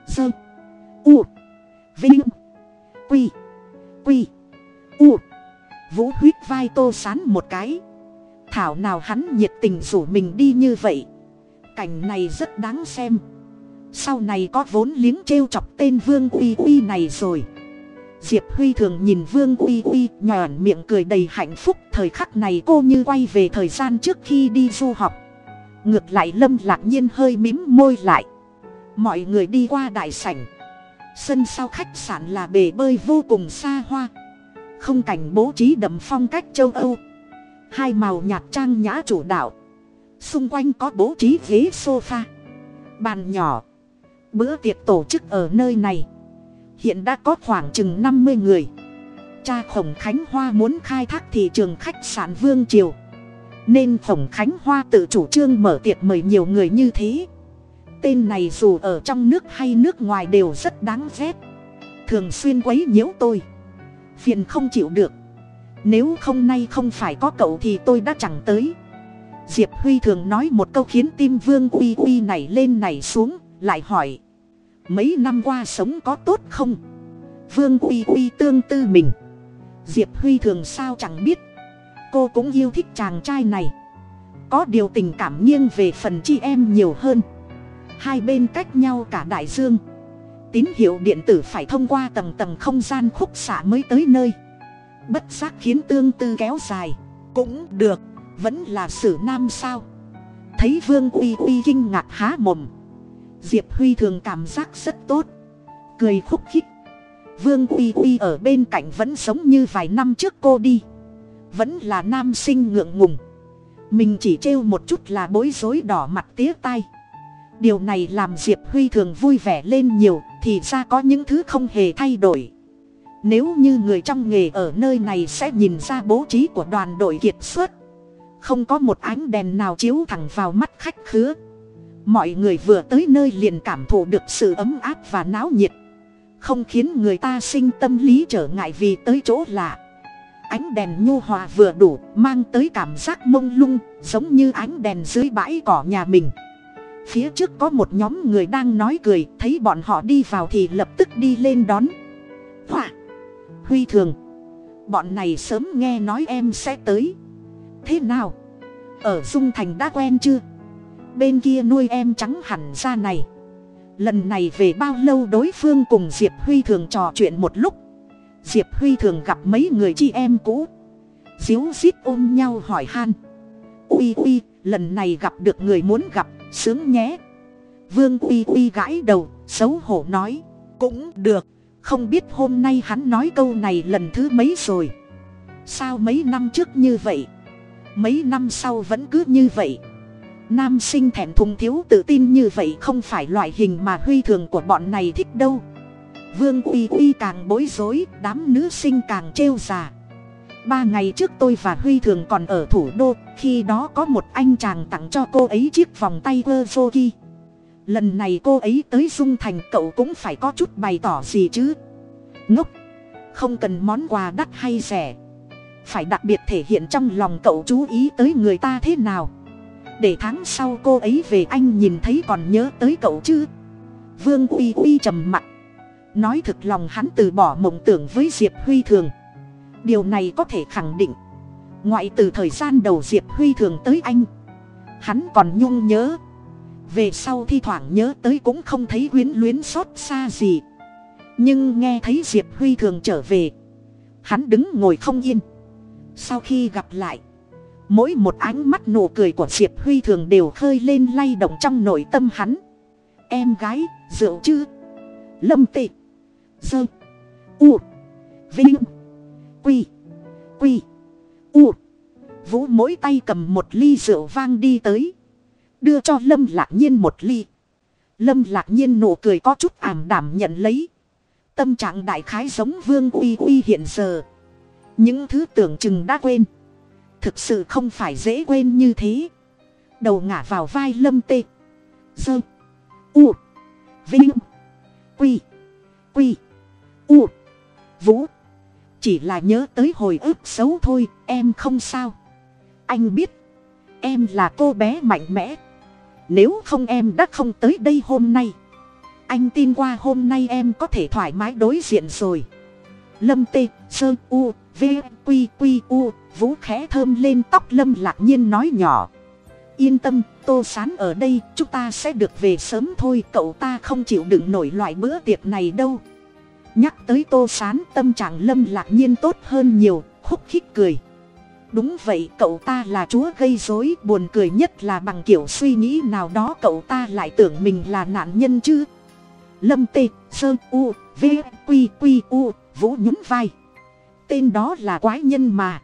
Dơ. U. Vinh. Quy. Quy. U. Vũ huyết vai tô sán một cái. Thảo nào hắn nhiệt tình rủ mình đi như vậy. Cảnh này rất đáng xem. Sau này có vốn liếng trêu chọc tên vương uy uy này rồi diệp huy thường nhìn vương uy uy nhòn miệng cười đầy hạnh phúc. Thời khắc này cô như quay về thời gian trước khi đi du học. Ngược lại lâm lạc nhiên hơi mím môi lại. Mọi người đi qua đại sảnh. Sân sau khách sạn là bể bơi vô cùng xa hoa. Không cảnh bố trí đậm phong cách châu âu. Hai màu nhạt trang nhã chủ đạo. Xung quanh có bố trí ghế sofa. Bàn nhỏ. Bữa tiệc tổ chức ở nơi này hiện đã có khoảng chừng năm mươi người. Cha khổng khánh hoa muốn khai thác thị trường khách sạn vương triều. Nên khổng khánh hoa tự chủ trương mở tiệc mời nhiều người như thế. Tên này dù ở trong nước hay nước ngoài đều rất đáng ghét. Thường xuyên quấy nhiễu tôi. Phiền không chịu được. Nếu không nay không phải có cậu thì tôi đã chẳng tới. Diệp huy thường nói một câu khiến tim vương uy uy này lên này xuống, lại hỏi mấy năm qua sống có tốt không? Vương uy uy tương tư mình. Diệp huy thường sao chẳng biết. Cô cũng yêu thích chàng trai này. Có điều tình cảm nghiêng về phần chi em nhiều hơn. Hai bên cách nhau cả đại dương. Tín hiệu điện tử phải thông qua tầng tầng không gian khúc xạ mới tới nơi. Bất giác khiến tương tư kéo dài. Cũng được, vẫn là sử nam sao? Thấy vương uy uy kinh ngạc há mồm diệp huy thường cảm giác rất tốt. Cười khúc khích. Vương uy uy ở bên cạnh vẫn sống như vài năm trước cô đi. Vẫn là nam sinh ngượng ngùng. Mình chỉ trêu một chút là bối rối đỏ mặt tía tai. Điều này làm diệp huy thường vui vẻ lên nhiều, thì ra có những thứ không hề thay đổi. Nếu như người trong nghề ở nơi này sẽ nhìn ra bố trí của đoàn đội kiệt xuất, không có một ánh đèn nào chiếu thẳng vào mắt khách khứa mọi người vừa tới nơi liền cảm thụ được sự ấm áp và náo nhiệt. Không khiến người ta sinh tâm lý trở ngại vì tới chỗ lạ. Ánh đèn nhu hòa vừa đủ, mang tới cảm giác mông lung, giống như ánh đèn dưới bãi cỏ nhà mình. Phía trước có một nhóm người đang nói cười, thấy bọn họ đi vào thì lập tức đi lên đón. Hoa huy thường! Bọn này sớm nghe nói em sẽ tới. Thế nào? Ở dung thành đã quen chưa? Bên kia nuôi em trắng hẳn ra này. Lần này về bao lâu đối phương cùng diệp huy thường trò chuyện một lúc. Diệp huy thường gặp mấy người chị em cũ. Díu dít ôm nhau hỏi han. Uy uy lần này gặp được người muốn gặp, sướng nhé. Vương uy uy gãi đầu, xấu hổ nói. Cũng được, không biết hôm nay hắn nói câu này lần thứ mấy rồi. Sao mấy năm trước như vậy? Mấy năm sau vẫn cứ như vậy nam sinh thẹn thùng thiếu tự tin như vậy không phải loại hình mà huy thường của bọn này thích đâu. Vương uy uy càng bối rối, đám nữ sinh càng trêu già. Ba ngày trước tôi và huy thường còn ở thủ đô, khi đó có một anh chàng tặng cho cô ấy chiếc vòng tay quơ vô ki lần này cô ấy tới dung thành, cậu cũng phải có chút bày tỏ gì chứ? Ngốc, không cần món quà đắt hay rẻ. Phải đặc biệt thể hiện trong lòng cậu chú ý tới người ta thế nào để tháng sau cô ấy về anh nhìn thấy còn nhớ tới cậu chứ? Vương uy uy trầm mặt. Nói thực lòng hắn từ bỏ mộng tưởng với diệp huy thường. Điều này có thể khẳng định. Ngoại từ thời gian đầu diệp huy thường tới anh, hắn còn nhung nhớ. Về sau thi thoảng nhớ tới cũng không thấy quyến luyến xót xa gì. Nhưng nghe thấy diệp huy thường trở về, hắn đứng ngồi không yên. Sau khi gặp lại mỗi một ánh mắt nụ cười của diệp huy thường đều khơi lên lay động trong nội tâm hắn. Em gái, rượu chứ? Lâm tị, dơ, u, vinh, quy quy, u. Vũ mỗi tay cầm một ly rượu vang đi tới. Đưa cho lâm lạc nhiên một ly. Lâm lạc nhiên nụ cười có chút ảm đảm nhận lấy. Tâm trạng đại khái giống vương uy uy hiện giờ. Những thứ tưởng chừng đã quên thực sự không phải dễ quên như thế. Đầu ngả vào vai lâm tê. Dơ. U. Vinh. Quy. Quy. U. Vũ. Chỉ là nhớ tới hồi ức xấu thôi, em không sao. Anh biết, em là cô bé mạnh mẽ. Nếu không em đã không tới đây hôm nay, anh tin qua hôm nay em có thể thoải mái đối diện rồi. Lâm tê sơ u, v q q u vũ khẽ thơm lên tóc lâm lạc nhiên nói nhỏ. Yên tâm, tô sán ở đây, chúng ta sẽ được về sớm thôi, cậu ta không chịu đựng nổi loại bữa tiệc này đâu. Nhắc tới tô sán, tâm trạng lâm lạc nhiên tốt hơn nhiều, khúc khích cười. Đúng vậy, cậu ta là chúa gây rối, buồn cười nhất là bằng kiểu suy nghĩ nào đó, cậu ta lại tưởng mình là nạn nhân chứ. Lâm tê, sơ, u, v q q u, vũ nhún vai. Tên đó là quái nhân mà.